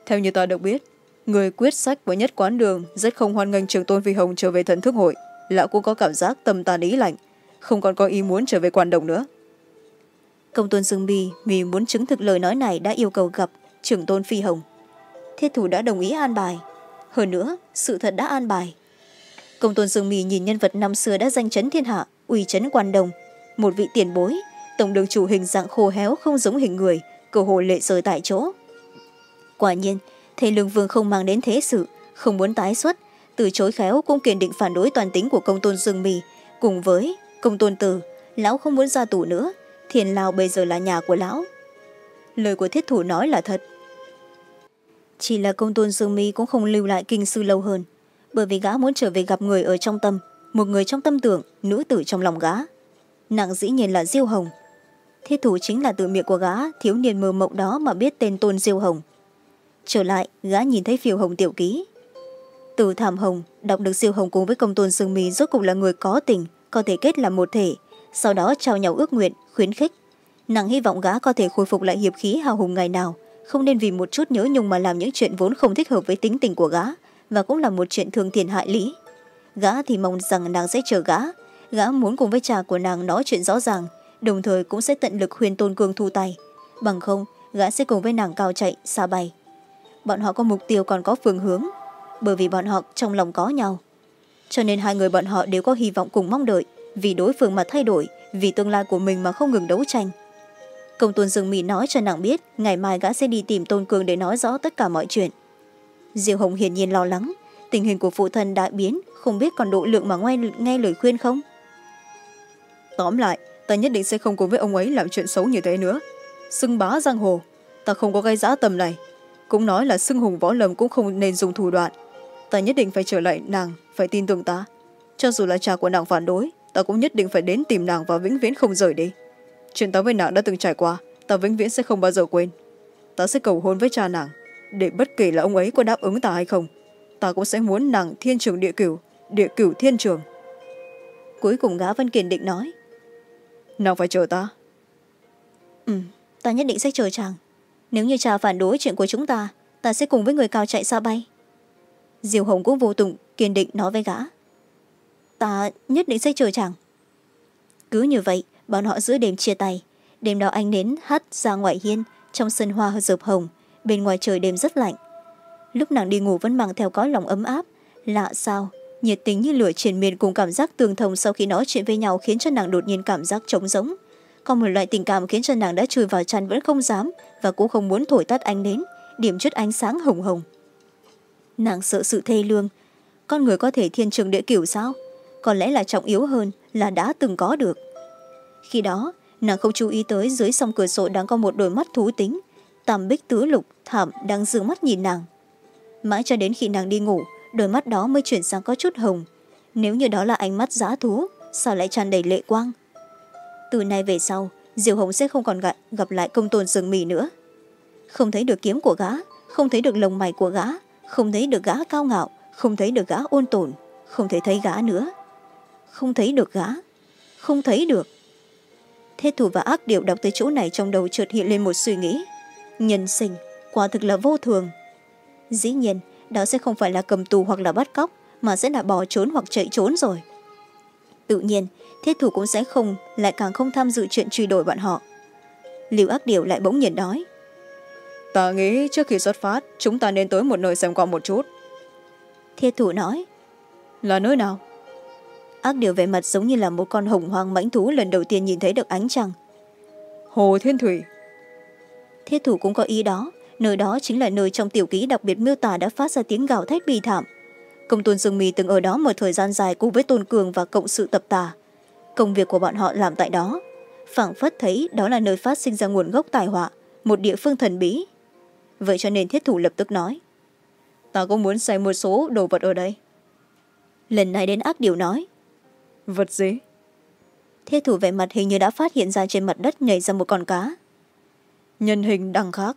Theo như ta được biết, người quyết sách với nhất quán đường rất không hoan nghênh trường tôn phi hồng trở về thần thức hội. Lão cũng có cảm giác tâm tàn ý lạnh, không còn có ý muốn trở về quan đồng nữa. Công tôn dương bi vì muốn chứng thực lời nói này đã yêu cầu gặp trưởng tôn phi hồng. Thiết thủ đã đồng ý an bài. Hơn nữa, sự thật đã an bài. Công tôn dương mi nhìn nhân vật năm xưa đã danh chấn thiên hạ uy chấn quan đồng một vị tiền bối, tổng đường chủ hình dạng khô héo không giống hình người, cơ hồ lệ rời tại chỗ. Quả nhiên, thầy lương vương không mang đến thế sự, không muốn tái xuất, từ chối khéo cũng kiên định phản đối toàn tính của công tôn dương mì. Cùng với công tôn tử, lão không muốn ra tù nữa, thiền lào bây giờ là nhà của lão. Lời của thiết thủ nói là thật. Chỉ là công tôn dương mi cũng không lưu lại kinh sư lâu hơn, bởi vì gã muốn trở về gặp người ở trong tâm một người trong tâm tưởng, nữ tử trong lòng gã. Nặng dĩ nhiên là diêu hồng. Thiết thủ chính là từ miệng của gã, thiếu niên mơ mộng đó mà biết tên tôn diêu hồng. Trở lại, gã nhìn thấy phiêu hồng tiểu ký. Từ thảm hồng, đọc được diêu hồng cùng với công tôn sương mì rốt cục là người có tình, có thể kết làm một thể, sau đó trao nhau ước nguyện, khuyến khích. Nàng hy vọng gã có thể khôi phục lại hiệp khí hào hùng ngày nào, không nên vì một chút nhớ nhung mà làm những chuyện vốn không thích hợp với tính tình của gã, và cũng là một chuyện thường thiền hại lý gã thì mong rằng nàng sẽ chờ gã. Gã muốn cùng với cha của nàng nói chuyện rõ ràng, đồng thời cũng sẽ tận lực khuyên tôn cương thu tay. Bằng không, gã sẽ cùng với nàng cao chạy, xa bay. Bọn họ có mục tiêu còn có phương hướng, bởi vì bọn họ trong lòng có nhau. Cho nên hai người bọn họ đều có hy vọng cùng mong đợi, vì đối phương mà thay đổi, vì tương lai của mình mà không ngừng đấu tranh. Công tôn dương mỹ nói cho nàng biết, ngày mai gã sẽ đi tìm tôn cường để nói rõ tất cả mọi chuyện. Diệu hồng hiển nhiên lo lắng tình hình của phụ thân đã biến không biết còn độ lượng mà nghe, nghe lời khuyên không? Tóm lại ta nhất định sẽ không cùng với ông ấy làm chuyện xấu như thế nữa. Xưng bá giang hồ ta không có gây giã tầm này. Cũng nói là xưng hùng võ lầm cũng không nên dùng thủ đoạn. Ta nhất định phải trở lại nàng phải tin tưởng ta. Cho dù là cha của nàng phản đối ta cũng nhất định phải đến tìm nàng và vĩnh viễn không rời đi. Chuyện ta với nàng đã từng trải qua ta vĩnh viễn sẽ không bao giờ quên. Ta sẽ cầu hôn với cha nàng để bất kể là ông ấy có đáp ứng ta hay không ta cũng sẽ muốn nàng thiên trường địa cửu địa cửu thiên trường cuối cùng gã văn kiên định nói, nàng phải chờ ta. Ừ ta nhất định sẽ chờ chàng. Nếu như cha phản đối chuyện của chúng ta ta sẽ cùng với người cao chạy xa bay. Diều hồng cũng vô tùng kiên định nói với gã ta nhất định sẽ chờ chàng. Cứ như vậy, bọn họ giữa đêm chia tay, đêm đó anh đến hát ra ngoại hiên trong sân hoa dợp hồng, bên ngoài trời đêm rất lạnh lúc nàng đi ngủ vẫn mang theo có lòng ấm áp. Lạ sao? Nhiệt tình như lửa triển miên cùng cảm giác tương thông sau khi nói chuyện với nhau khiến cho nàng đột nhiên cảm giác trống rỗng. Có một loại tình cảm khiến cho nàng đã chui vào chăn vẫn không dám và cũng không muốn thổi tắt ánh nến, điểm chút ánh sáng hồng hồng. Nàng sợ sự thê lương. Con người có thể thiên trường địa cửu sao? Có lẽ là trọng yếu hơn là đã từng có được. Khi đó, nàng không chú ý tới dưới song cửa sổ đang có một đôi mắt thú tính. Tàm bích tứ lục, thảm đang d mắt nhìn nàng mãi cho đến khi nàng đi ngủ đôi mắt đó mới chuyển sang có chút hồng. Nếu như đó là ánh mắt dã thú sao lại tràn đầy lệ quang? Từ nay về sau diều hồng sẽ không còn gặp, gặp lại công tôn rừng mì nữa. Không thấy được kiếm của gã không thấy được lồng mày của gã không thấy được gã cao ngạo không thấy được gã ôn tồn không thể thấy gã nữa. Không thấy được gã không thấy được. Thế thủ và ác điệu đọc tới chỗ này trong đầu chợt hiện lên một suy nghĩ. Nhân sinh quả thực là vô thường dĩ nhiên đó sẽ không phải là cầm tù hoặc là bắt cóc mà sẽ là bỏ trốn hoặc chạy trốn rồi. Tự nhiên thiết thủ cũng sẽ không lại càng không tham dự chuyện truy đuổi bọn họ. Lưu ác điều lại bỗng nhiên nói ta nghĩ trước khi xuất phát chúng ta nên tới một nơi xem qua một chút. Thiết thủ nói là nơi nào? Ác điều vẻ mặt giống như là một con hồng hoang mãnh thú lần đầu tiên nhìn thấy được ánh trăng. Hồ thiên thủy. Thiết thủ cũng có ý đó nơi đó chính là nơi trong tiểu ký đặc biệt miêu tả đã phát ra tiếng gào thét bi thảm. Công tôn dương mì từng ở đó một thời gian dài cùng với tôn cường và cộng sự tập tà. Công việc của bọn họ làm tại đó. Phảng phất thấy đó là nơi phát sinh ra nguồn gốc tài họa một địa phương thần bí. Vậy cho nên thiết thủ lập tức nói ta cũng muốn xem một số đồ vật ở đây. Lần này đến ác điều nói vật gì? Thiết thủ vẻ mặt hình như đã phát hiện ra trên mặt đất nhảy ra một con cá. Nhân hình đằng khác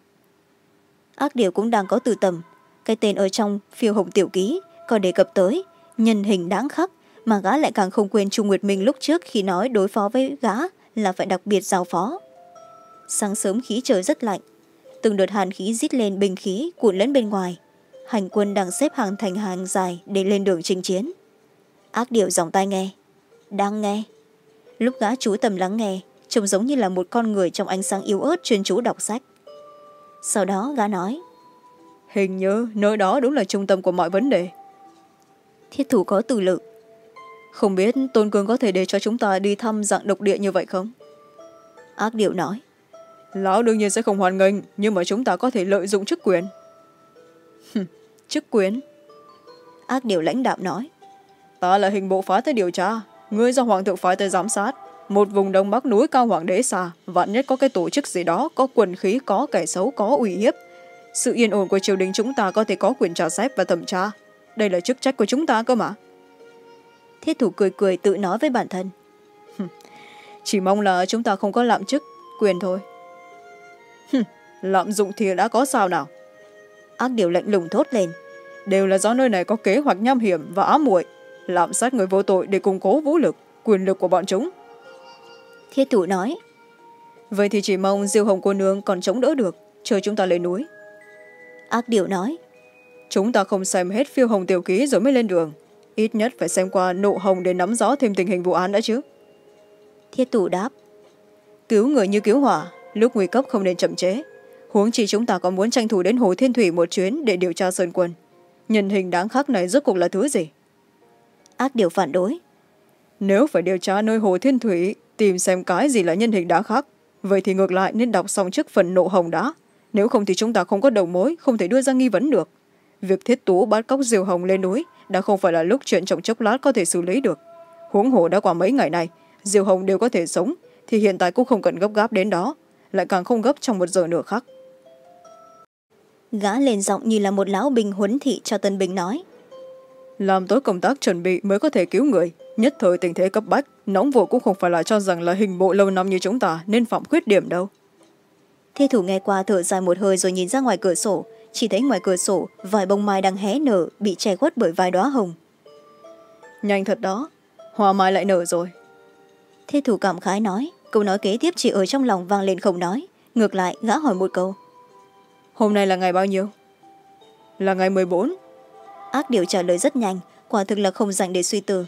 ác điều cũng đang có từ tầm. Cái tên ở trong phiêu hồng tiểu ký còn đề cập tới, nhân hình đáng khắc, mà gã lại càng không quên trung nguyệt minh lúc trước khi nói đối phó với gã là phải đặc biệt giao phó. Sáng sớm khí trời rất lạnh, từng đợt hàn khí rít lên bình khí cuộn lẫn bên ngoài. Hành quân đang xếp hàng thành hàng dài để lên đường chinh chiến. Ác điệu dòng tai nghe, đang nghe. Lúc gã chú tầm lắng nghe, trông giống như là một con người trong ánh sáng yếu ớt chuyên chú đọc sách sau đó gã nói hình như nơi đó đúng là trung tâm của mọi vấn đề. Thiết thủ có từ lực không biết tôn cương có thể để cho chúng ta đi thăm dạng độc địa như vậy không? Ác điệu nói lão đương nhiên sẽ không hoàn nghênh nhưng mà chúng ta có thể lợi dụng chức quyền. Chức quyền? Ác điệu lãnh đạo nói ta là hình bộ phá tới điều tra. Ngươi do hoàng thượng phái tới giám sát một vùng đông bắc núi cao hoàng đế xa vạn nhất có cái tổ chức gì đó có quần khí có kẻ xấu có uy hiếp. Sự yên ổn của triều đình chúng ta có thể có quyền trả xếp và thẩm tra. Đây là chức trách của chúng ta cơ mà. Thiết thủ cười cười tự nói với bản thân. Chỉ mong là chúng ta không có lạm chức quyền thôi. Lạm dụng thì đã có sao nào? Ác điều lạnh lùng thốt lên. Đều là do nơi này có kế hoạch nham hiểm và ám muội. Lạm sát người vô tội để củng cố vũ lực quyền lực của bọn chúng thiết thủ nói vậy thì chỉ mong diêu hồng cô nương còn chống đỡ được chờ chúng ta lên núi. Ác điều nói chúng ta không xem hết phiêu hồng tiểu ký rồi mới lên đường. Ít nhất phải xem qua nộ hồng để nắm rõ thêm tình hình vụ án đã chứ. Thiết thủ đáp cứu người như cứu hỏa lúc nguy cấp không nên chậm chế huống chi chúng ta còn muốn tranh thủ đến hồ thiên thủy một chuyến để điều tra sơn quân. Nhân hình đáng khắc này rốt cuộc là thứ gì? Ác điều phản đối nếu phải điều tra nơi hồ thiên thủy tìm xem cái gì là nhân hình đá khác. Vậy thì ngược lại, nên đọc xong trước phần nộ hồng đá nếu không thì chúng ta không có đầu mối, không thể đưa ra nghi vấn được. Việc thiết tú bắt cóc diều hồng lên núi đã không phải là lúc chuyện trong chốc lát có thể xử lý được. Huống hồ đã qua mấy ngày này diều hồng đều có thể sống, thì hiện tại cũng không cần gấp gáp đến đó, lại càng không gấp trong một giờ nữa khác. Gã lên giọng như là một lão bình huấn thị cho tân bình nói làm tốt công tác chuẩn bị mới có thể cứu người. Nhất thời tình thế cấp bách nóng vội cũng không phải là cho rằng là hình bộ lâu năm như chúng ta nên phạm khuyết điểm đâu. Thi thủ nghe qua thở dài một hơi rồi nhìn ra ngoài cửa sổ. Chỉ thấy ngoài cửa sổ vài bông mai đang hé nở bị che khuất bởi vài đoá hồng. Nhanh thật đó hoa mai lại nở rồi. Thi thủ cảm khái nói câu nói kế tiếp chỉ ở trong lòng vang lên không nói. Ngược lại gã hỏi một câu. Hôm nay là ngày bao nhiêu? Là ngày mười bốn ác điều trả lời rất nhanh quả thực là không dành để suy tư.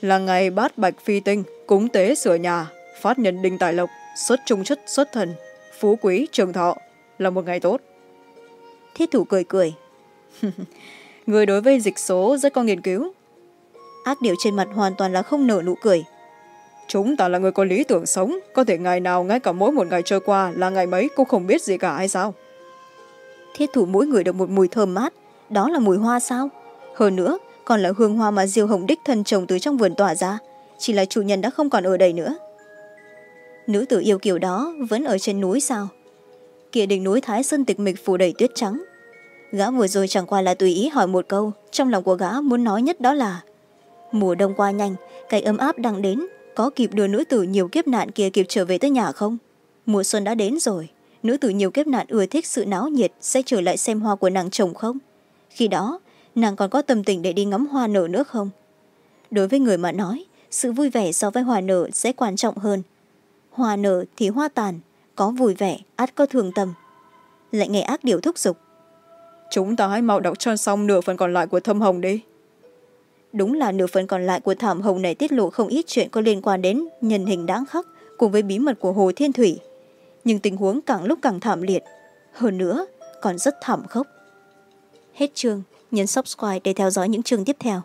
Là ngày bát bạch phi tinh cúng tế sửa nhà phát nhân đinh tài lộc xuất trung chất xuất thần phú quý trường thọ là một ngày tốt. Thiết thủ cười cười. Người đối với dịch số rất có nghiên cứu. Ác điều trên mặt hoàn toàn là không nở nụ cười. Chúng ta là người có lý tưởng sống có thể ngày nào ngay cả mỗi một ngày trôi qua là ngày mấy cũng không biết gì cả hay sao? Thiết thủ mỗi người được một mùi thơm mát đó là mùi hoa sao? Hơn nữa, còn là hương hoa mà diêu hồng đích thân trồng từ trong vườn tỏa ra, chỉ là chủ nhân đã không còn ở đây nữa. Nữ tử yêu kiểu đó vẫn ở trên núi sao? Kia đỉnh núi thái sơn tịch mịch phủ đầy tuyết trắng. Gã vừa rồi chẳng qua là tùy ý hỏi một câu, trong lòng của gã muốn nói nhất đó là, mùa đông qua nhanh, cái ấm áp đang đến, có kịp đưa nữ tử nhiều kiếp nạn kia kịp trở về tới nhà không? Mùa xuân đã đến rồi, nữ tử nhiều kiếp nạn ưa thích sự náo nhiệt sẽ trở lại xem hoa của nàng chồng không? Khi đó nàng còn có tâm tình để đi ngắm hoa nở nữa không? Đối với người mà nói sự vui vẻ so với hoa nở sẽ quan trọng hơn. Hoa nở thì hoa tàn có vui vẻ ắt có thường tâm. Lại nghe ác điều thúc giục. Chúng ta hãy mau đọc cho xong nửa phần còn lại của thâm hồng đi. Đúng là nửa phần còn lại của thảm hồng này tiết lộ không ít chuyện có liên quan đến nhân hình đáng khắc cùng với bí mật của hồ thiên thủy. Nhưng tình huống càng lúc càng thảm liệt. Hơn nữa còn rất thảm khốc hết chương. Nhấn subscribe để theo dõi những chương tiếp theo.